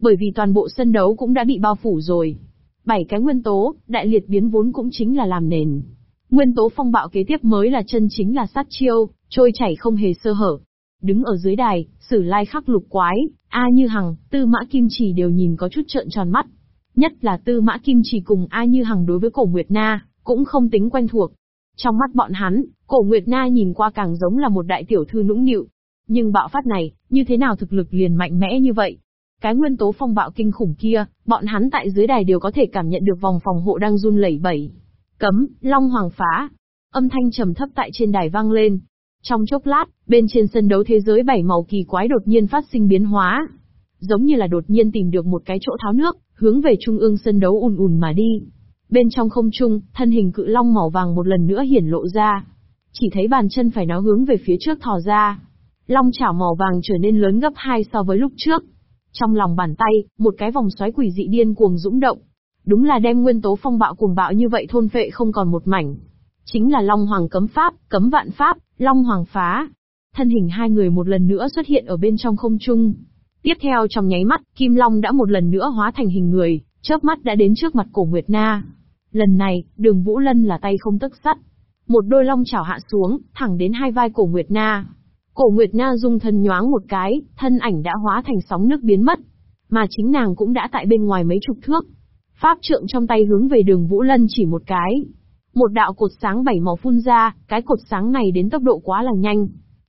Bởi vì toàn bộ sân đấu cũng đã bị bao phủ rồi. Bảy cái nguyên tố, đại liệt biến vốn cũng chính là làm nền. Nguyên tố phong bạo kế tiếp mới là chân chính là sát chiêu, trôi chảy không hề sơ hở. Đứng ở dưới đài, sử lai khắc lục quái, A Như Hằng, Tư Mã Kim Chỉ đều nhìn có chút trợn tròn mắt. Nhất là Tư Mã Kim Chỉ cùng A Như Hằng đối với cổ Nguyệt Na, cũng không tính quen thuộc. Trong mắt bọn hắn, cổ Nguyệt Na nhìn qua càng giống là một đại tiểu thư nũng nịu. Nhưng bạo phát này, như thế nào thực lực liền mạnh mẽ như vậy? Cái nguyên tố phong bạo kinh khủng kia, bọn hắn tại dưới đài đều có thể cảm nhận được vòng phòng hộ đang run lẩy bẩy. Cấm, Long Hoàng phá. Âm thanh trầm thấp tại trên đài vang lên. Trong chốc lát, bên trên sân đấu thế giới bảy màu kỳ quái đột nhiên phát sinh biến hóa. Giống như là đột nhiên tìm được một cái chỗ tháo nước, hướng về trung ương sân đấu ùn ùn mà đi. Bên trong không trung, thân hình cự long màu vàng một lần nữa hiển lộ ra. Chỉ thấy bàn chân phải nó hướng về phía trước thò ra. Long chảo màu vàng trở nên lớn gấp hai so với lúc trước. Trong lòng bàn tay, một cái vòng xoáy quỷ dị điên cuồng dũng động. Đúng là đem nguyên tố phong bạo cuồng bạo như vậy thôn phệ không còn một mảnh. Chính là Long Hoàng cấm pháp, cấm vạn pháp, Long Hoàng phá. Thân hình hai người một lần nữa xuất hiện ở bên trong không trung. Tiếp theo trong nháy mắt, Kim Long đã một lần nữa hóa thành hình người, chớp mắt đã đến trước mặt cổ Nguyệt Na. Lần này, đường Vũ Lân là tay không tức sắt. Một đôi long chảo hạ xuống, thẳng đến hai vai cổ Nguyệt Na. Cổ Nguyệt Na dung thân nhoáng một cái, thân ảnh đã hóa thành sóng nước biến mất. Mà chính nàng cũng đã tại bên ngoài mấy chục thước. Pháp trượng trong tay hướng về đường Vũ Lân chỉ một cái. Một đạo cột sáng bảy màu phun ra, cái cột sáng này đến tốc độ quá là nhanh.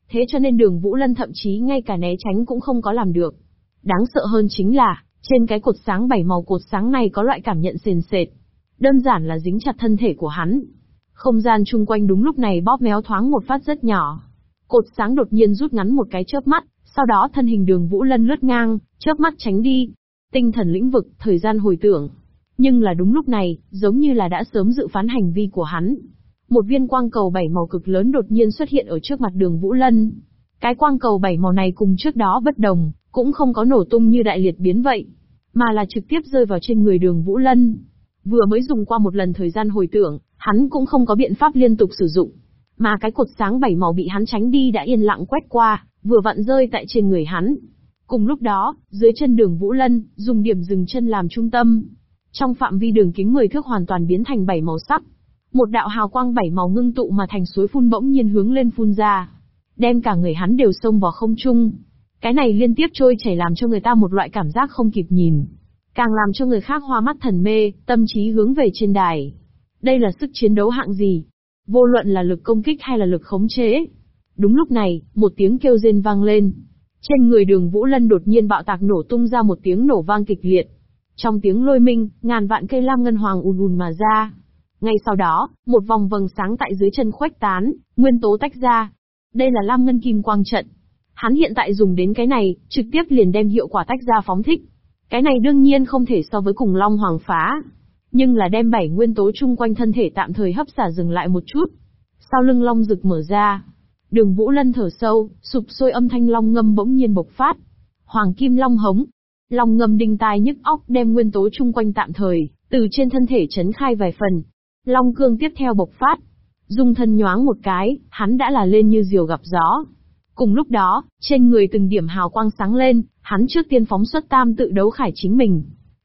Thế cho nên đường Vũ Lân thậm chí ngay cả né tránh cũng không có làm được. Đáng sợ hơn chính là, trên cái cột sáng bảy màu cột sáng này có loại cảm nhận sền sệt. Đơn giản là dính chặt thân thể của hắn. Không gian chung quanh đúng lúc này bóp méo thoáng một phát rất nhỏ. Cột sáng đột nhiên rút ngắn một cái chớp mắt, sau đó thân hình đường Vũ Lân lướt ngang, chớp mắt tránh đi. Tinh thần lĩnh vực, thời gian hồi tưởng. Nhưng là đúng lúc này, giống như là đã sớm dự phán hành vi của hắn. Một viên quang cầu bảy màu cực lớn đột nhiên xuất hiện ở trước mặt đường Vũ Lân. Cái quang cầu bảy màu này cùng trước đó bất đồng, cũng không có nổ tung như đại liệt biến vậy, mà là trực tiếp rơi vào trên người đường Vũ Lân. Vừa mới dùng qua một lần thời gian hồi tưởng, hắn cũng không có biện pháp liên tục sử dụng. Mà cái cột sáng bảy màu bị hắn tránh đi đã yên lặng quét qua, vừa vặn rơi tại trên người hắn. Cùng lúc đó, dưới chân đường Vũ Lân, dùng điểm dừng chân làm trung tâm. Trong phạm vi đường kính 10 thước hoàn toàn biến thành bảy màu sắc. Một đạo hào quang bảy màu ngưng tụ mà thành suối phun bỗng nhiên hướng lên phun ra. Đem cả người hắn đều xông vào không trung. Cái này liên tiếp trôi chảy làm cho người ta một loại cảm giác không kịp nhìn. Càng làm cho người khác hoa mắt thần mê, tâm trí hướng về trên đài. Đây là sức chiến đấu hạng gì? Vô luận là lực công kích hay là lực khống chế. Đúng lúc này, một tiếng kêu rên vang lên. Trên người đường Vũ Lân đột nhiên bạo tạc nổ tung ra một tiếng nổ vang kịch liệt. Trong tiếng lôi minh, ngàn vạn cây lam ngân hoàng ùn ùn mà ra. Ngay sau đó, một vòng vầng sáng tại dưới chân khuếch tán, nguyên tố tách ra. Đây là Lam Ngân Kim Quang Trận. Hắn hiện tại dùng đến cái này, trực tiếp liền đem hiệu quả tách ra phóng thích. Cái này đương nhiên không thể so với cùng Long Hoàng phá. Nhưng là đem bảy nguyên tố chung quanh thân thể tạm thời hấp xả dừng lại một chút. Sau lưng Long rực mở ra. Đường Vũ Lân thở sâu, sụp sôi âm thanh Long ngâm bỗng nhiên bộc phát. Hoàng Kim Long hống. Long ngâm đinh tai nhức óc đem nguyên tố chung quanh tạm thời, từ trên thân thể chấn khai vài phần. Long cương tiếp theo bộc phát. Dung thân nhoáng một cái, hắn đã là lên như diều gặp gió. Cùng lúc đó, trên người từng điểm hào quang sáng lên, hắn trước tiên phóng xuất tam tự đấu khải chính mình.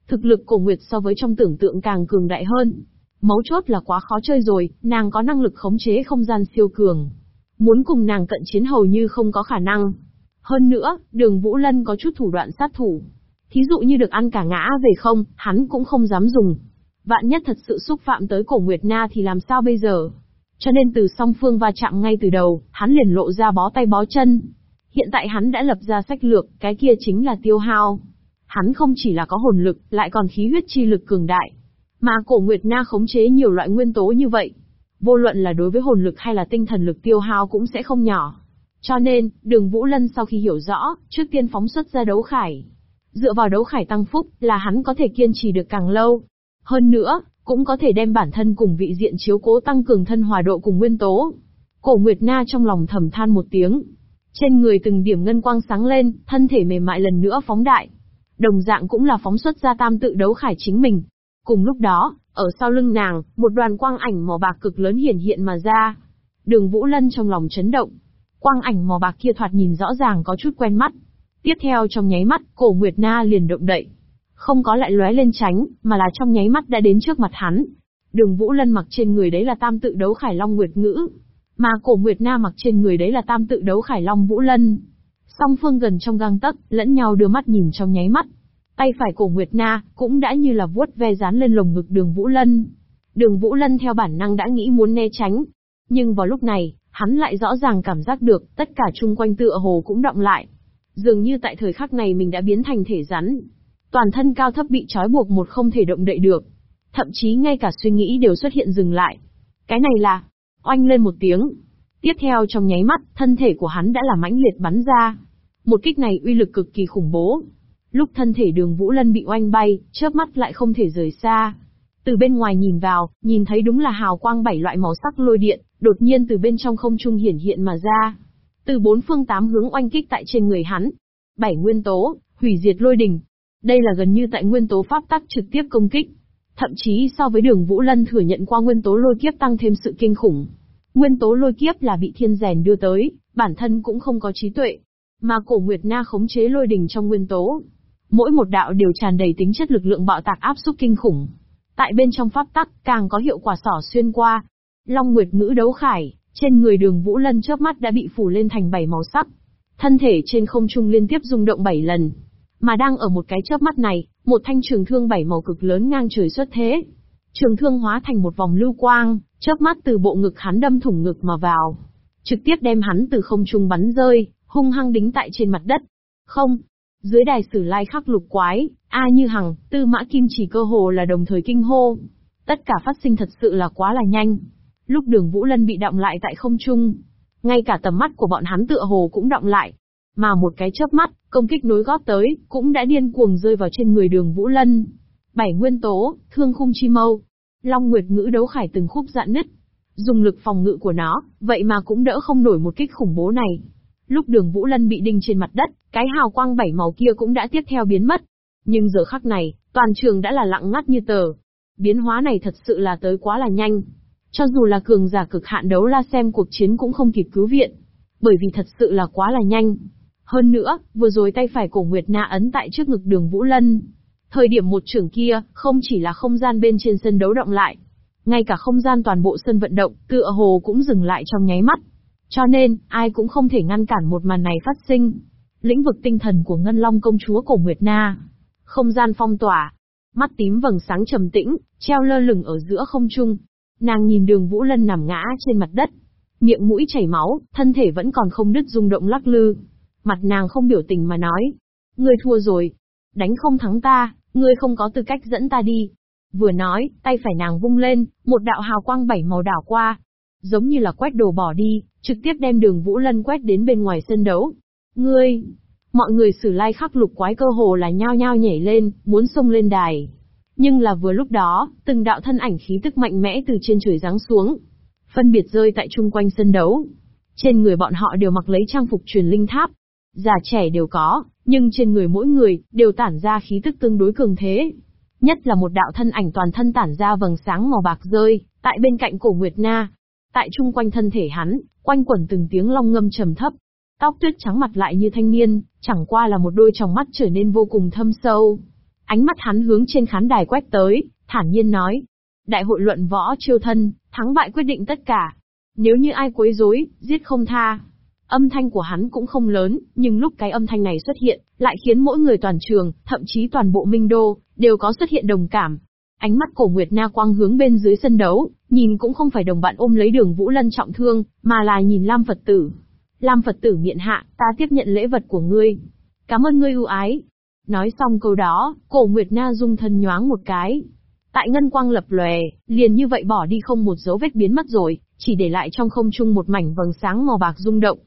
Thực lực cổ Nguyệt so với trong tưởng tượng càng cường đại hơn. Mấu chốt là quá khó chơi rồi, nàng có năng lực khống chế không gian siêu cường. Muốn cùng nàng cận chiến hầu như không có khả năng. Hơn nữa, đường Vũ Lân có chút thủ đoạn sát thủ. Thí dụ như được ăn cả ngã về không, hắn cũng không dám dùng. Vạn nhất thật sự xúc phạm tới cổ Nguyệt Na thì làm sao bây giờ? Cho nên từ song phương va chạm ngay từ đầu, hắn liền lộ ra bó tay bó chân. Hiện tại hắn đã lập ra sách lược, cái kia chính là tiêu hao. Hắn không chỉ là có hồn lực, lại còn khí huyết chi lực cường đại. Mà cổ Nguyệt Na khống chế nhiều loại nguyên tố như vậy. Vô luận là đối với hồn lực hay là tinh thần lực tiêu hao cũng sẽ không nhỏ. Cho nên, đường Vũ Lân sau khi hiểu rõ, trước tiên phóng xuất ra đấu khải. Dựa vào đấu khải tăng phúc, là hắn có thể kiên trì được càng lâu. Hơn nữa, cũng có thể đem bản thân cùng vị diện chiếu cố tăng cường thân hòa độ cùng nguyên tố. Cổ Nguyệt Na trong lòng thầm than một tiếng. Trên người từng điểm ngân quang sáng lên, thân thể mềm mại lần nữa phóng đại. Đồng dạng cũng là phóng xuất ra tam tự đấu khải chính mình. Cùng lúc đó, ở sau lưng nàng, một đoàn quang ảnh màu bạc cực lớn hiển hiện mà ra. Đường Vũ Lân trong lòng chấn động. Quang ảnh màu bạc kia thoạt nhìn rõ ràng có chút quen mắt. Tiếp theo trong nháy mắt, cổ Nguyệt Na liền động đậy. Không có lại lóe lên tránh, mà là trong nháy mắt đã đến trước mặt hắn. Đường Vũ Lân mặc trên người đấy là tam tự đấu khải long nguyệt ngữ. Mà cổ Nguyệt Na mặc trên người đấy là tam tự đấu khải long Vũ Lân. Song phương gần trong gang tấc, lẫn nhau đưa mắt nhìn trong nháy mắt. Tay phải cổ Nguyệt Na, cũng đã như là vuốt ve dán lên lồng ngực đường Vũ Lân. Đường Vũ Lân theo bản năng đã nghĩ muốn né tránh. Nhưng vào lúc này, hắn lại rõ ràng cảm giác được, tất cả chung quanh tựa hồ cũng động lại. Dường như tại thời khắc này mình đã biến thành thể rắn. Toàn thân cao thấp bị trói buộc một không thể động đậy được. Thậm chí ngay cả suy nghĩ đều xuất hiện dừng lại. Cái này là, oanh lên một tiếng. Tiếp theo trong nháy mắt, thân thể của hắn đã là mãnh liệt bắn ra. Một kích này uy lực cực kỳ khủng bố. Lúc thân thể đường Vũ Lân bị oanh bay, chớp mắt lại không thể rời xa. Từ bên ngoài nhìn vào, nhìn thấy đúng là hào quang bảy loại màu sắc lôi điện, đột nhiên từ bên trong không trung hiển hiện mà ra. Từ bốn phương tám hướng oanh kích tại trên người hắn. Bảy nguyên tố, hủy diệt lôi đình. Đây là gần như tại nguyên tố pháp tắc trực tiếp công kích. Thậm chí so với đường Vũ Lân thừa nhận qua nguyên tố lôi kiếp tăng thêm sự kinh khủng. Nguyên tố lôi kiếp là bị thiên rèn đưa tới, bản thân cũng không có trí tuệ. Mà cổ Nguyệt Na khống chế lôi đình trong nguyên tố. Mỗi một đạo đều tràn đầy tính chất lực lượng bạo tạc áp suất kinh khủng. Tại bên trong pháp tắc, càng có hiệu quả sỏ xuyên qua. Long Nguyệt ngữ đấu khải, trên người đường Vũ Lân chớp mắt đã bị phủ lên thành bảy màu sắc. Thân thể trên không trung liên tiếp rung động bảy lần. Mà đang ở một cái chớp mắt này, một thanh trường thương bảy màu cực lớn ngang trời xuất thế. Trường thương hóa thành một vòng lưu quang, chớp mắt từ bộ ngực hắn đâm thủng ngực mà vào. Trực tiếp đem hắn từ không trung bắn rơi, hung hăng đính tại trên mặt đất. Không. Dưới đài sử lai khắc lục quái, A Như Hằng, Tư Mã Kim chỉ cơ hồ là đồng thời kinh hô. Tất cả phát sinh thật sự là quá là nhanh. Lúc đường Vũ Lân bị động lại tại không trung, ngay cả tầm mắt của bọn hắn tựa hồ cũng động lại. Mà một cái chớp mắt, công kích nối gót tới, cũng đã điên cuồng rơi vào trên người đường Vũ Lân. Bảy nguyên tố, thương khung chi mâu. Long Nguyệt ngữ đấu khải từng khúc dạn nứt. Dùng lực phòng ngự của nó, vậy mà cũng đỡ không nổi một kích khủng bố này. Lúc đường Vũ Lân bị đinh trên mặt đất, cái hào quang bảy màu kia cũng đã tiếp theo biến mất. Nhưng giờ khắc này, toàn trường đã là lặng ngắt như tờ. Biến hóa này thật sự là tới quá là nhanh. Cho dù là cường giả cực hạn đấu la xem cuộc chiến cũng không kịp cứu viện. Bởi vì thật sự là quá là nhanh. Hơn nữa, vừa rồi tay phải cổ Nguyệt Na ấn tại trước ngực đường Vũ Lân. Thời điểm một trưởng kia, không chỉ là không gian bên trên sân đấu động lại. Ngay cả không gian toàn bộ sân vận động, tựa hồ cũng dừng lại trong nháy mắt. Cho nên, ai cũng không thể ngăn cản một màn này phát sinh. Lĩnh vực tinh thần của Ngân Long công chúa cổ Nguyệt Na. Không gian phong tỏa. Mắt tím vầng sáng trầm tĩnh, treo lơ lửng ở giữa không trung. Nàng nhìn đường Vũ Lân nằm ngã trên mặt đất. Miệng mũi chảy máu, thân thể vẫn còn không đứt rung động lắc lư. Mặt nàng không biểu tình mà nói. Ngươi thua rồi. Đánh không thắng ta, ngươi không có tư cách dẫn ta đi. Vừa nói, tay phải nàng vung lên, một đạo hào quang bảy màu đảo qua. Giống như là quét đồ bỏ đi, trực tiếp đem đường Vũ Lân quét đến bên ngoài sân đấu. Ngươi! Mọi người sử lai khắc lục quái cơ hồ là nhao nhao nhảy lên, muốn xông lên đài. Nhưng là vừa lúc đó, từng đạo thân ảnh khí tức mạnh mẽ từ trên trời giáng xuống. Phân biệt rơi tại chung quanh sân đấu. Trên người bọn họ đều mặc lấy trang phục truyền linh tháp. Già trẻ đều có, nhưng trên người mỗi người, đều tản ra khí tức tương đối cường thế. Nhất là một đạo thân ảnh toàn thân tản ra vầng sáng màu bạc rơi, tại bên cạnh cổ Nguyệt Na. Tại chung quanh thân thể hắn, quanh quẩn từng tiếng long ngâm trầm thấp. Tóc tuyết trắng mặt lại như thanh niên, chẳng qua là một đôi tròng mắt trở nên vô cùng thâm sâu. Ánh mắt hắn hướng trên khán đài quét tới, thản nhiên nói. Đại hội luận võ chiêu thân, thắng bại quyết định tất cả. Nếu như ai quấy rối, giết không tha. Âm thanh của hắn cũng không lớn, nhưng lúc cái âm thanh này xuất hiện, lại khiến mỗi người toàn trường, thậm chí toàn bộ Minh Đô, đều có xuất hiện đồng cảm. Ánh mắt cổ Nguyệt Na quang hướng bên dưới sân đấu, nhìn cũng không phải đồng bạn ôm lấy đường Vũ Lân trọng thương, mà là nhìn Lam Phật tử. Lam Phật tử miệng hạ, ta tiếp nhận lễ vật của ngươi. Cảm ơn ngươi ưu ái. Nói xong câu đó, cổ Nguyệt Na dung thân nhoáng một cái. Tại ngân quang lập lòe, liền như vậy bỏ đi không một dấu vết biến mất rồi, chỉ để lại trong không trung một mảnh vầng sáng màu bạc rung động.